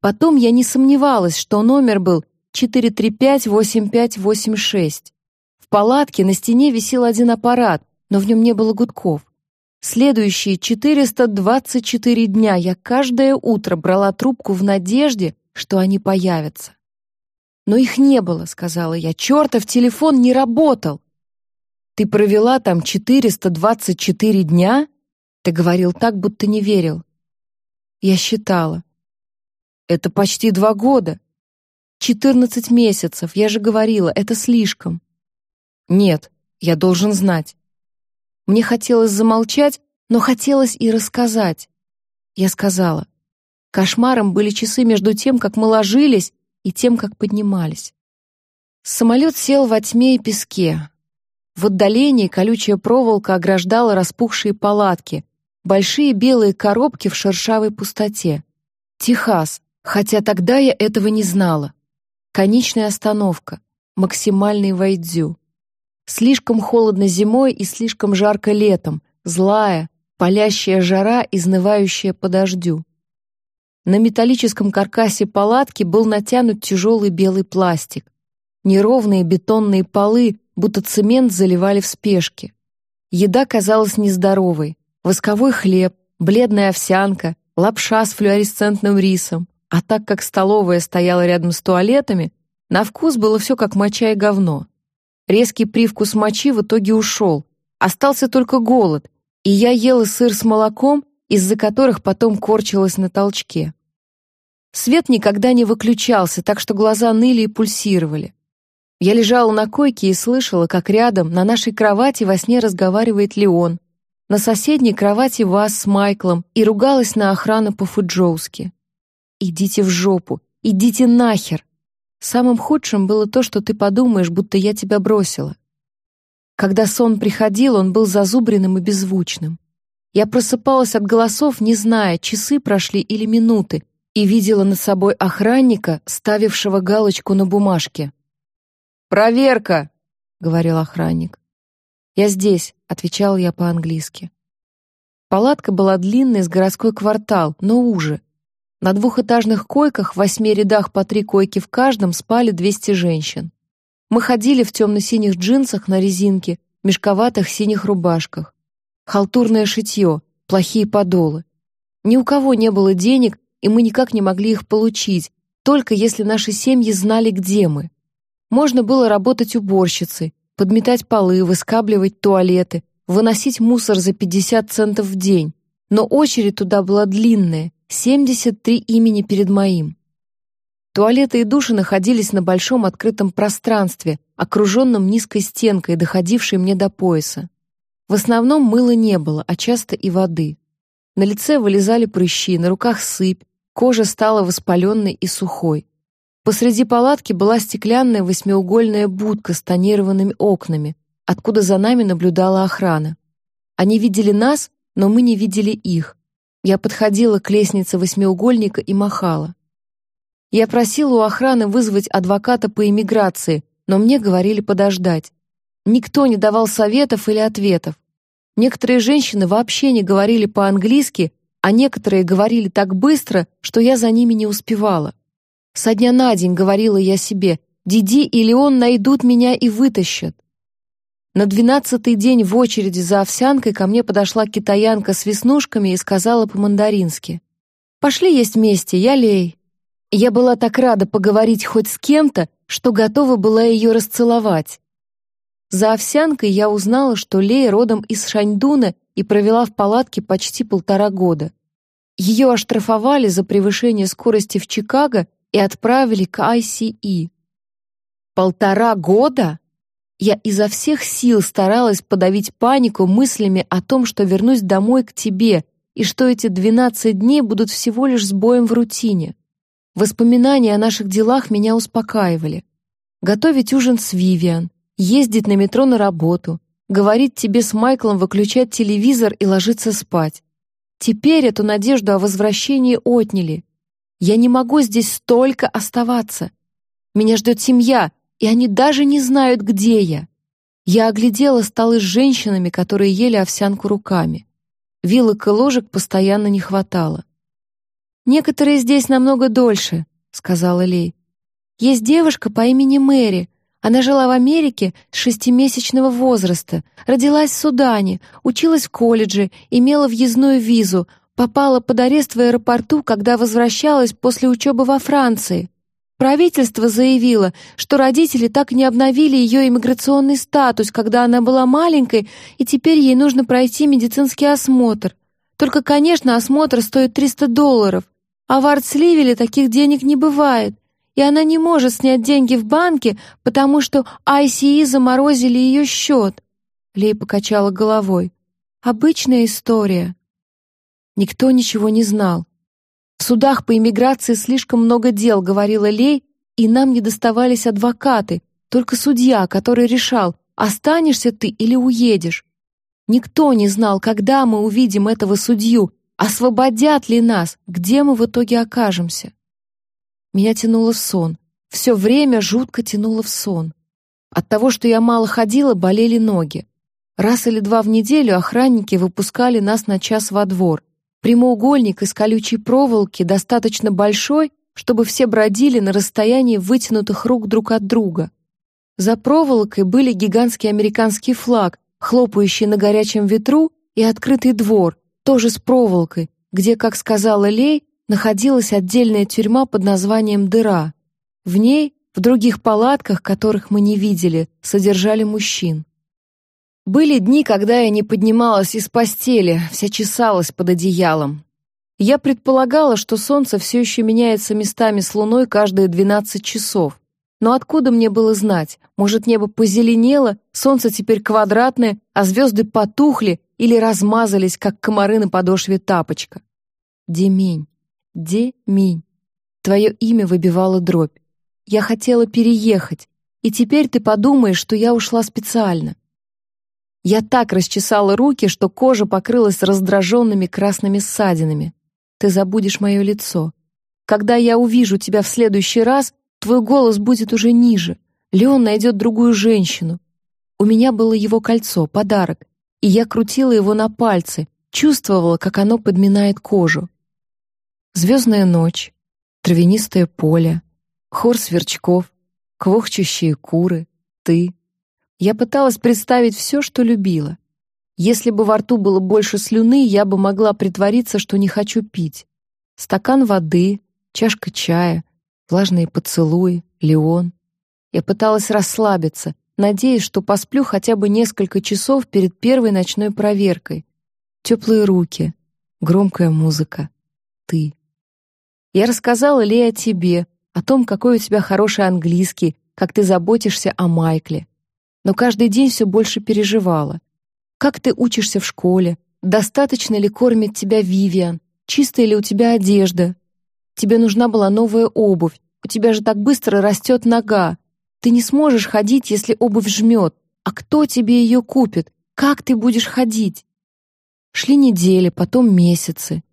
Потом я не сомневалась, что номер был 435-8586. В палатке на стене висел один аппарат, но в нем не было гудков. Следующие 424 дня я каждое утро брала трубку в надежде, что они появятся. «Но их не было», — сказала я. «Чертов телефон не работал!» «Ты провела там 424 дня?» Ты говорил так, будто не верил. Я считала. Это почти два года. Четырнадцать месяцев, я же говорила, это слишком. Нет, я должен знать. Мне хотелось замолчать, но хотелось и рассказать. Я сказала. Кошмаром были часы между тем, как мы ложились, и тем, как поднимались. Самолет сел во тьме и песке. В отдалении колючая проволока ограждала распухшие палатки, большие белые коробки в шершавой пустоте. Техас, хотя тогда я этого не знала. Конечная остановка, максимальный вайдзю. Слишком холодно зимой и слишком жарко летом, злая, палящая жара, изнывающая по дождю. На металлическом каркасе палатки был натянут тяжелый белый пластик. Неровные бетонные полы, будто цемент заливали в спешке. Еда казалась нездоровой. Восковой хлеб, бледная овсянка, лапша с флуоресцентным рисом. А так как столовая стояла рядом с туалетами, на вкус было все как моча и говно. Резкий привкус мочи в итоге ушел. Остался только голод, и я ела сыр с молоком, из-за которых потом корчилась на толчке. Свет никогда не выключался, так что глаза ныли и пульсировали. Я лежала на койке и слышала, как рядом на нашей кровати во сне разговаривает Леон, на соседней кровати вас с Майклом и ругалась на охрану по-фуджоуски. «Идите в жопу! Идите нахер!» Самым худшим было то, что ты подумаешь, будто я тебя бросила. Когда сон приходил, он был зазубренным и беззвучным. Я просыпалась от голосов, не зная, часы прошли или минуты, и видела над собой охранника, ставившего галочку на бумажке. «Проверка!» — говорил охранник. «Я здесь», — отвечал я по-английски. Палатка была длинной, с городской квартал, но уже. На двухэтажных койках в восьми рядах по три койки в каждом спали 200 женщин. Мы ходили в темно-синих джинсах на резинке, мешковатых синих рубашках. Халтурное шитье, плохие подолы. Ни у кого не было денег, и мы никак не могли их получить, только если наши семьи знали, где мы. Можно было работать уборщицей, подметать полы, выскабливать туалеты, выносить мусор за 50 центов в день. Но очередь туда была длинная, 73 имени перед моим. Туалеты и души находились на большом открытом пространстве, окруженном низкой стенкой, доходившей мне до пояса. В основном мыла не было, а часто и воды. На лице вылезали прыщи, на руках сыпь, кожа стала воспаленной и сухой. Посреди палатки была стеклянная восьмиугольная будка с тонированными окнами, откуда за нами наблюдала охрана. Они видели нас, но мы не видели их. Я подходила к лестнице восьмиугольника и махала. Я просила у охраны вызвать адвоката по иммиграции, но мне говорили подождать. Никто не давал советов или ответов. Некоторые женщины вообще не говорили по-английски, а некоторые говорили так быстро, что я за ними не успевала. Со дня на день говорила я себе, Диди или он найдут меня и вытащат. На двенадцатый день в очереди за овсянкой ко мне подошла китаянка с веснушками и сказала по-мандарински. «Пошли есть вместе, я Лей». Я была так рада поговорить хоть с кем-то, что готова была ее расцеловать. За овсянкой я узнала, что Лей родом из Шаньдуна и провела в палатке почти полтора года. Ее оштрафовали за превышение скорости в Чикаго и отправили к ICE. Полтора года? Я изо всех сил старалась подавить панику мыслями о том, что вернусь домой к тебе и что эти 12 дней будут всего лишь сбоем в рутине. Воспоминания о наших делах меня успокаивали. Готовить ужин с Вивиан, ездить на метро на работу, говорить тебе с Майклом выключать телевизор и ложиться спать. Теперь эту надежду о возвращении отняли, я не могу здесь столько оставаться. Меня ждет семья, и они даже не знают, где я. Я оглядела столы с женщинами, которые ели овсянку руками. Вилок и ложек постоянно не хватало. «Некоторые здесь намного дольше», — сказала Лей. «Есть девушка по имени Мэри. Она жила в Америке с шестимесячного возраста, родилась в Судане, училась в колледже, имела въездную визу, попала под арест в аэропорту, когда возвращалась после учебы во Франции. Правительство заявило, что родители так не обновили ее иммиграционный статус, когда она была маленькой, и теперь ей нужно пройти медицинский осмотр. Только, конечно, осмотр стоит 300 долларов, а в Артсливеле таких денег не бывает и она не может снять деньги в банке, потому что ICE заморозили ее счет. Лей покачала головой. Обычная история. Никто ничего не знал. В судах по иммиграции слишком много дел, говорила Лей, и нам не доставались адвокаты, только судья, который решал, останешься ты или уедешь. Никто не знал, когда мы увидим этого судью, освободят ли нас, где мы в итоге окажемся. Меня тянуло в сон. Все время жутко тянуло в сон. От того, что я мало ходила, болели ноги. Раз или два в неделю охранники выпускали нас на час во двор. Прямоугольник из колючей проволоки достаточно большой, чтобы все бродили на расстоянии вытянутых рук друг от друга. За проволокой были гигантский американский флаг, хлопающий на горячем ветру, и открытый двор, тоже с проволокой, где, как сказала Лей, находилась отдельная тюрьма под названием «Дыра». В ней, в других палатках, которых мы не видели, содержали мужчин. Были дни, когда я не поднималась из постели, вся чесалась под одеялом. Я предполагала, что солнце все еще меняется местами с луной каждые 12 часов. Но откуда мне было знать? Может, небо позеленело, солнце теперь квадратное, а звезды потухли или размазались, как комары на подошве тапочка? Демень. Де-Минь. Твое имя выбивало дробь. Я хотела переехать, и теперь ты подумаешь, что я ушла специально. Я так расчесала руки, что кожа покрылась раздраженными красными ссадинами. Ты забудешь мое лицо. Когда я увижу тебя в следующий раз, твой голос будет уже ниже. Леон найдет другую женщину. У меня было его кольцо, подарок, и я крутила его на пальце, чувствовала, как оно подминает кожу. Звездная ночь, травянистое поле, хор сверчков, квохчущие куры, ты. Я пыталась представить все, что любила. Если бы во рту было больше слюны, я бы могла притвориться, что не хочу пить. Стакан воды, чашка чая, влажные поцелуи, Леон. Я пыталась расслабиться, надеясь, что посплю хотя бы несколько часов перед первой ночной проверкой. Теплые руки, громкая музыка, ты. Я рассказала Ле о тебе, о том, какой у тебя хороший английский, как ты заботишься о Майкле. Но каждый день все больше переживала. Как ты учишься в школе? Достаточно ли кормит тебя Вивиан? Чистая ли у тебя одежда? Тебе нужна была новая обувь. У тебя же так быстро растет нога. Ты не сможешь ходить, если обувь жмет. А кто тебе ее купит? Как ты будешь ходить? Шли недели, потом месяцы.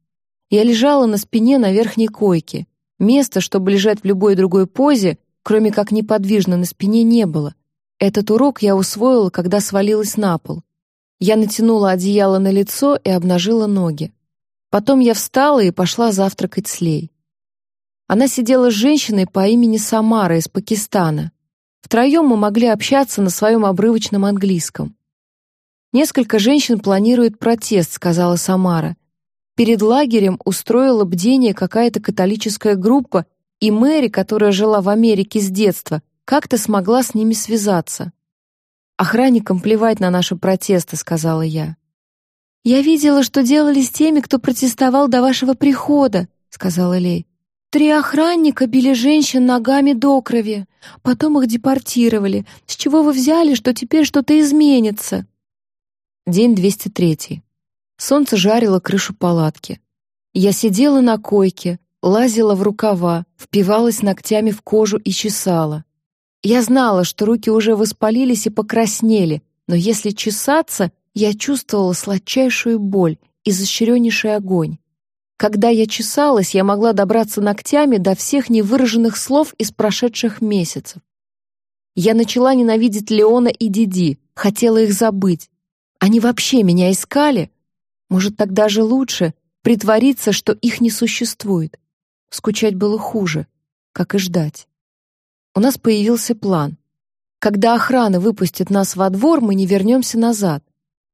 Я лежала на спине на верхней койке. Места, чтобы лежать в любой другой позе, кроме как неподвижно на спине, не было. Этот урок я усвоила, когда свалилась на пол. Я натянула одеяло на лицо и обнажила ноги. Потом я встала и пошла завтракать с Лей. Она сидела с женщиной по имени Самара из Пакистана. Втроем мы могли общаться на своем обрывочном английском. «Несколько женщин планируют протест», — сказала Самара. Перед лагерем устроила бдение какая-то католическая группа, и Мэри, которая жила в Америке с детства, как-то смогла с ними связаться. «Охранникам плевать на наши протесты», — сказала я. «Я видела, что делали с теми, кто протестовал до вашего прихода», — сказала Лей. «Три охранника били женщин ногами до крови, потом их депортировали. С чего вы взяли, что теперь что-то изменится?» День 203. Солнце жарило крышу палатки. Я сидела на койке, лазила в рукава, впивалась ногтями в кожу и чесала. Я знала, что руки уже воспалились и покраснели, но если чесаться, я чувствовала сладчайшую боль и изощреннейший огонь. Когда я чесалась, я могла добраться ногтями до всех невыраженных слов из прошедших месяцев. Я начала ненавидеть Леона и Диди, хотела их забыть. Они вообще меня искали? Может, так даже лучше притвориться, что их не существует. Скучать было хуже, как и ждать. У нас появился план. Когда охрана выпустит нас во двор, мы не вернемся назад.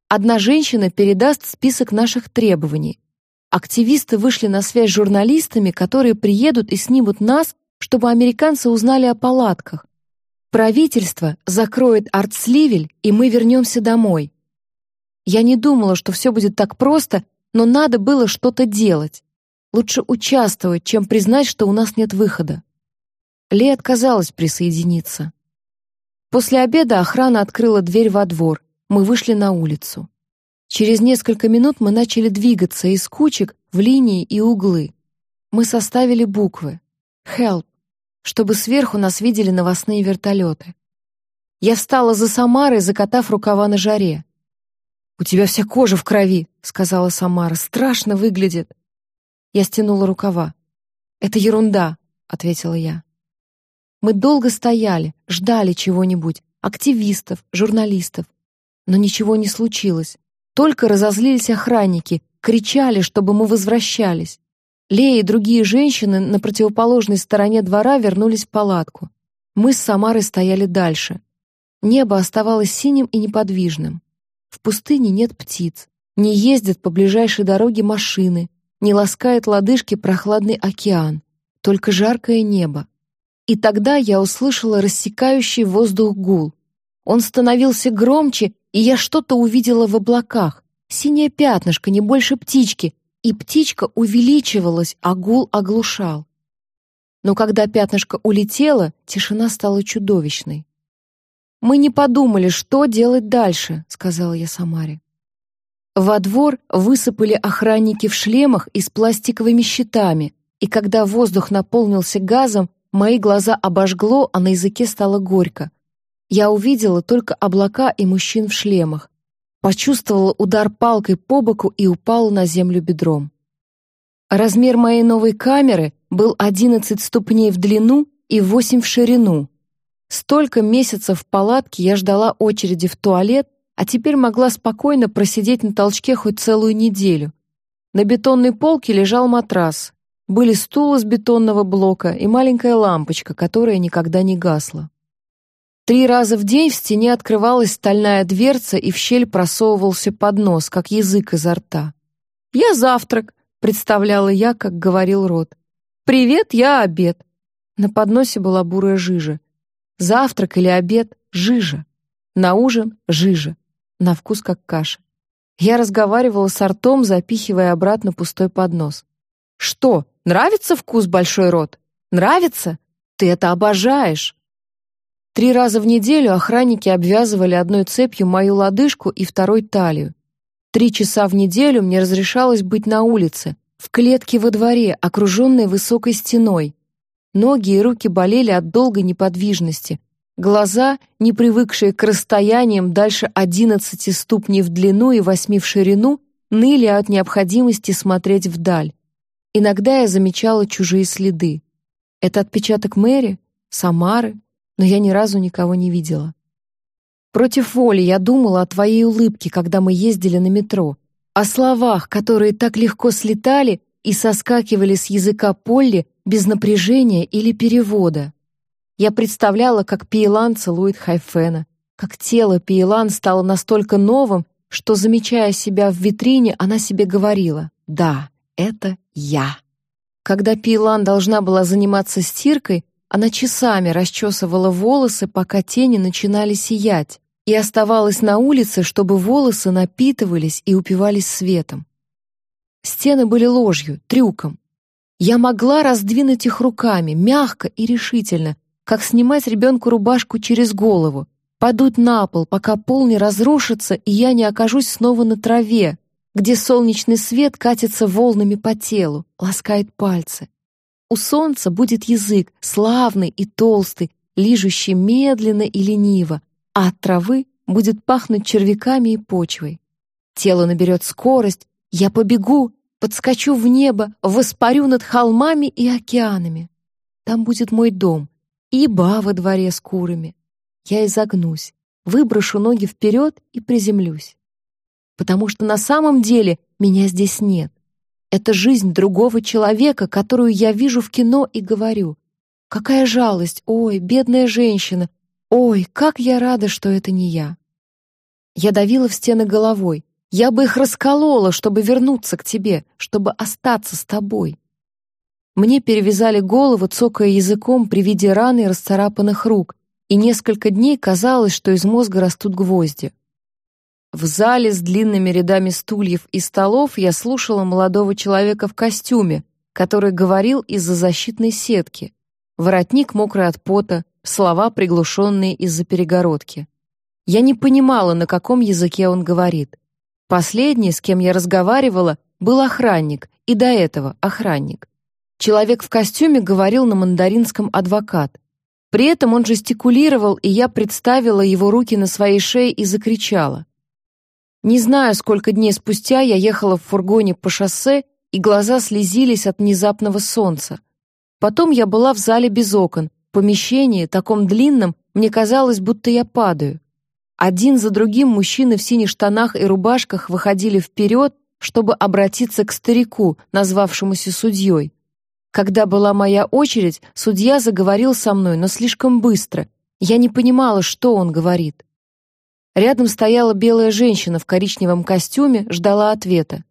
Одна женщина передаст список наших требований. Активисты вышли на связь с журналистами, которые приедут и снимут нас, чтобы американцы узнали о палатках. Правительство закроет Артсливель, и мы вернемся домой. Я не думала, что все будет так просто, но надо было что-то делать. Лучше участвовать, чем признать, что у нас нет выхода. Ли отказалась присоединиться. После обеда охрана открыла дверь во двор. Мы вышли на улицу. Через несколько минут мы начали двигаться из кучек в линии и углы. Мы составили буквы. «Help», чтобы сверху нас видели новостные вертолеты. Я встала за Самарой, закатав рукава на жаре. «У тебя вся кожа в крови», — сказала Самара. «Страшно выглядит». Я стянула рукава. «Это ерунда», — ответила я. Мы долго стояли, ждали чего-нибудь, активистов, журналистов. Но ничего не случилось. Только разозлились охранники, кричали, чтобы мы возвращались. Лея и другие женщины на противоположной стороне двора вернулись в палатку. Мы с Самарой стояли дальше. Небо оставалось синим и неподвижным. В пустыне нет птиц, не ездят по ближайшей дороге машины, не ласкает лодыжки прохладный океан, только жаркое небо. И тогда я услышала рассекающий воздух гул. Он становился громче, и я что-то увидела в облаках. Синее пятнышко, не больше птички, и птичка увеличивалась, а гул оглушал. Но когда пятнышко улетело, тишина стала чудовищной. «Мы не подумали, что делать дальше», — сказала я Самаре. Во двор высыпали охранники в шлемах и с пластиковыми щитами, и когда воздух наполнился газом, мои глаза обожгло, а на языке стало горько. Я увидела только облака и мужчин в шлемах. Почувствовала удар палкой по боку и упала на землю бедром. Размер моей новой камеры был 11 ступней в длину и 8 в ширину, Столько месяцев в палатке я ждала очереди в туалет, а теперь могла спокойно просидеть на толчке хоть целую неделю. На бетонной полке лежал матрас. Были стул из бетонного блока и маленькая лампочка, которая никогда не гасла. Три раза в день в стене открывалась стальная дверца, и в щель просовывался поднос, как язык изо рта. «Я завтрак», — представляла я, как говорил рот. «Привет, я обед». На подносе была бурая жижа. Завтрак или обед — жижа. На ужин — жижа. На вкус как каша. Я разговаривала с ртом, запихивая обратно пустой поднос. «Что, нравится вкус большой рот? Нравится? Ты это обожаешь!» Три раза в неделю охранники обвязывали одной цепью мою лодыжку и второй талию. Три часа в неделю мне разрешалось быть на улице, в клетке во дворе, окруженной высокой стеной. Ноги и руки болели от долгой неподвижности. Глаза, не привыкшие к расстояниям дальше 11 ступней в длину и 8 в ширину, ныли от необходимости смотреть вдаль. Иногда я замечала чужие следы. Это отпечаток Мэри, Самары, но я ни разу никого не видела. Против воли я думала о твоей улыбке, когда мы ездили на метро, о словах, которые так легко слетали и соскакивали с языка Полли без напряжения или перевода. Я представляла, как Пиелан целует Хайфена, как тело Пиелан стало настолько новым, что, замечая себя в витрине, она себе говорила «Да, это я». Когда Пиелан должна была заниматься стиркой, она часами расчесывала волосы, пока тени начинали сиять, и оставалась на улице, чтобы волосы напитывались и упивались светом. Стены были ложью, трюком. Я могла раздвинуть их руками, мягко и решительно, как снимать ребенку рубашку через голову, подуть на пол, пока пол не разрушится, и я не окажусь снова на траве, где солнечный свет катится волнами по телу, ласкает пальцы. У солнца будет язык, славный и толстый, лижущий медленно и лениво, а от травы будет пахнуть червяками и почвой. Тело наберет скорость, я побегу, подскочу в небо, воспарю над холмами и океанами. Там будет мой дом, и ба во дворе с курами. я изогнусь, выброшу ноги вперед и приземлюсь. Потому что на самом деле меня здесь нет. Это жизнь другого человека, которую я вижу в кино и говорю. Какая жалость, ой, бедная женщина, ой, как я рада, что это не я. Я давила в стены головой. Я бы их расколола, чтобы вернуться к тебе, чтобы остаться с тобой. Мне перевязали голову, цокая языком при виде раны и расцарапанных рук, и несколько дней казалось, что из мозга растут гвозди. В зале с длинными рядами стульев и столов я слушала молодого человека в костюме, который говорил из-за защитной сетки. Воротник мокрый от пота, слова приглушенные из-за перегородки. Я не понимала, на каком языке он говорит. Последний, с кем я разговаривала, был охранник, и до этого охранник. Человек в костюме говорил на мандаринском адвокат. При этом он жестикулировал, и я представила его руки на своей шее и закричала. Не знаю, сколько дней спустя я ехала в фургоне по шоссе, и глаза слезились от внезапного солнца. Потом я была в зале без окон, в помещении, таком длинном, мне казалось, будто я падаю. Один за другим мужчины в синих штанах и рубашках выходили вперед, чтобы обратиться к старику, назвавшемуся судьей. Когда была моя очередь, судья заговорил со мной, но слишком быстро. Я не понимала, что он говорит. Рядом стояла белая женщина в коричневом костюме, ждала ответа.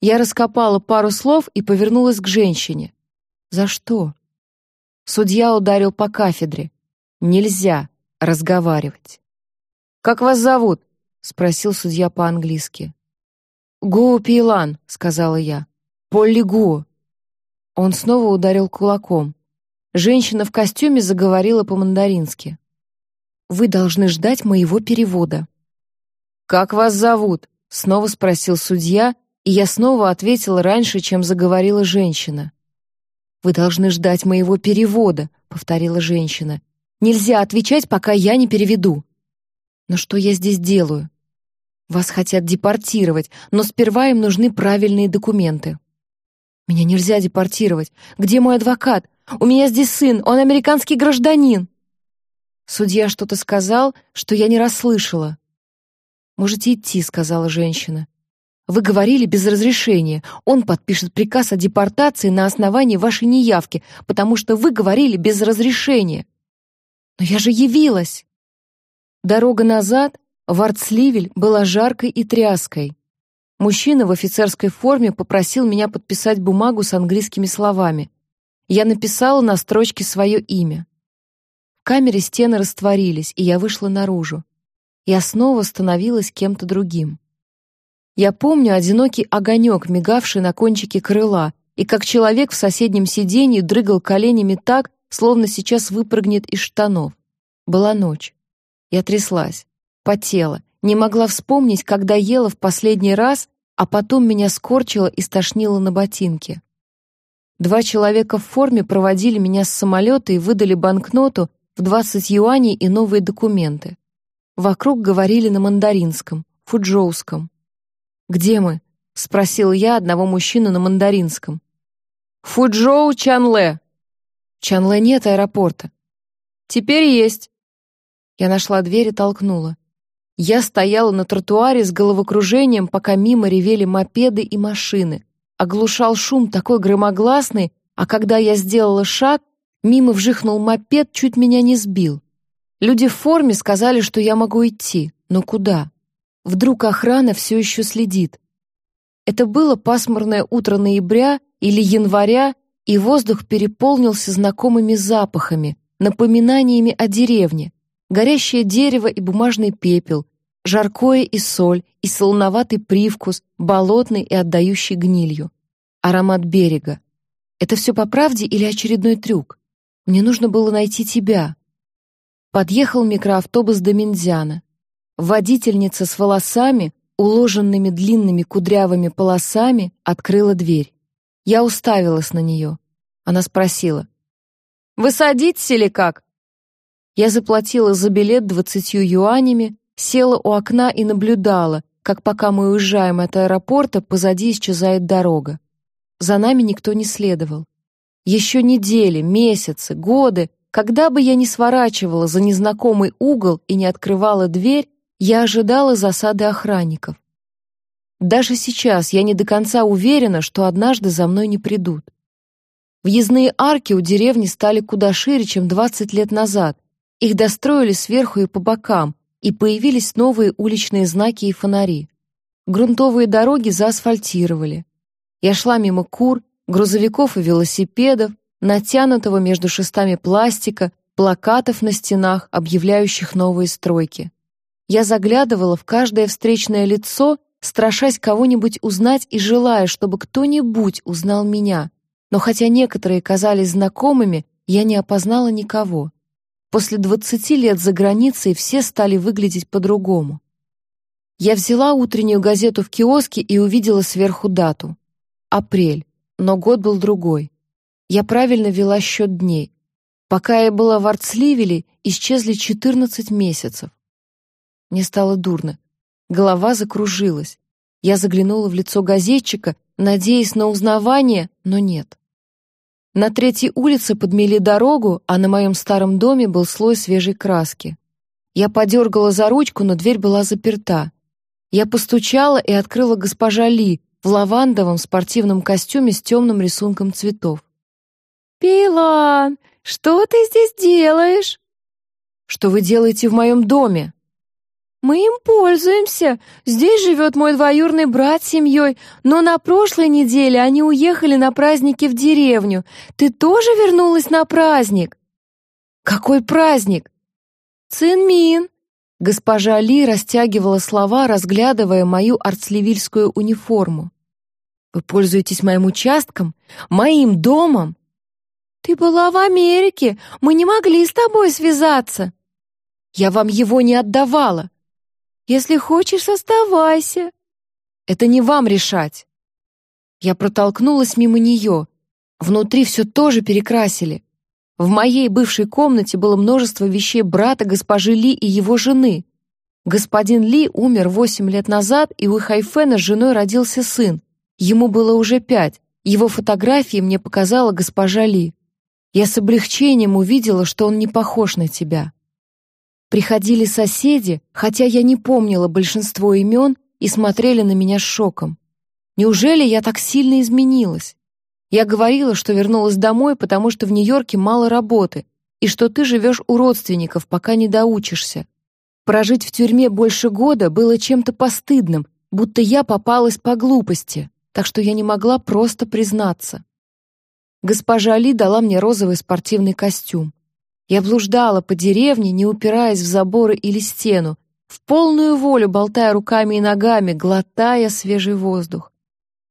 Я раскопала пару слов и повернулась к женщине. «За что?» Судья ударил по кафедре. «Нельзя разговаривать». «Как вас зовут?» — спросил судья по-английски. «Гуо Пилан», — сказала я. «Полли Гуо». Он снова ударил кулаком. Женщина в костюме заговорила по-мандарински. «Вы должны ждать моего перевода». «Как вас зовут?» — снова спросил судья, и я снова ответила раньше, чем заговорила женщина. «Вы должны ждать моего перевода», — повторила женщина. «Нельзя отвечать, пока я не переведу». Но что я здесь делаю? Вас хотят депортировать, но сперва им нужны правильные документы. Меня нельзя депортировать. Где мой адвокат? У меня здесь сын, он американский гражданин. Судья что-то сказал, что я не расслышала. «Можете идти», — сказала женщина. «Вы говорили без разрешения. Он подпишет приказ о депортации на основании вашей неявки, потому что вы говорили без разрешения». «Но я же явилась!» Дорога назад в Артсливель была жаркой и тряской. Мужчина в офицерской форме попросил меня подписать бумагу с английскими словами. Я написала на строчке свое имя. В камере стены растворились, и я вышла наружу. Я снова становилась кем-то другим. Я помню одинокий огонек, мигавший на кончике крыла, и как человек в соседнем сиденье дрыгал коленями так, словно сейчас выпрыгнет из штанов. Была ночь. Я тряслась, потела, не могла вспомнить, когда ела в последний раз, а потом меня скорчило и стошнило на ботинке. Два человека в форме проводили меня с самолета и выдали банкноту в 20 юаней и новые документы. Вокруг говорили на мандаринском, фуджоуском. «Где мы?» — спросил я одного мужчину на мандаринском. «Фуджоу Чанле». Чанле нет аэропорта. «Теперь есть. Я нашла дверь и толкнула. Я стояла на тротуаре с головокружением, пока мимо ревели мопеды и машины. Оглушал шум такой громогласный, а когда я сделала шаг, мимо вжихнул мопед, чуть меня не сбил. Люди в форме сказали, что я могу идти, но куда? Вдруг охрана все еще следит. Это было пасмурное утро ноября или января, и воздух переполнился знакомыми запахами, напоминаниями о деревне, горящее дерево и бумажный пепел, жаркое и соль, и солоноватый привкус, болотный и отдающий гнилью. Аромат берега. Это все по правде или очередной трюк? Мне нужно было найти тебя. Подъехал микроавтобус до Минзяна. Водительница с волосами, уложенными длинными кудрявыми полосами, открыла дверь. Я уставилась на нее. Она спросила. «Вы садитесь или как?» Я заплатила за билет двадцатью юанями, села у окна и наблюдала, как пока мы уезжаем от аэропорта, позади исчезает дорога. За нами никто не следовал. Еще недели, месяцы, годы, когда бы я ни сворачивала за незнакомый угол и не открывала дверь, я ожидала засады охранников. Даже сейчас я не до конца уверена, что однажды за мной не придут. Въездные арки у деревни стали куда шире, чем 20 лет назад. Их достроили сверху и по бокам, и появились новые уличные знаки и фонари. Грунтовые дороги заасфальтировали. Я шла мимо кур, грузовиков и велосипедов, натянутого между шестами пластика, плакатов на стенах, объявляющих новые стройки. Я заглядывала в каждое встречное лицо, страшась кого-нибудь узнать и желая, чтобы кто-нибудь узнал меня. Но хотя некоторые казались знакомыми, я не опознала никого. После двадцати лет за границей все стали выглядеть по-другому. Я взяла утреннюю газету в киоске и увидела сверху дату. Апрель, но год был другой. Я правильно вела счет дней. Пока я была в Артсливеле, исчезли 14 месяцев. Мне стало дурно. Голова закружилась. Я заглянула в лицо газетчика, надеясь на узнавание, но нет. На третьей улице подмели дорогу, а на моем старом доме был слой свежей краски. Я подергала за ручку, но дверь была заперта. Я постучала и открыла госпожа Ли в лавандовом спортивном костюме с темным рисунком цветов. «Пилан, что ты здесь делаешь?» «Что вы делаете в моем доме?» Мы им пользуемся. Здесь живет мой двоюрный брат с семьей, но на прошлой неделе они уехали на праздники в деревню. Ты тоже вернулась на праздник? Какой праздник? Цинмин. Госпожа Ли растягивала слова, разглядывая мою артсливильскую униформу. Вы пользуетесь моим участком, моим домом? Ты была в Америке, мы не могли с тобой связаться. Я вам его не отдавала. Если хочешь, оставайся. Это не вам решать. Я протолкнулась мимо нее. Внутри все тоже перекрасили. В моей бывшей комнате было множество вещей брата госпожи Ли и его жены. Господин Ли умер восемь лет назад, и у Хайфена с женой родился сын. Ему было уже пять. Его фотографии мне показала госпожа Ли. Я с облегчением увидела, что он не похож на тебя. Приходили соседи, хотя я не помнила большинство имен, и смотрели на меня с шоком. Неужели я так сильно изменилась? Я говорила, что вернулась домой, потому что в Нью-Йорке мало работы, и что ты живешь у родственников, пока не доучишься. Прожить в тюрьме больше года было чем-то постыдным, будто я попалась по глупости, так что я не могла просто признаться. Госпожа Али дала мне розовый спортивный костюм. Я блуждала по деревне, не упираясь в заборы или стену, в полную волю болтая руками и ногами, глотая свежий воздух.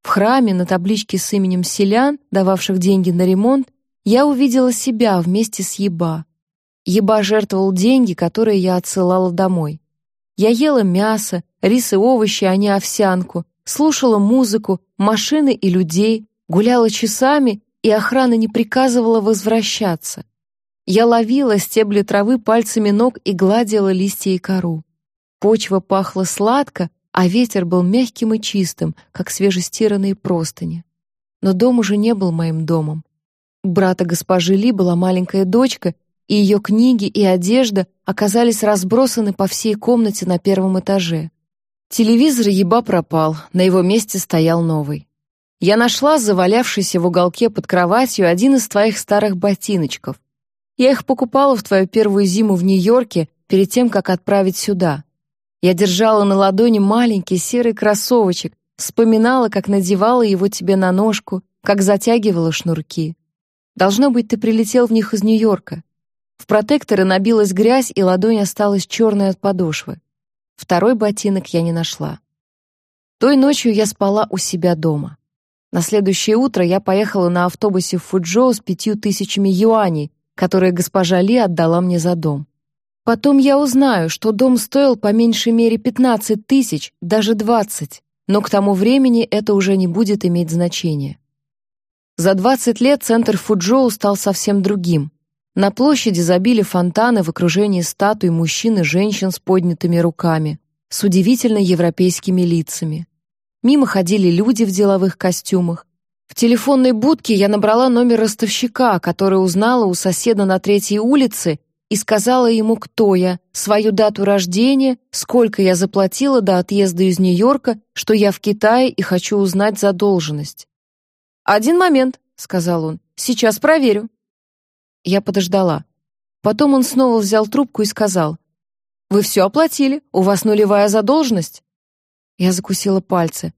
В храме на табличке с именем селян, дававших деньги на ремонт, я увидела себя вместе с Еба. Еба жертвовал деньги, которые я отсылала домой. Я ела мясо, рис и овощи, а не овсянку, слушала музыку, машины и людей, гуляла часами, и охрана не приказывала возвращаться. Я ловила стебли травы пальцами ног и гладила листья и кору. Почва пахла сладко, а ветер был мягким и чистым, как свежестиранные простыни. Но дом уже не был моим домом. У брата госпожи Ли была маленькая дочка, и ее книги и одежда оказались разбросаны по всей комнате на первом этаже. Телевизор еба пропал, на его месте стоял новый. Я нашла завалявшийся в уголке под кроватью один из твоих старых ботиночков. Я их покупала в твою первую зиму в Нью-Йорке перед тем, как отправить сюда. Я держала на ладони маленький серый кроссовочек, вспоминала, как надевала его тебе на ножку, как затягивала шнурки. Должно быть, ты прилетел в них из Нью-Йорка. В протекторы набилась грязь, и ладонь осталась черной от подошвы. Второй ботинок я не нашла. Той ночью я спала у себя дома. На следующее утро я поехала на автобусе в Фуджоу с пятью тысячами юаней, которые госпожа Ли отдала мне за дом. Потом я узнаю, что дом стоил по меньшей мере 15 тысяч, даже 20, но к тому времени это уже не будет иметь значения. За 20 лет центр Фуджоу стал совсем другим. На площади забили фонтаны в окружении статуй мужчин и женщин с поднятыми руками, с удивительно европейскими лицами. Мимо ходили люди в деловых костюмах. В телефонной будке я набрала номер ростовщика, который узнала у соседа на третьей улице и сказала ему, кто я, свою дату рождения, сколько я заплатила до отъезда из Нью-Йорка, что я в Китае и хочу узнать задолженность. «Один момент», — сказал он, — «сейчас проверю». Я подождала. Потом он снова взял трубку и сказал, «Вы все оплатили, у вас нулевая задолженность». Я закусила пальцы.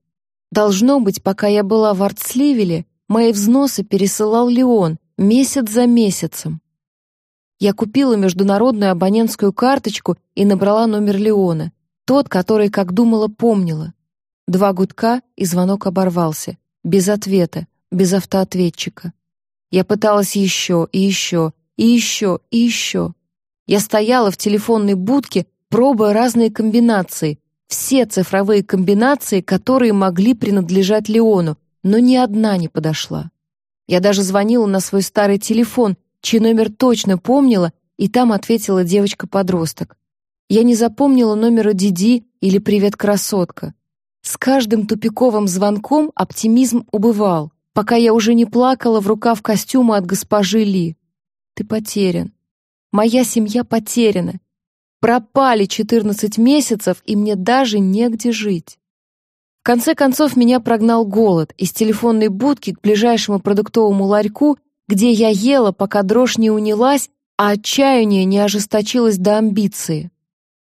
Должно быть, пока я была в Артсливеле, мои взносы пересылал Леон месяц за месяцем. Я купила международную абонентскую карточку и набрала номер Леона, тот, который, как думала, помнила. Два гудка, и звонок оборвался. Без ответа, без автоответчика. Я пыталась еще и еще, и еще, и еще. Я стояла в телефонной будке, пробуя разные комбинации, все цифровые комбинации, которые могли принадлежать Леону, но ни одна не подошла. Я даже звонила на свой старый телефон, чей номер точно помнила, и там ответила девочка-подросток. Я не запомнила номера Диди или «Привет, красотка». С каждым тупиковым звонком оптимизм убывал, пока я уже не плакала в рукав костюма от госпожи Ли. Ты потерян. Моя семья потеряна. Пропали 14 месяцев, и мне даже негде жить. В конце концов меня прогнал голод из телефонной будки к ближайшему продуктовому ларьку, где я ела, пока дрожь не унялась, а отчаяние не ожесточилось до амбиции.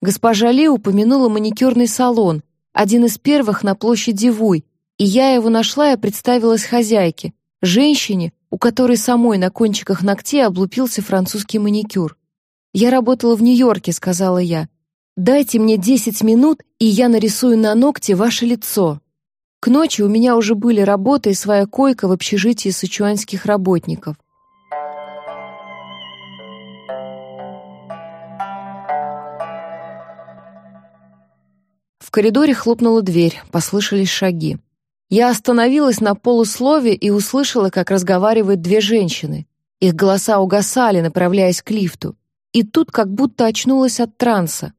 Госпожа Ли упомянула маникюрный салон, один из первых на площади Вуй, и я его нашла и представилась хозяйке, женщине, у которой самой на кончиках ногтей облупился французский маникюр. «Я работала в Нью-Йорке», — сказала я. «Дайте мне десять минут, и я нарисую на ногте ваше лицо». К ночи у меня уже были работа и своя койка в общежитии сычуанских работников. В коридоре хлопнула дверь, послышались шаги. Я остановилась на полуслове и услышала, как разговаривают две женщины. Их голоса угасали, направляясь к лифту. И тут как будто очнулась от транса.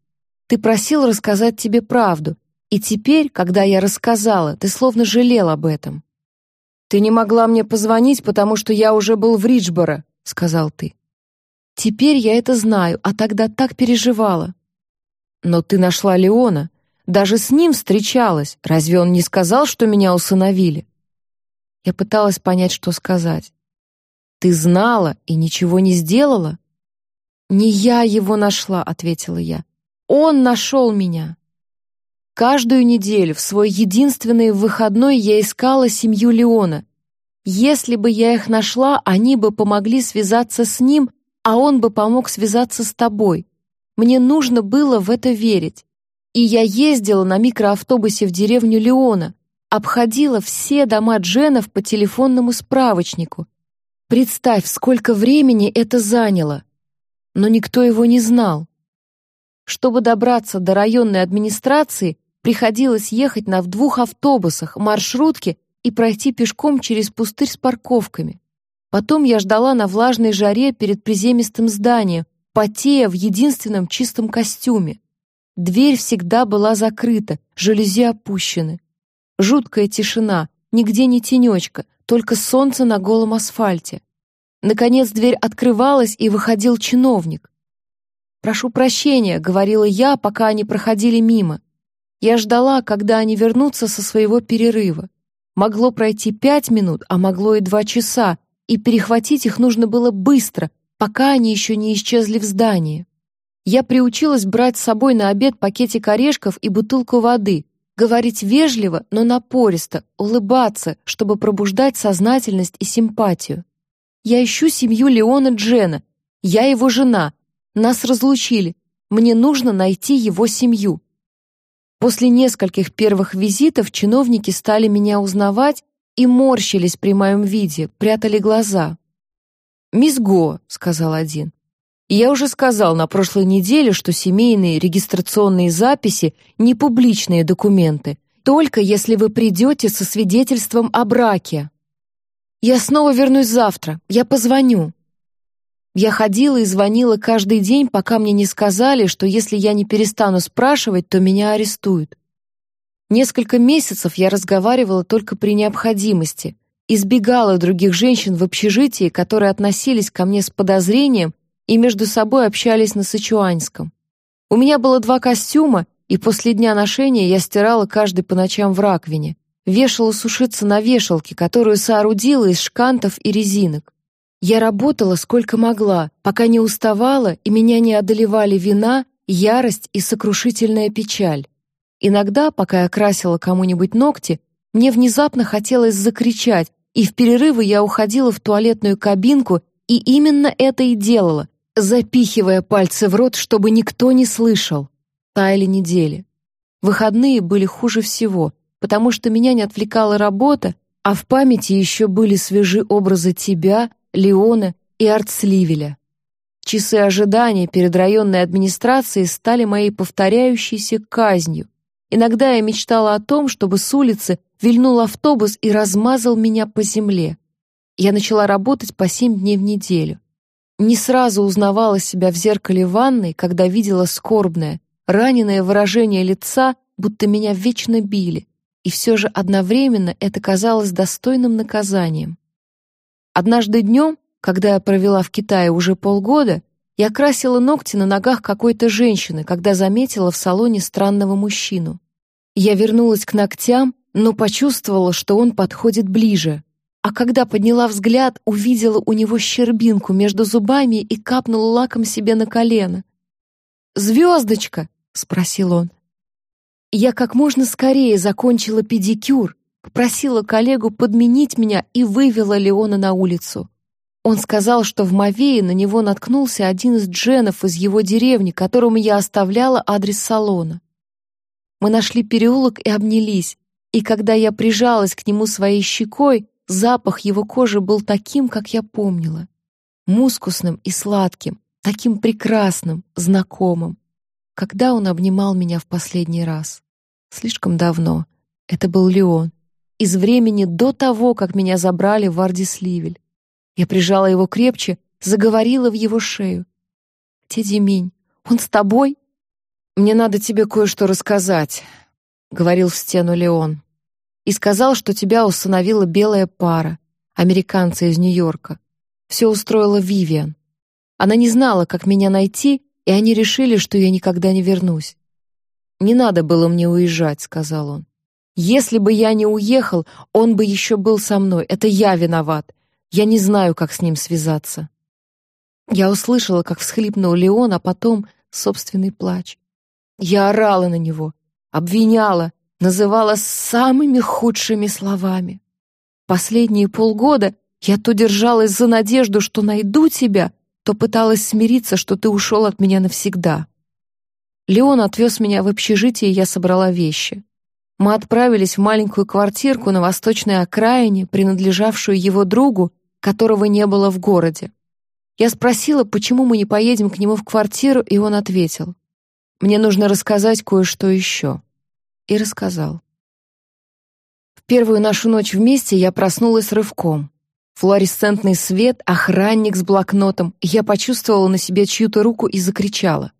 Ты просил рассказать тебе правду, и теперь, когда я рассказала, ты словно жалел об этом. Ты не могла мне позвонить, потому что я уже был в Риджборо, сказал ты. Теперь я это знаю, а тогда так переживала. Но ты нашла Леона, даже с ним встречалась. Разве он не сказал, что меня усыновили? Я пыталась понять, что сказать. Ты знала и ничего не сделала? «Не я его нашла», — ответила я. «Он нашел меня». Каждую неделю в свой единственный выходной я искала семью Леона. Если бы я их нашла, они бы помогли связаться с ним, а он бы помог связаться с тобой. Мне нужно было в это верить. И я ездила на микроавтобусе в деревню Леона, обходила все дома Дженов по телефонному справочнику. Представь, сколько времени это заняло но никто его не знал. Чтобы добраться до районной администрации, приходилось ехать на двух автобусах, маршрутке и пройти пешком через пустырь с парковками. Потом я ждала на влажной жаре перед приземистым зданием, потея в единственном чистом костюме. Дверь всегда была закрыта, жалюзи опущены. Жуткая тишина, нигде не тенечка, только солнце на голом асфальте. Наконец дверь открывалась, и выходил чиновник. «Прошу прощения», — говорила я, пока они проходили мимо. Я ждала, когда они вернутся со своего перерыва. Могло пройти пять минут, а могло и два часа, и перехватить их нужно было быстро, пока они еще не исчезли в здании. Я приучилась брать с собой на обед пакетик орешков и бутылку воды, говорить вежливо, но напористо, улыбаться, чтобы пробуждать сознательность и симпатию. Я ищу семью Леона Джена. Я его жена. Нас разлучили. Мне нужно найти его семью. После нескольких первых визитов чиновники стали меня узнавать и морщились при моем виде, прятали глаза. «Мисс Го», — сказал один. «Я уже сказал на прошлой неделе, что семейные регистрационные записи — не публичные документы, только если вы придете со свидетельством о браке». «Я снова вернусь завтра. Я позвоню». Я ходила и звонила каждый день, пока мне не сказали, что если я не перестану спрашивать, то меня арестуют. Несколько месяцев я разговаривала только при необходимости, избегала других женщин в общежитии, которые относились ко мне с подозрением и между собой общались на сычуанском. У меня было два костюма, и после дня ношения я стирала каждый по ночам в раковине, вешала сушиться на вешалке, которую соорудила из шкантов и резинок. Я работала сколько могла, пока не уставала и меня не одолевали вина, ярость и сокрушительная печаль. Иногда, пока я красила кому-нибудь ногти, мне внезапно хотелось закричать, и в перерывы я уходила в туалетную кабинку и именно это и делала, запихивая пальцы в рот, чтобы никто не слышал. Таяли недели. Выходные были хуже всего, потому что меня не отвлекала работа, а в памяти еще были свежи образы тебя, Леона и Артсливеля. Часы ожидания перед районной администрацией стали моей повторяющейся казнью. Иногда я мечтала о том, чтобы с улицы вильнул автобус и размазал меня по земле. Я начала работать по семь дней в неделю. Не сразу узнавала себя в зеркале ванной, когда видела скорбное, раненое выражение лица, будто меня вечно били, и все же одновременно это казалось достойным наказанием. Однажды днем, когда я провела в Китае уже полгода, я красила ногти на ногах какой-то женщины, когда заметила в салоне странного мужчину. Я вернулась к ногтям, но почувствовала, что он подходит ближе. А когда подняла взгляд, увидела у него щербинку между зубами и капнула лаком себе на колено. «Звездочка!» — спросил он. Я как можно скорее закончила педикюр, попросила коллегу подменить меня и вывела Леона на улицу. Он сказал, что в Мавее на него наткнулся один из дженов из его деревни, которому я оставляла адрес салона. Мы нашли переулок и обнялись, и когда я прижалась к нему своей щекой, запах его кожи был таким, как я помнила. Мускусным и сладким, таким прекрасным, знакомым. Когда он обнимал меня в последний раз? Слишком давно. Это был Леон. Из времени до того, как меня забрали в Ардисливель. Я прижала его крепче, заговорила в его шею. «Где Демень? Он с тобой?» «Мне надо тебе кое-что рассказать», — говорил в стену Леон. «И сказал, что тебя установила белая пара, американцы из Нью-Йорка. Все устроила Вивиан. Она не знала, как меня найти, и они решили, что я никогда не вернусь. «Не надо было мне уезжать», — сказал он. «Если бы я не уехал, он бы еще был со мной. Это я виноват. Я не знаю, как с ним связаться». Я услышала, как всхлипнул Леон, а потом собственный плач. Я орала на него, обвиняла, называла самыми худшими словами. Последние полгода я то держалась за надежду, что найду тебя, то пыталась смириться, что ты ушел от меня навсегда. Леон отвез меня в общежитие, и я собрала вещи. Мы отправились в маленькую квартирку на восточной окраине, принадлежавшую его другу, которого не было в городе. Я спросила, почему мы не поедем к нему в квартиру, и он ответил. Мне нужно рассказать кое-что еще. И рассказал. В первую нашу ночь вместе я проснулась рывком. Флуоресцентный свет, охранник с блокнотом. Я почувствовала на себе чью-то руку и закричала.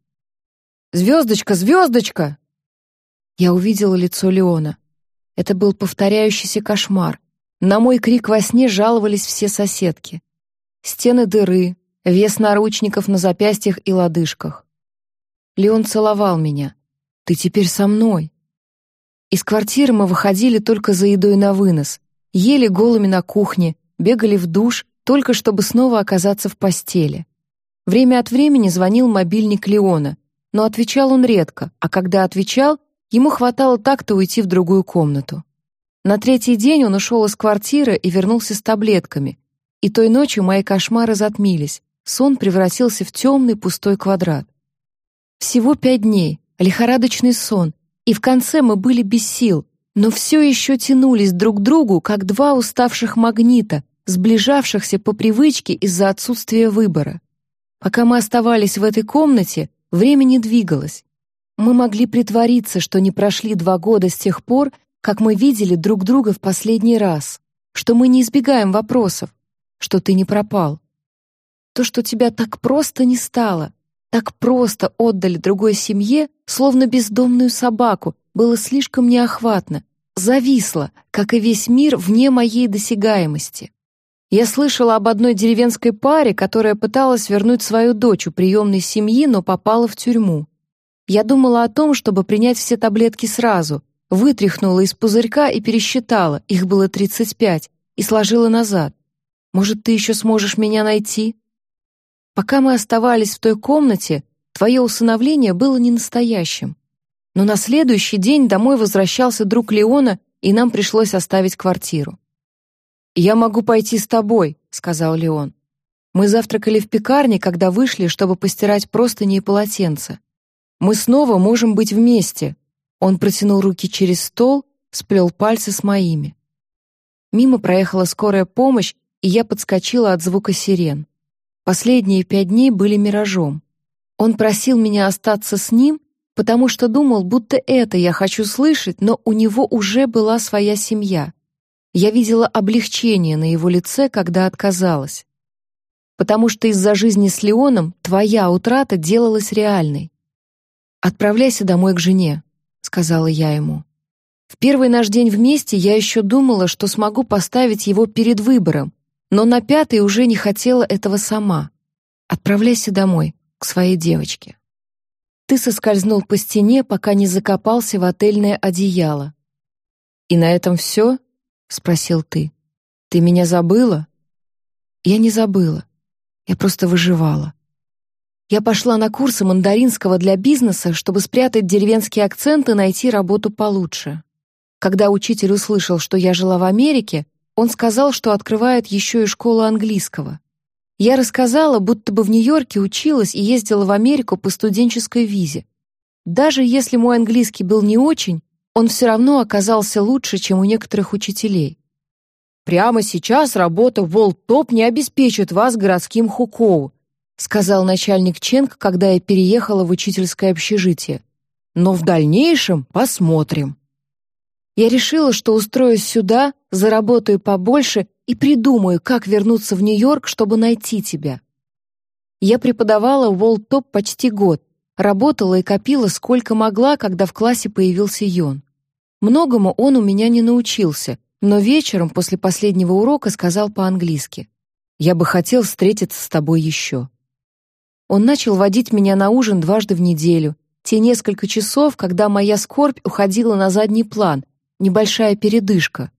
«Звездочка, звездочка!» Я увидела лицо Леона. Это был повторяющийся кошмар. На мой крик во сне жаловались все соседки. Стены дыры, вес наручников на запястьях и лодыжках. Леон целовал меня. «Ты теперь со мной». Из квартиры мы выходили только за едой на вынос, ели голыми на кухне, бегали в душ, только чтобы снова оказаться в постели. Время от времени звонил мобильник Леона, но отвечал он редко, а когда отвечал, ему хватало так-то уйти в другую комнату. На третий день он ушел из квартиры и вернулся с таблетками, и той ночью мои кошмары затмились, сон превратился в темный пустой квадрат. Всего пять дней, лихорадочный сон, и в конце мы были без сил, но все еще тянулись друг к другу, как два уставших магнита, сближавшихся по привычке из-за отсутствия выбора. Пока мы оставались в этой комнате, время не двигалось. Мы могли притвориться, что не прошли два года с тех пор, как мы видели друг друга в последний раз, что мы не избегаем вопросов, что ты не пропал. То, что тебя так просто не стало, так просто отдали другой семье, словно бездомную собаку, было слишком неохватно, зависла, как и весь мир, вне моей досягаемости. Я слышала об одной деревенской паре, которая пыталась вернуть свою дочь у приемной семьи, но попала в тюрьму. Я думала о том, чтобы принять все таблетки сразу, вытряхнула из пузырька и пересчитала, их было 35, и сложила назад. Может, ты еще сможешь меня найти? Пока мы оставались в той комнате, твое усыновление было не настоящим. Но на следующий день домой возвращался друг Леона, и нам пришлось оставить квартиру. «Я могу пойти с тобой», — сказал Леон. Мы завтракали в пекарне, когда вышли, чтобы постирать простыни и полотенца. Мы снова можем быть вместе. Он протянул руки через стол, сплел пальцы с моими. Мимо проехала скорая помощь, и я подскочила от звука сирен. Последние пять дней были миражом. Он просил меня остаться с ним, потому что думал, будто это я хочу слышать, но у него уже была своя семья. Я видела облегчение на его лице, когда отказалась. Потому что из-за жизни с Леоном твоя утрата делалась реальной. «Отправляйся домой к жене», — сказала я ему. В первый наш день вместе я еще думала, что смогу поставить его перед выбором, но на пятый уже не хотела этого сама. Отправляйся домой, к своей девочке. Ты соскользнул по стене, пока не закопался в отельное одеяло. «И на этом все?» — спросил ты. «Ты меня забыла?» Я не забыла. Я просто выживала. Я пошла на курсы мандаринского для бизнеса, чтобы спрятать деревенские акценты и найти работу получше. Когда учитель услышал, что я жила в Америке, он сказал, что открывает еще и школу английского. Я рассказала, будто бы в Нью-Йорке училась и ездила в Америку по студенческой визе. Даже если мой английский был не очень, он все равно оказался лучше, чем у некоторых учителей. «Прямо сейчас работа в Волтоп не обеспечит вас городским хукоу», сказал начальник Ченг, когда я переехала в учительское общежитие. «Но в дальнейшем посмотрим». Я решила, что устроюсь сюда, заработаю побольше и придумаю, как вернуться в Нью-Йорк, чтобы найти тебя. Я преподавала в Волтоп почти год, работала и копила сколько могла, когда в классе появился Йон. Многому он у меня не научился, но вечером после последнего урока сказал по-английски. «Я бы хотел встретиться с тобой еще». Он начал водить меня на ужин дважды в неделю, те несколько часов, когда моя скорбь уходила на задний план, небольшая передышка.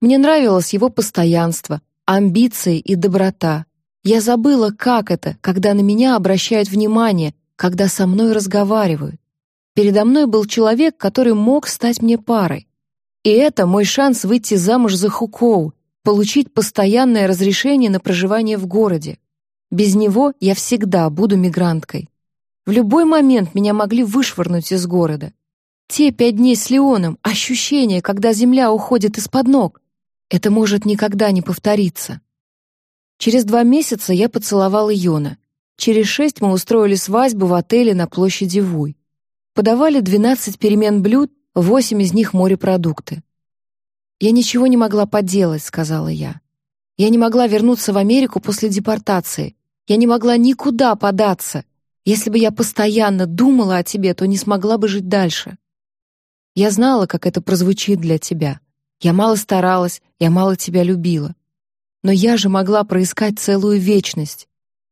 Мне нравилось его постоянство, амбиции и доброта. Я забыла, как это, когда на меня обращают внимание, когда со мной разговаривают. Передо мной был человек, который мог стать мне парой. И это мой шанс выйти замуж за Хукоу, получить постоянное разрешение на проживание в городе. Без него я всегда буду мигранткой. В любой момент меня могли вышвырнуть из города. Те пять дней с Леоном, ощущение, когда земля уходит из-под ног. Это может никогда не повториться. Через два месяца я поцеловала Йона. Через шесть мы устроили свадьбу в отеле на площади Вуй. Подавали 12 перемен блюд, восемь из них морепродукты. «Я ничего не могла поделать», — сказала я. «Я не могла вернуться в Америку после депортации. Я не могла никуда податься. Если бы я постоянно думала о тебе, то не смогла бы жить дальше. Я знала, как это прозвучит для тебя. Я мало старалась, я мало тебя любила. Но я же могла проискать целую вечность.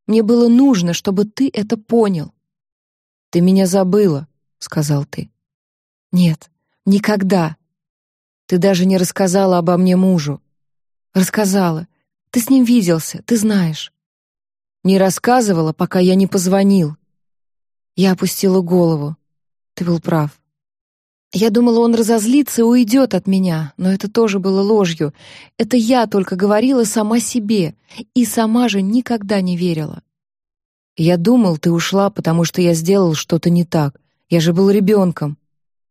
Мне было нужно, чтобы ты это понял. «Ты меня забыла», — сказал ты. «Нет, никогда. Ты даже не рассказала обо мне мужу». «Рассказала. Ты с ним виделся, ты знаешь». «Не рассказывала, пока я не позвонил». Я опустила голову. Ты был прав. Я думала, он разозлится и уйдет от меня, но это тоже было ложью. Это я только говорила сама себе, и сама же никогда не верила. Я думал, ты ушла, потому что я сделал что-то не так. Я же был ребенком.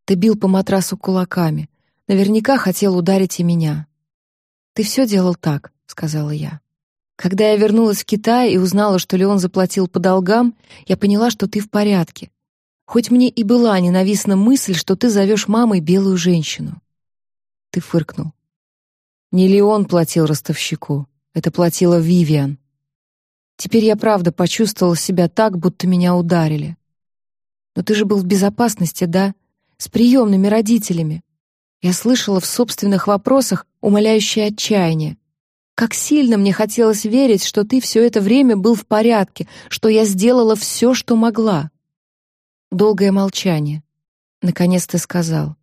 Ты бил по матрасу кулаками. Наверняка хотел ударить и меня. Ты все делал так, сказала я. Когда я вернулась в Китай и узнала, что Леон заплатил по долгам, я поняла, что ты в порядке. Хоть мне и была ненавистна мысль, что ты зовешь мамой белую женщину. Ты фыркнул. Не Леон платил ростовщику, это платила Вивиан. Теперь я правда почувствовала себя так, будто меня ударили. Но ты же был в безопасности, да? С приемными родителями. Я слышала в собственных вопросах умоляющее отчаяние. Как сильно мне хотелось верить, что ты все это время был в порядке, что я сделала все, что могла. Долгое молчание. Наконец ты сказал.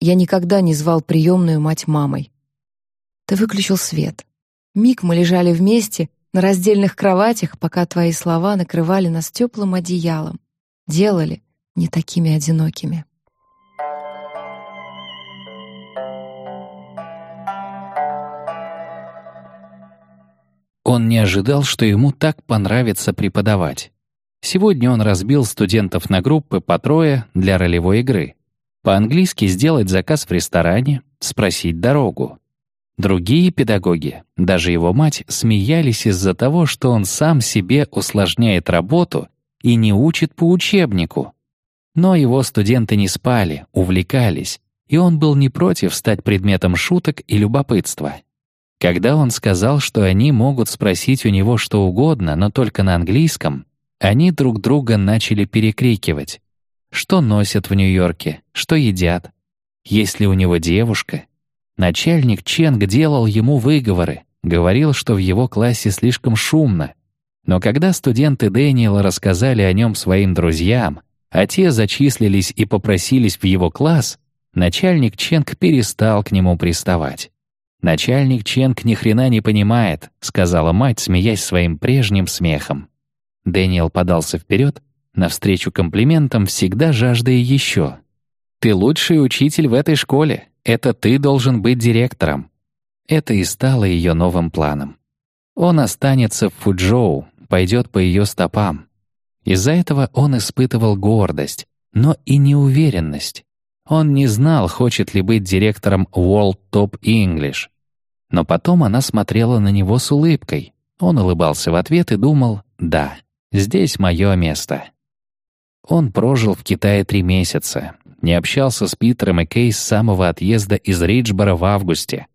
Я никогда не звал приемную мать мамой. Ты выключил свет. Миг мы лежали вместе на раздельных кроватях, пока твои слова накрывали нас теплым одеялом, делали не такими одинокими. Он не ожидал, что ему так понравится преподавать. Сегодня он разбил студентов на группы по трое для ролевой игры. По-английски сделать заказ в ресторане, спросить дорогу. Другие педагоги, даже его мать, смеялись из-за того, что он сам себе усложняет работу и не учит по учебнику. Но его студенты не спали, увлекались, и он был не против стать предметом шуток и любопытства. Когда он сказал, что они могут спросить у него что угодно, но только на английском, они друг друга начали перекрикивать. Что носят в Нью-Йорке, что едят. Есть ли у него девушка? Начальник Ченг делал ему выговоры, говорил, что в его классе слишком шумно. Но когда студенты Дэниела рассказали о нем своим друзьям, а те зачислились и попросились в его класс, начальник Ченг перестал к нему приставать. «Начальник Ченг ни хрена не понимает», — сказала мать, смеясь своим прежним смехом. Дэниел подался вперед, навстречу комплиментам, всегда жаждая еще. «Ты лучший учитель в этой школе. Это ты должен быть директором». Это и стало ее новым планом. Он останется в Фуджоу, пойдет по ее стопам. Из-за этого он испытывал гордость, но и неуверенность. Он не знал, хочет ли быть директором World Top English. Но потом она смотрела на него с улыбкой. Он улыбался в ответ и думал «Да, Здесь мое место. Он прожил в Китае три месяца, не общался с Питером и Кей с самого отъезда из Риджбора в августе.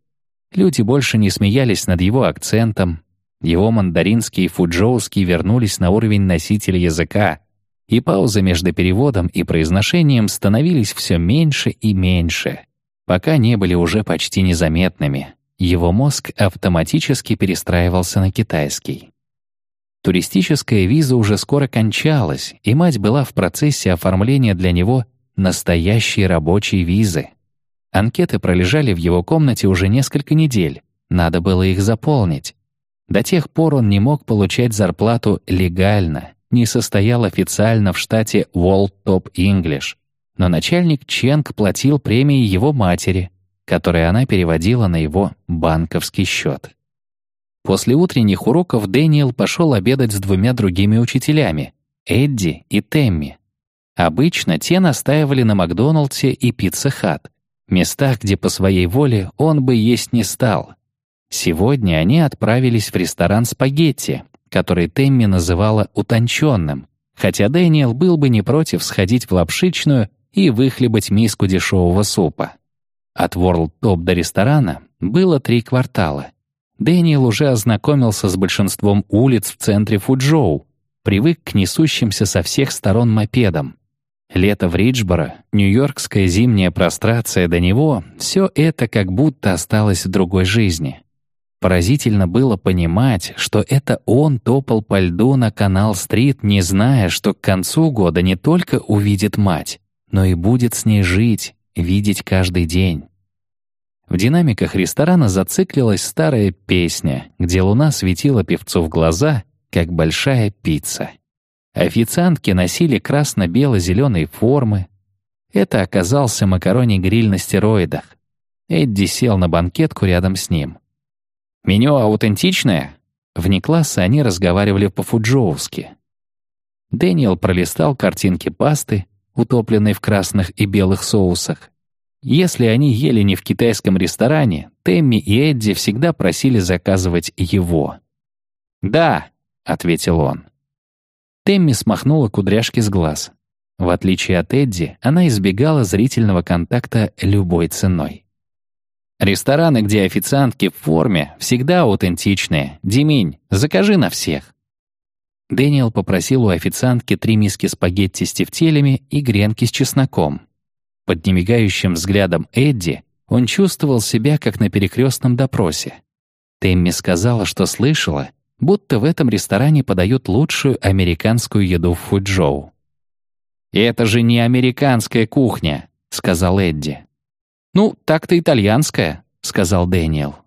Люди больше не смеялись над его акцентом, его мандаринский и фуджоуский вернулись на уровень носителя языка, и паузы между переводом и произношением становились все меньше и меньше, пока не были уже почти незаметными. Его мозг автоматически перестраивался на китайский. Туристическая виза уже скоро кончалась, и мать была в процессе оформления для него настоящей рабочей визы. Анкеты пролежали в его комнате уже несколько недель, надо было их заполнить. До тех пор он не мог получать зарплату легально, не состоял официально в штате World Top English, но начальник Ченг платил премии его матери, которые она переводила на его банковский счет. После утренних уроков Дэниел пошел обедать с двумя другими учителями — Эдди и Темми. Обычно те настаивали на Макдоналдсе и Пицца Хат, местах, где по своей воле он бы есть не стал. Сегодня они отправились в ресторан «Спагетти», который Темми называла утонченным, хотя Дэниел был бы не против сходить в лапшичную и выхлебать миску дешевого супа. От World Top до ресторана было три квартала. Дэниел уже ознакомился с большинством улиц в центре Фуджоу, привык к несущимся со всех сторон мопедам. Лето в Риджборо, нью-йоркская зимняя прострация до него — все это как будто осталось в другой жизни. Поразительно было понимать, что это он топал по льду на Канал-стрит, не зная, что к концу года не только увидит мать, но и будет с ней жить, видеть каждый день. В динамиках ресторана зациклилась старая песня, где луна светила певцу в глаза, как большая пицца. Официантки носили красно-бело-зеленые формы. Это оказался макарони-гриль на стероидах. Эдди сел на банкетку рядом с ним. «Меню аутентичное?» Вне класса они разговаривали по-фуджоуски. Дэниел пролистал картинки пасты, утопленной в красных и белых соусах, если они ели не в китайском ресторане, Тэмми и Эдди всегда просили заказывать его. «Да», — ответил он. Тэмми смахнула кудряшки с глаз. В отличие от Эдди, она избегала зрительного контакта любой ценой. «Рестораны, где официантки в форме, всегда аутентичные. Диминь, закажи на всех». Дэниел попросил у официантки три миски спагетти с тефтелями и гренки с чесноком. Под немигающим взглядом Эдди он чувствовал себя как на перекрестном допросе. Тэмми сказала, что слышала, будто в этом ресторане подают лучшую американскую еду в Фуджоу. «Это же не американская кухня», — сказал Эдди. «Ну, так-то итальянская», — сказал Дэниел.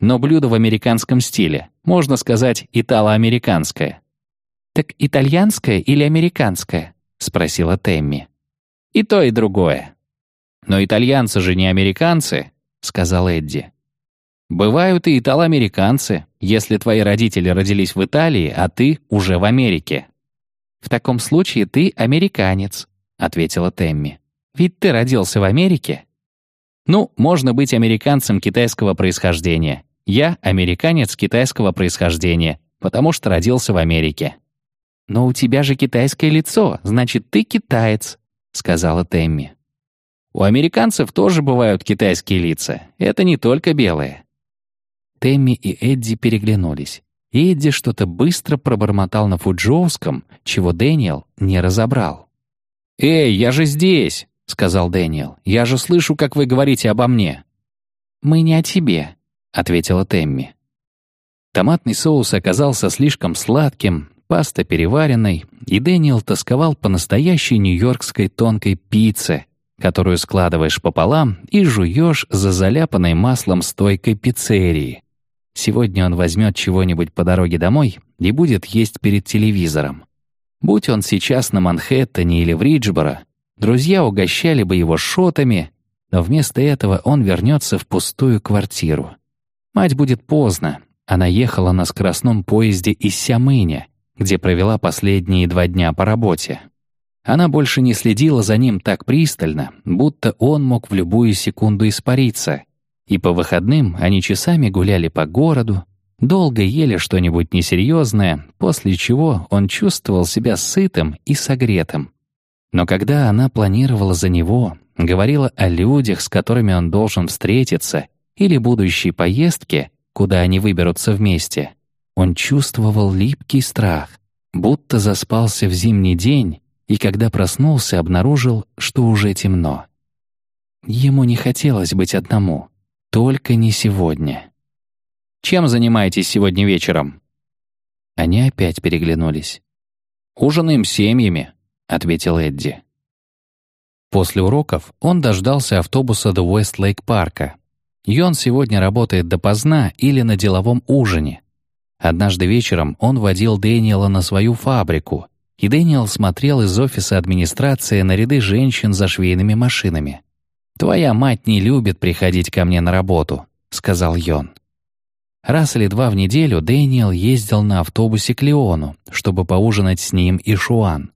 «Но блюдо в американском стиле, можно сказать, итало-американское». «Так итальянское или американское?» — спросила Тэмми. «И то, и другое». «Но итальянцы же не американцы», — сказал Эдди. «Бывают и итало-американцы, если твои родители родились в Италии, а ты уже в Америке». «В таком случае ты американец», — ответила Тэмми. «Ведь ты родился в Америке». «Ну, можно быть американцем китайского происхождения. Я американец китайского происхождения, потому что родился в Америке». «Но у тебя же китайское лицо, значит, ты китаец», — сказала Тэмми. «У американцев тоже бывают китайские лица. Это не только белые». Тэмми и Эдди переглянулись. Эдди что-то быстро пробормотал на фучжоуском, чего Дэниел не разобрал. «Эй, я же здесь!» — сказал Дэниел. «Я же слышу, как вы говорите обо мне». «Мы не о тебе», — ответила Тэмми. Томатный соус оказался слишком сладким, паста переваренной, и Дэниел тосковал по настоящей нью-йоркской тонкой пицце, которую складываешь пополам и жуешь за заляпанной маслом стойкой пиццерии. Сегодня он возьмет чего-нибудь по дороге домой и будет есть перед телевизором. Будь он сейчас на Манхэттене или в Риджборо, друзья угощали бы его шотами, но вместо этого он вернется в пустую квартиру. Мать будет поздно. Она ехала на скоростном поезде из Сямыня, где провела последние два дня по работе. Она больше не следила за ним так пристально, будто он мог в любую секунду испариться — и по выходным они часами гуляли по городу, долго ели что-нибудь несерьезное, после чего он чувствовал себя сытым и согретым. Но когда она планировала за него, говорила о людях, с которыми он должен встретиться, или будущей поездке, куда они выберутся вместе, он чувствовал липкий страх, будто заспался в зимний день и когда проснулся, обнаружил, что уже темно. Ему не хотелось быть одному — только не сегодня. Чем занимаетесь сегодня вечером? Они опять переглянулись. Ужинаем семьями, ответил Эдди. После уроков он дождался автобуса до Уэст-Лейк-парка. Йон сегодня работает допоздна или на деловом ужине. Однажды вечером он водил Дэниела на свою фабрику, и Дэниел смотрел из офиса администрации на ряды женщин за швейными машинами. «Твоя мать не любит приходить ко мне на работу», — сказал Йон. Раз или два в неделю Дэниел ездил на автобусе к Леону, чтобы поужинать с ним и Шуан.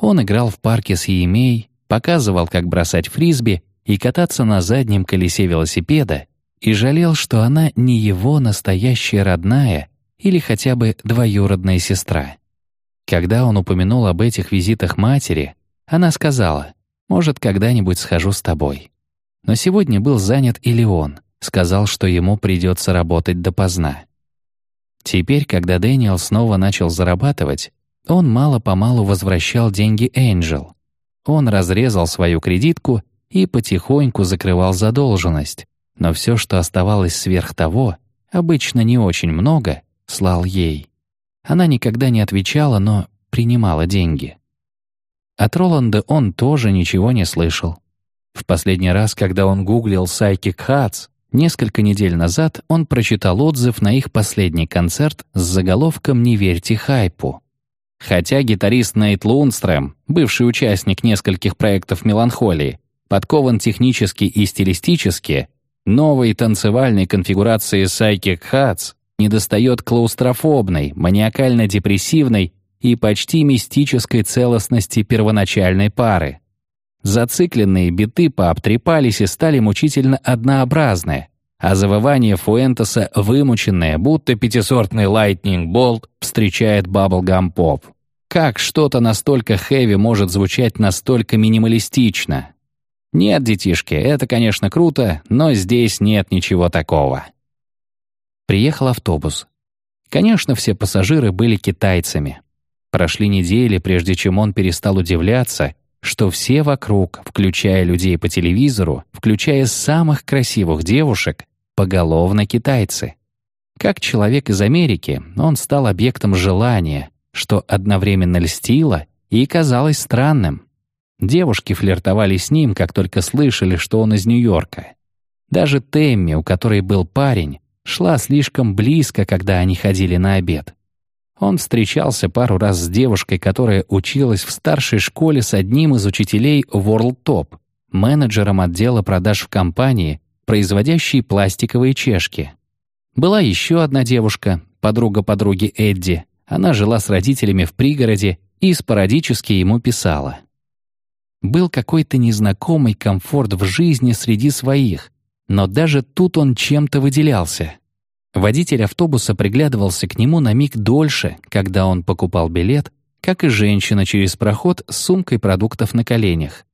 Он играл в парке с Еемей, показывал, как бросать фрисби и кататься на заднем колесе велосипеда, и жалел, что она не его настоящая родная или хотя бы двоюродная сестра. Когда он упомянул об этих визитах матери, она сказала, может, когда-нибудь схожу с тобой. Но сегодня был занят и Леон, сказал, что ему придется работать допоздна. Теперь, когда Дэниел снова начал зарабатывать, он мало-помалу возвращал деньги Энджел. Он разрезал свою кредитку и потихоньку закрывал задолженность, но все, что оставалось сверх того, обычно не очень много, слал ей. Она никогда не отвечала, но принимала деньги. От Роланда он тоже ничего не слышал. В последний раз, когда он гуглил Psychic Hats, несколько недель назад он прочитал отзыв на их последний концерт с заголовком «Не верьте хайпу». Хотя гитарист Нейт Лунстрем, бывший участник нескольких проектов «Меланхолии», подкован технически и стилистически, новой танцевальной конфигурации Psychic Hats недостает клаустрофобной, маниакально-депрессивной и почти мистической целостности первоначальной пары. Зацикленные биты пообтрепались и стали мучительно однообразны, а завывание Фуэнтеса вымученное, будто пятисортный Lightning Bolt встречает Bubblegum Pop. Как что-то настолько хэви может звучать настолько минималистично? Нет, детишки, это, конечно, круто, но здесь нет ничего такого. Приехал автобус. Конечно, все пассажиры были китайцами. Прошли недели, прежде чем он перестал удивляться, что все вокруг, включая людей по телевизору, включая самых красивых девушек, поголовно китайцы. Как человек из Америки, он стал объектом желания, что одновременно льстило и казалось странным. Девушки флиртовали с ним, как только слышали, что он из Нью-Йорка. Даже Тэмми, у которой был парень, шла слишком близко, когда они ходили на обед. Он встречался пару раз с девушкой, которая училась в старшей школе с одним из учителей World Top, менеджером отдела продаж в компании, производящей пластиковые чешки. Была еще одна девушка, подруга подруги Эдди. Она жила с родителями в пригороде и спорадически ему писала. Был какой-то незнакомый комфорт в жизни среди своих, но даже тут он чем-то выделялся. Водитель автобуса приглядывался к нему на миг дольше, когда он покупал билет, как и женщина через проход с сумкой продуктов на коленях.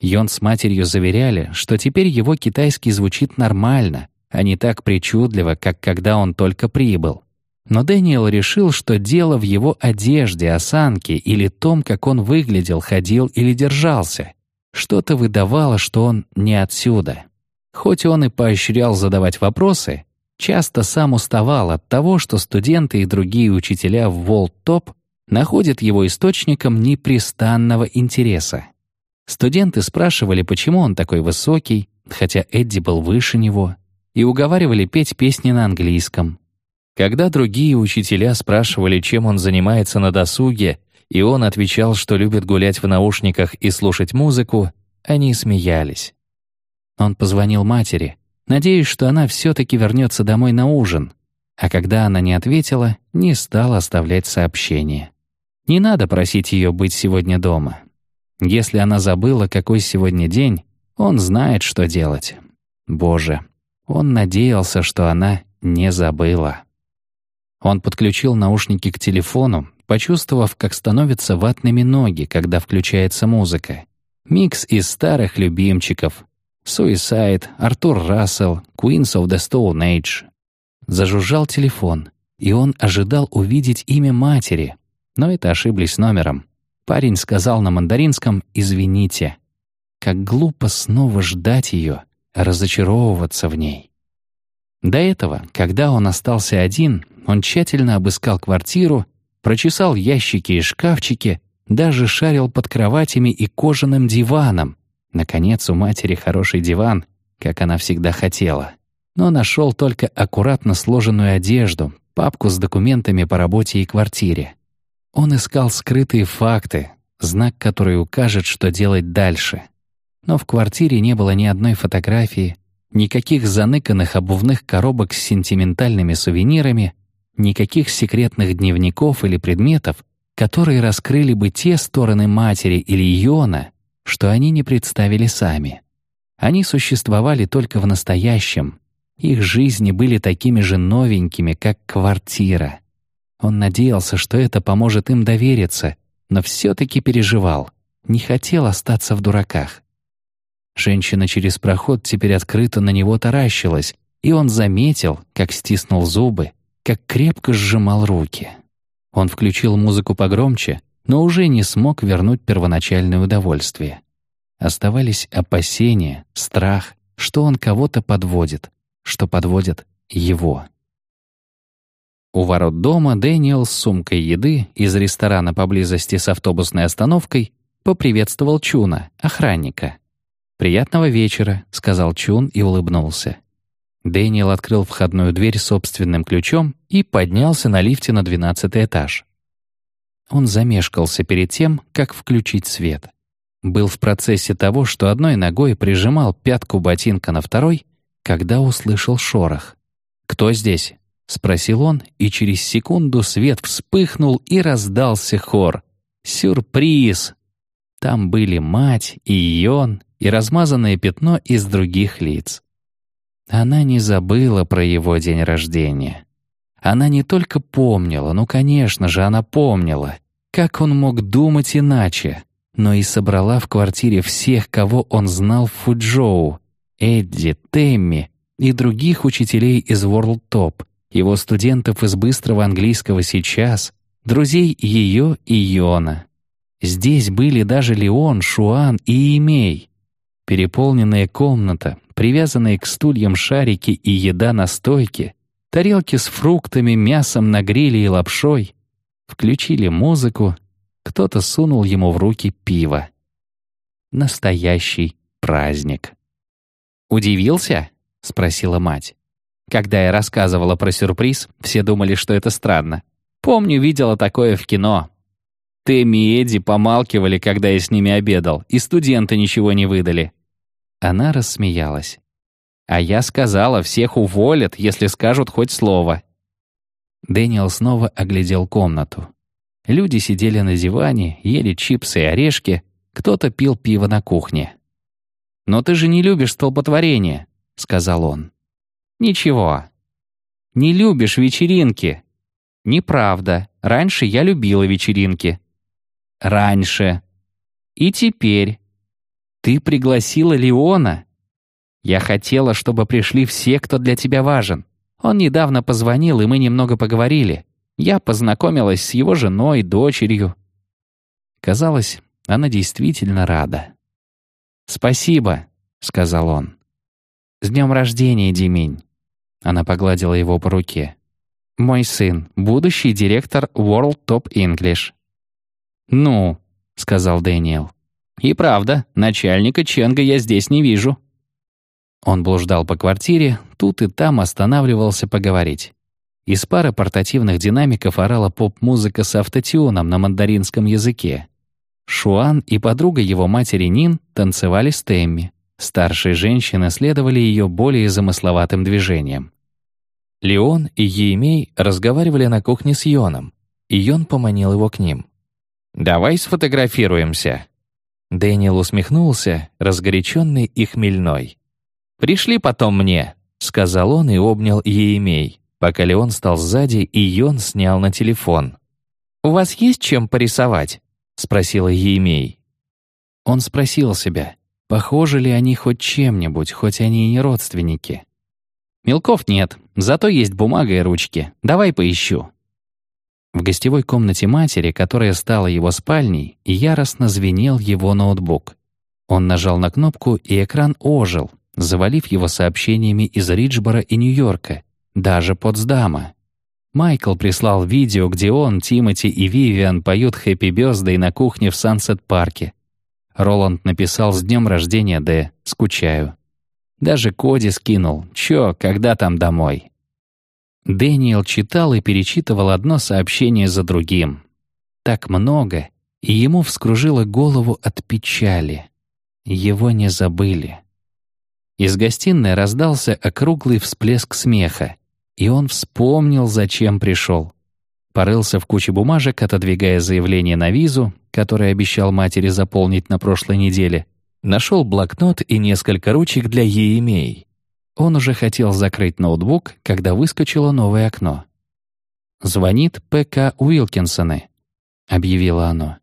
Йон с матерью заверяли, что теперь его китайский звучит нормально, а не так причудливо, как когда он только прибыл. Но Дэниел решил, что дело в его одежде, осанке или том, как он выглядел, ходил или держался. Что-то выдавало, что он не отсюда. Хоть он и поощрял задавать вопросы, часто сам уставал от того, что студенты и другие учителя в Волт-Топ находят его источником непрестанного интереса. Студенты спрашивали, почему он такой высокий, хотя Эдди был выше него, и уговаривали петь песни на английском. Когда другие учителя спрашивали, чем он занимается на досуге, и он отвечал, что любит гулять в наушниках и слушать музыку, они смеялись. Он позвонил матери, надеясь, что она все-таки вернется домой на ужин, а когда она не ответила, не стал оставлять сообщение. Не надо просить ее быть сегодня дома. Если она забыла, какой сегодня день, он знает, что делать. Боже, он надеялся, что она не забыла. Он подключил наушники к телефону, почувствовав, как становятся ватными ноги, когда включается музыка. Микс из старых любимчиков, Suicide, Артур Рассел, Queens of the Stone Age. Зажужжал телефон, и он ожидал увидеть имя матери, но это ошиблись номером. Парень сказал на мандаринском «извините». Как глупо снова ждать ее, разочаровываться в ней. До этого, когда он остался один, он тщательно обыскал квартиру, прочесал ящики и шкафчики, даже шарил под кроватями и кожаным диваном, Наконец, у матери хороший диван, как она всегда хотела. Но нашел только аккуратно сложенную одежду, папку с документами по работе и квартире. Он искал скрытые факты, знак, который укажет, что делать дальше. Но в квартире не было ни одной фотографии, никаких заныканных обувных коробок с сентиментальными сувенирами, никаких секретных дневников или предметов, которые раскрыли бы те стороны матери или Йона, что они не представили сами. Они существовали только в настоящем. Их жизни были такими же новенькими, как квартира. Он надеялся, что это поможет им довериться, но все-таки переживал, не хотел остаться в дураках. Женщина через проход теперь открыто на него таращилась, и он заметил, как стиснул зубы, как крепко сжимал руки. Он включил музыку погромче, но уже не смог вернуть первоначальное удовольствие. Оставались опасения, страх, что он кого-то подводит, что подводит его. У ворот дома Дэниел с сумкой еды из ресторана поблизости с автобусной остановкой поприветствовал Чуна, охранника. «Приятного вечера», — сказал Чун и улыбнулся. Дэниел открыл входную дверь собственным ключом и поднялся на лифте на двенадцатый этаж. Он замешкался перед тем, как включить свет. Был в процессе того, что одной ногой прижимал пятку ботинка на второй, когда услышал шорох. «Кто здесь?» — спросил он, и через секунду свет вспыхнул и раздался хор. «Сюрприз!» Там были мать и Йон, и размазанное пятно из других лиц. Она не забыла про его день рождения. Она не только помнила, ну, конечно же, она помнила. Как он мог думать иначе? Но и собрала в квартире всех, кого он знал в Фуджоу. Эдди, Тэмми и других учителей из Top, его студентов из быстрого английского сейчас, друзей ее и Йона. Здесь были даже Леон, Шуан и Имей. Переполненная комната, привязанные к стульям шарики и еда на стойке, тарелки с фруктами, мясом на гриле и лапшой. Включили музыку, кто-то сунул ему в руки пиво. Настоящий праздник. «Удивился?» — спросила мать. Когда я рассказывала про сюрприз, все думали, что это странно. Помню, видела такое в кино. Тэмми и Эдди помалкивали, когда я с ними обедал, и студенты ничего не выдали. Она рассмеялась. А я сказала, всех уволят, если скажут хоть слово. Дэниел снова оглядел комнату. Люди сидели на диване, ели чипсы и орешки, кто-то пил пиво на кухне. «Но ты же не любишь столпотворение», — сказал он. «Ничего. Не любишь вечеринки». «Неправда. Раньше я любила вечеринки». «Раньше». «И теперь». «Ты пригласила Леона?» «Я хотела, чтобы пришли все, кто для тебя важен. Он недавно позвонил, и мы немного поговорили. Я познакомилась с его женой, дочерью». Казалось, она действительно рада. «Спасибо», — сказал он. «С днем рождения, Димень. Она погладила его по руке. «Мой сын, будущий директор World Top English». «Ну», — сказал Дэниел. «И правда, начальника Ченга я здесь не вижу». Он блуждал по квартире, тут и там останавливался поговорить. Из пары портативных динамиков орала поп-музыка с автотюном на мандаринском языке. Шуан и подруга его матери Нин танцевали с Тэмми. Старшие женщины следовали ее более замысловатым движениям. Леон и Еемей разговаривали на кухне с Йоном, и Йон поманил его к ним. «Давай сфотографируемся». Дэниел усмехнулся, разгоряченный и хмельной. «Пришли потом мне», — сказал он и обнял Еемей, пока Леон стал сзади, и Йон снял на телефон. «У вас есть чем порисовать?» — спросила Еемей. Он спросил себя, похожи ли они хоть чем-нибудь, хоть они и не родственники. «Мелков нет, зато есть бумага и ручки. Давай поищу». В гостевой комнате матери, которая стала его спальней, яростно звенел его ноутбук. Он нажал на кнопку, и экран ожил, завалив его сообщениями из Риджбора и Нью-Йорка, даже Потсдама. Майкл прислал видео, где он, Тимоти и Вивиан поют «Хэппи Бёздэй» на кухне в Сансет-парке. Роланд написал «С днем рождения, Д. Скучаю». Даже Коди скинул. Чё, когда там домой? Дэниел читал и перечитывал одно сообщение за другим. Так много, и ему вскружило голову от печали. Его не забыли. Из гостиной раздался округлый всплеск смеха, и он вспомнил, зачем пришел. Порылся в куче бумажек, отодвигая заявление на визу, которое обещал матери заполнить на прошлой неделе, Нашел блокнот и несколько ручек для Еемей. Он уже хотел закрыть ноутбук, когда выскочило новое окно. «Звонит П.К. Уилкинсоны», — объявило оно.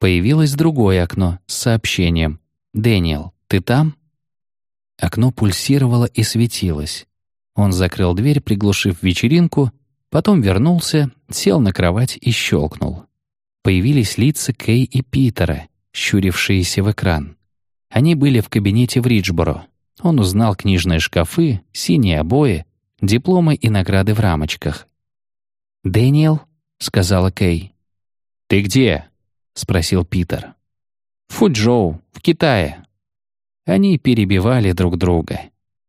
Появилось другое окно с сообщением. «Дэниел, ты там?» Окно пульсировало и светилось. Он закрыл дверь, приглушив вечеринку, потом вернулся, сел на кровать и щелкнул. Появились лица Кей и Питера, щурившиеся в экран. Они были в кабинете в Риджборо. Он узнал книжные шкафы, синие обои, дипломы и награды в рамочках. «Дэниел?» — сказала Кей. «Ты где?» — спросил Питер. «В Фуджоу, в Китае». Они перебивали друг друга.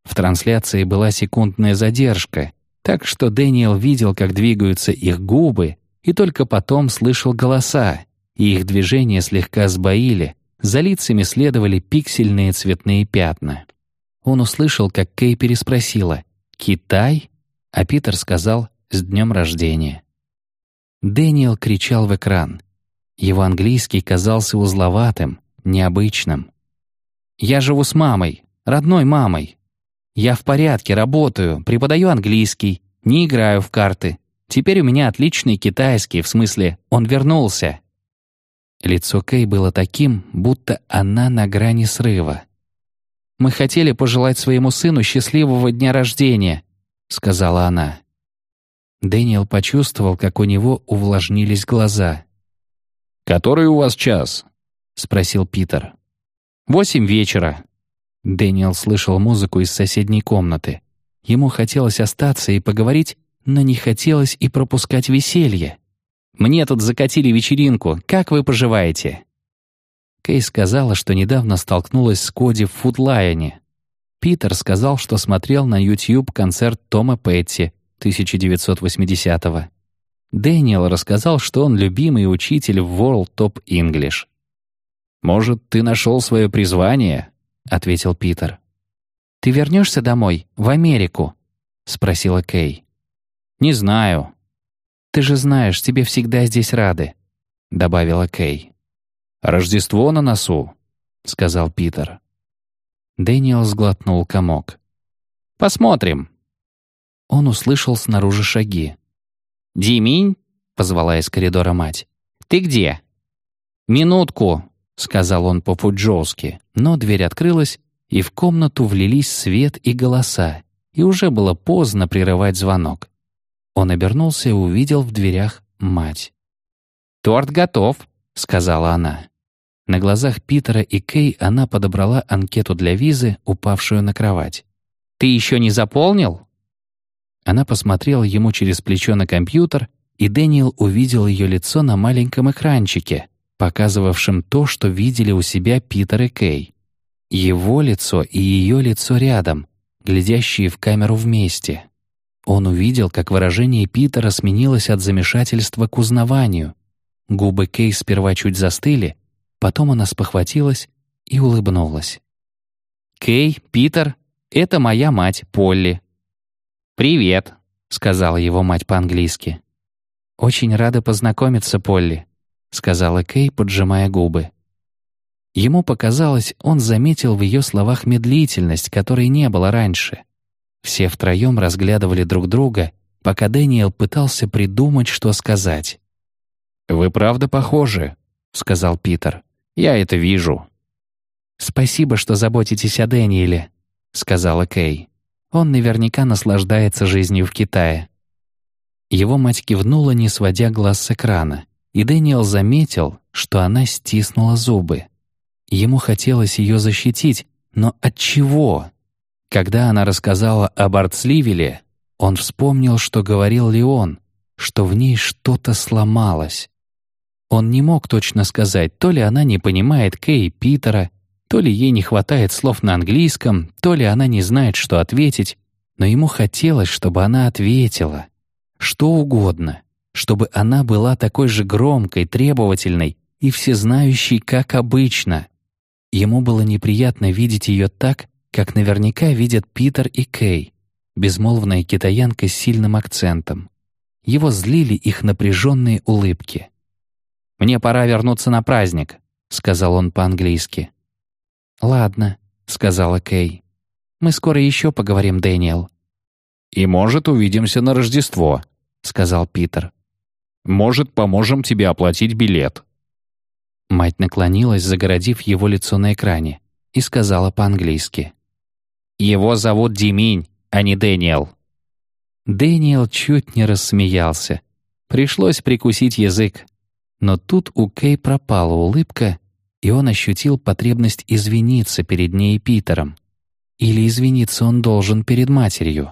В трансляции была секундная задержка, так что Дэниел видел, как двигаются их губы, и только потом слышал голоса, и их движения слегка сбоили, за лицами следовали пиксельные цветные пятна. Он услышал, как Кей переспросила «Китай?», а Питер сказал «С днем рождения». Дэниел кричал в экран. Его английский казался узловатым, необычным. «Я живу с мамой, родной мамой. Я в порядке, работаю, преподаю английский, не играю в карты. Теперь у меня отличный китайский, в смысле, он вернулся. Лицо Кей было таким, будто она на грани срыва. «Мы хотели пожелать своему сыну счастливого дня рождения», — сказала она. Дэниел почувствовал, как у него увлажнились глаза. «Который у вас час?» — спросил Питер. «Восемь вечера». Дэниел слышал музыку из соседней комнаты. Ему хотелось остаться и поговорить, но не хотелось и пропускать веселье. «Мне тут закатили вечеринку. Как вы поживаете?» Кей сказала, что недавно столкнулась с Коди в Фудлайоне. Питер сказал, что смотрел на YouTube концерт Тома Петти 1980-го. Дэниел рассказал, что он любимый учитель в World Top English. «Может, ты нашел свое призвание?» — ответил Питер. «Ты вернешься домой, в Америку?» — спросила Кей. «Не знаю». «Ты же знаешь, тебе всегда здесь рады», — добавила Кей. «Рождество на носу», — сказал Питер. Дэниел сглотнул комок. «Посмотрим». Он услышал снаружи шаги. «Диминь?» — позвала из коридора мать. «Ты где?» «Минутку», — сказал он по-фуджоуски, но дверь открылась, и в комнату влились свет и голоса, и уже было поздно прерывать звонок. Он обернулся и увидел в дверях мать. «Торт готов», — сказала она. На глазах Питера и Кей она подобрала анкету для визы, упавшую на кровать. «Ты еще не заполнил?» Она посмотрела ему через плечо на компьютер, и Дэниел увидел ее лицо на маленьком экранчике, показывавшем то, что видели у себя Питер и Кей. Его лицо и ее лицо рядом, глядящие в камеру вместе. Он увидел, как выражение Питера сменилось от замешательства к узнаванию. Губы Кей сперва чуть застыли, потом она спохватилась и улыбнулась. «Кей, Питер, это моя мать, Полли. «Привет», — сказала его мать по-английски. «Очень рада познакомиться, Полли», — сказала Кей, поджимая губы. Ему показалось, он заметил в ее словах медлительность, которой не было раньше. Все втроем разглядывали друг друга, пока Дэниел пытался придумать, что сказать. «Вы правда похожи», — сказал Питер. «Я это вижу». «Спасибо, что заботитесь о Дэниеле», — сказала Кей. Он наверняка наслаждается жизнью в Китае. Его мать кивнула, не сводя глаз с экрана, и Дэниел заметил, что она стиснула зубы. Ему хотелось ее защитить, но от чего? Когда она рассказала об Артсливеле, он вспомнил, что говорил Леон, что в ней что-то сломалось. Он не мог точно сказать, то ли она не понимает Кэй и Питера, то ли ей не хватает слов на английском, то ли она не знает, что ответить, но ему хотелось, чтобы она ответила. Что угодно, чтобы она была такой же громкой, требовательной и всезнающей, как обычно. Ему было неприятно видеть ее так, как наверняка видят Питер и Кей, безмолвная китаянка с сильным акцентом. Его злили их напряженные улыбки. «Мне пора вернуться на праздник», — сказал он по-английски. «Ладно», — сказала Кей. «Мы скоро еще поговорим, Дэниел». «И, может, увидимся на Рождество», — сказал Питер. «Может, поможем тебе оплатить билет». Мать наклонилась, загородив его лицо на экране, и сказала по-английски. «Его зовут Деминь, а не Дэниел». Дэниел чуть не рассмеялся. Пришлось прикусить язык. Но тут у Кей пропала улыбка, и он ощутил потребность извиниться перед ней и Питером. Или извиниться он должен перед матерью.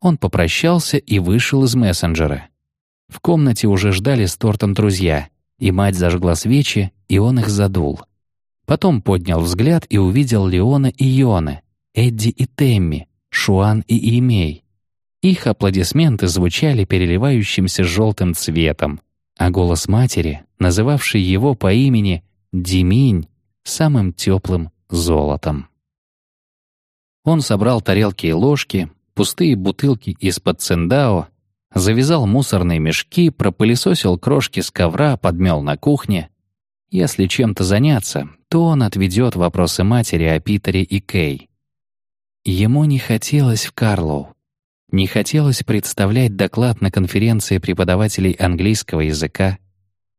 Он попрощался и вышел из мессенджера. В комнате уже ждали с тортом друзья, и мать зажгла свечи, и он их задул. Потом поднял взгляд и увидел Леона и Йона, Эдди и Темми, Шуан и Имей. Их аплодисменты звучали переливающимся желтым цветом, а голос матери, называвший его по имени, Диминь самым теплым золотом. Он собрал тарелки и ложки, пустые бутылки из-под циндао, завязал мусорные мешки, пропылесосил крошки с ковра, подмел на кухне. Если чем-то заняться, то он отведет вопросы матери о Питере и Кей. Ему не хотелось в Карлоу. Не хотелось представлять доклад на конференции преподавателей английского языка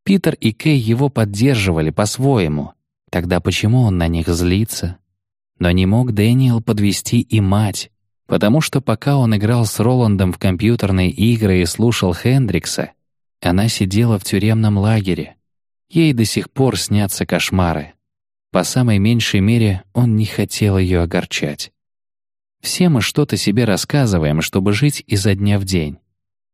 Питер и Кей его поддерживали по-своему. Тогда почему он на них злится? Но не мог Дэниел подвести и мать, потому что пока он играл с Роландом в компьютерные игры и слушал Хендрикса, она сидела в тюремном лагере. Ей до сих пор снятся кошмары. По самой меньшей мере он не хотел ее огорчать. Все мы что-то себе рассказываем, чтобы жить изо дня в день.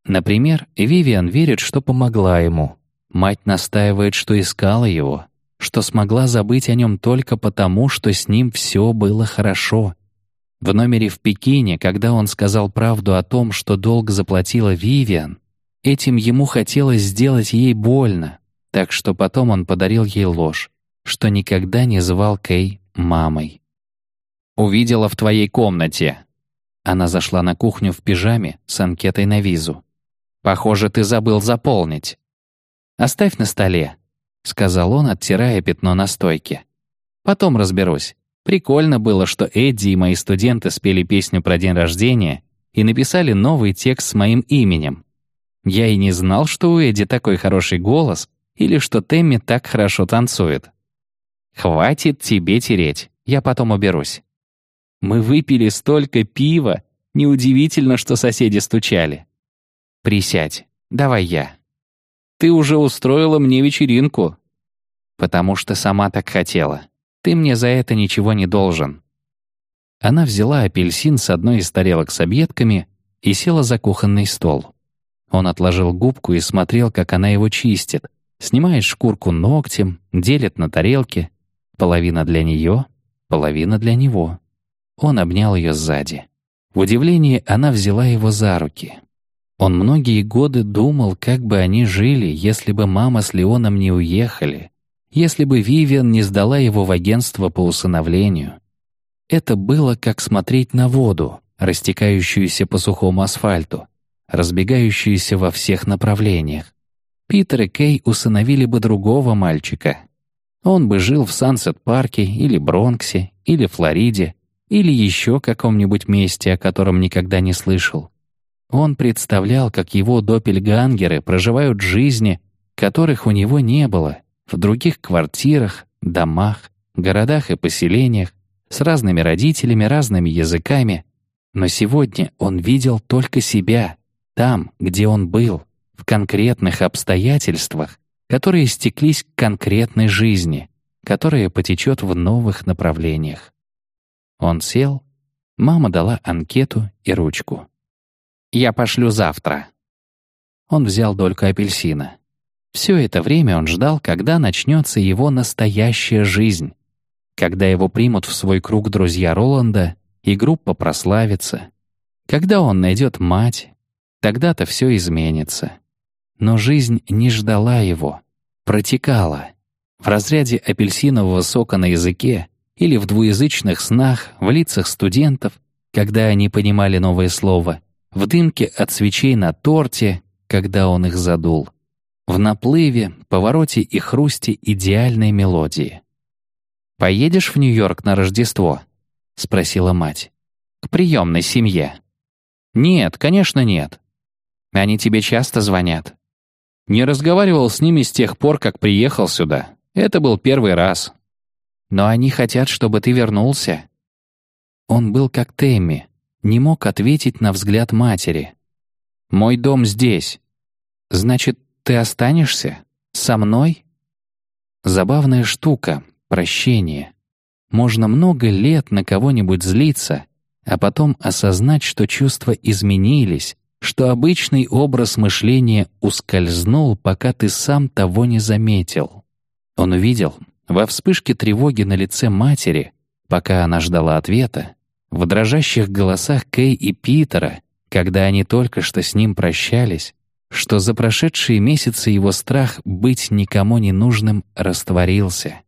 Например, Вивиан верит, что помогла ему. Мать настаивает, что искала его, что смогла забыть о нем только потому, что с ним все было хорошо. В номере в Пекине, когда он сказал правду о том, что долг заплатила Вивиан, этим ему хотелось сделать ей больно, так что потом он подарил ей ложь, что никогда не звал Кей мамой. «Увидела в твоей комнате». Она зашла на кухню в пижаме с анкетой на визу. «Похоже, ты забыл заполнить». «Оставь на столе», — сказал он, оттирая пятно на стойке. «Потом разберусь. Прикольно было, что Эдди и мои студенты спели песню про день рождения и написали новый текст с моим именем. Я и не знал, что у Эдди такой хороший голос или что Тэмми так хорошо танцует. Хватит тебе тереть, я потом уберусь. Мы выпили столько пива, неудивительно, что соседи стучали. Присядь, давай я. Ты уже устроила мне вечеринку. Потому что сама так хотела. Ты мне за это ничего не должен. Она взяла апельсин с одной из тарелок с объедками и села за кухонный стол. Он отложил губку и смотрел, как она его чистит, снимает шкурку ногтем, делит на тарелки. Половина для нее, половина для него. Он обнял ее сзади. В удивлении она взяла его за руки. Он многие годы думал, как бы они жили, если бы мама с Леоном не уехали, если бы Вивиан не сдала его в агентство по усыновлению. Это было как смотреть на воду, растекающуюся по сухому асфальту, разбегающуюся во всех направлениях. Питер и Кей усыновили бы другого мальчика. Он бы жил в Сансет-парке или Бронксе, или Флориде, или еще каком-нибудь месте, о котором никогда не слышал. Он представлял, как его доппельгангеры проживают жизни, которых у него не было, в других квартирах, домах, городах и поселениях, с разными родителями, разными языками. Но сегодня он видел только себя, там, где он был, в конкретных обстоятельствах, которые стеклись к конкретной жизни, которая потечет в новых направлениях. Он сел, мама дала анкету и ручку. Я пошлю завтра». Он взял дольку апельсина. Все это время он ждал, когда начнется его настоящая жизнь, когда его примут в свой круг друзья Роланда и группа прославится, когда он найдет мать, тогда-то все изменится. Но жизнь не ждала его, протекала. В разряде апельсинового сока на языке или в двуязычных снах в лицах студентов, когда они понимали новое слово — в дымке от свечей на торте, когда он их задул, в наплыве, повороте и хрусте идеальной мелодии. «Поедешь в Нью-Йорк на Рождество?» — спросила мать. «К приемной семье». «Нет, конечно, нет. Они тебе часто звонят?» «Не разговаривал с ними с тех пор, как приехал сюда. Это был первый раз». «Но они хотят, чтобы ты вернулся». Он был как Тэмми, не мог ответить на взгляд матери. «Мой дом здесь. Значит, ты останешься? Со мной?» Забавная штука — прощение. Можно много лет на кого-нибудь злиться, а потом осознать, что чувства изменились, что обычный образ мышления ускользнул, пока ты сам того не заметил. Он увидел во вспышке тревоги на лице матери, пока она ждала ответа, в дрожащих голосах Кей и Питера, когда они только что с ним прощались, что за прошедшие месяцы его страх быть никому не нужным растворился.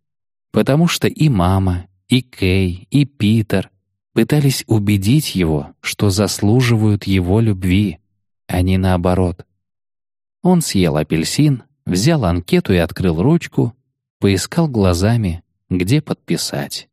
Потому что и мама, и Кей, и Питер пытались убедить его, что заслуживают его любви, а не наоборот. Он съел апельсин, взял анкету и открыл ручку, поискал глазами, где подписать.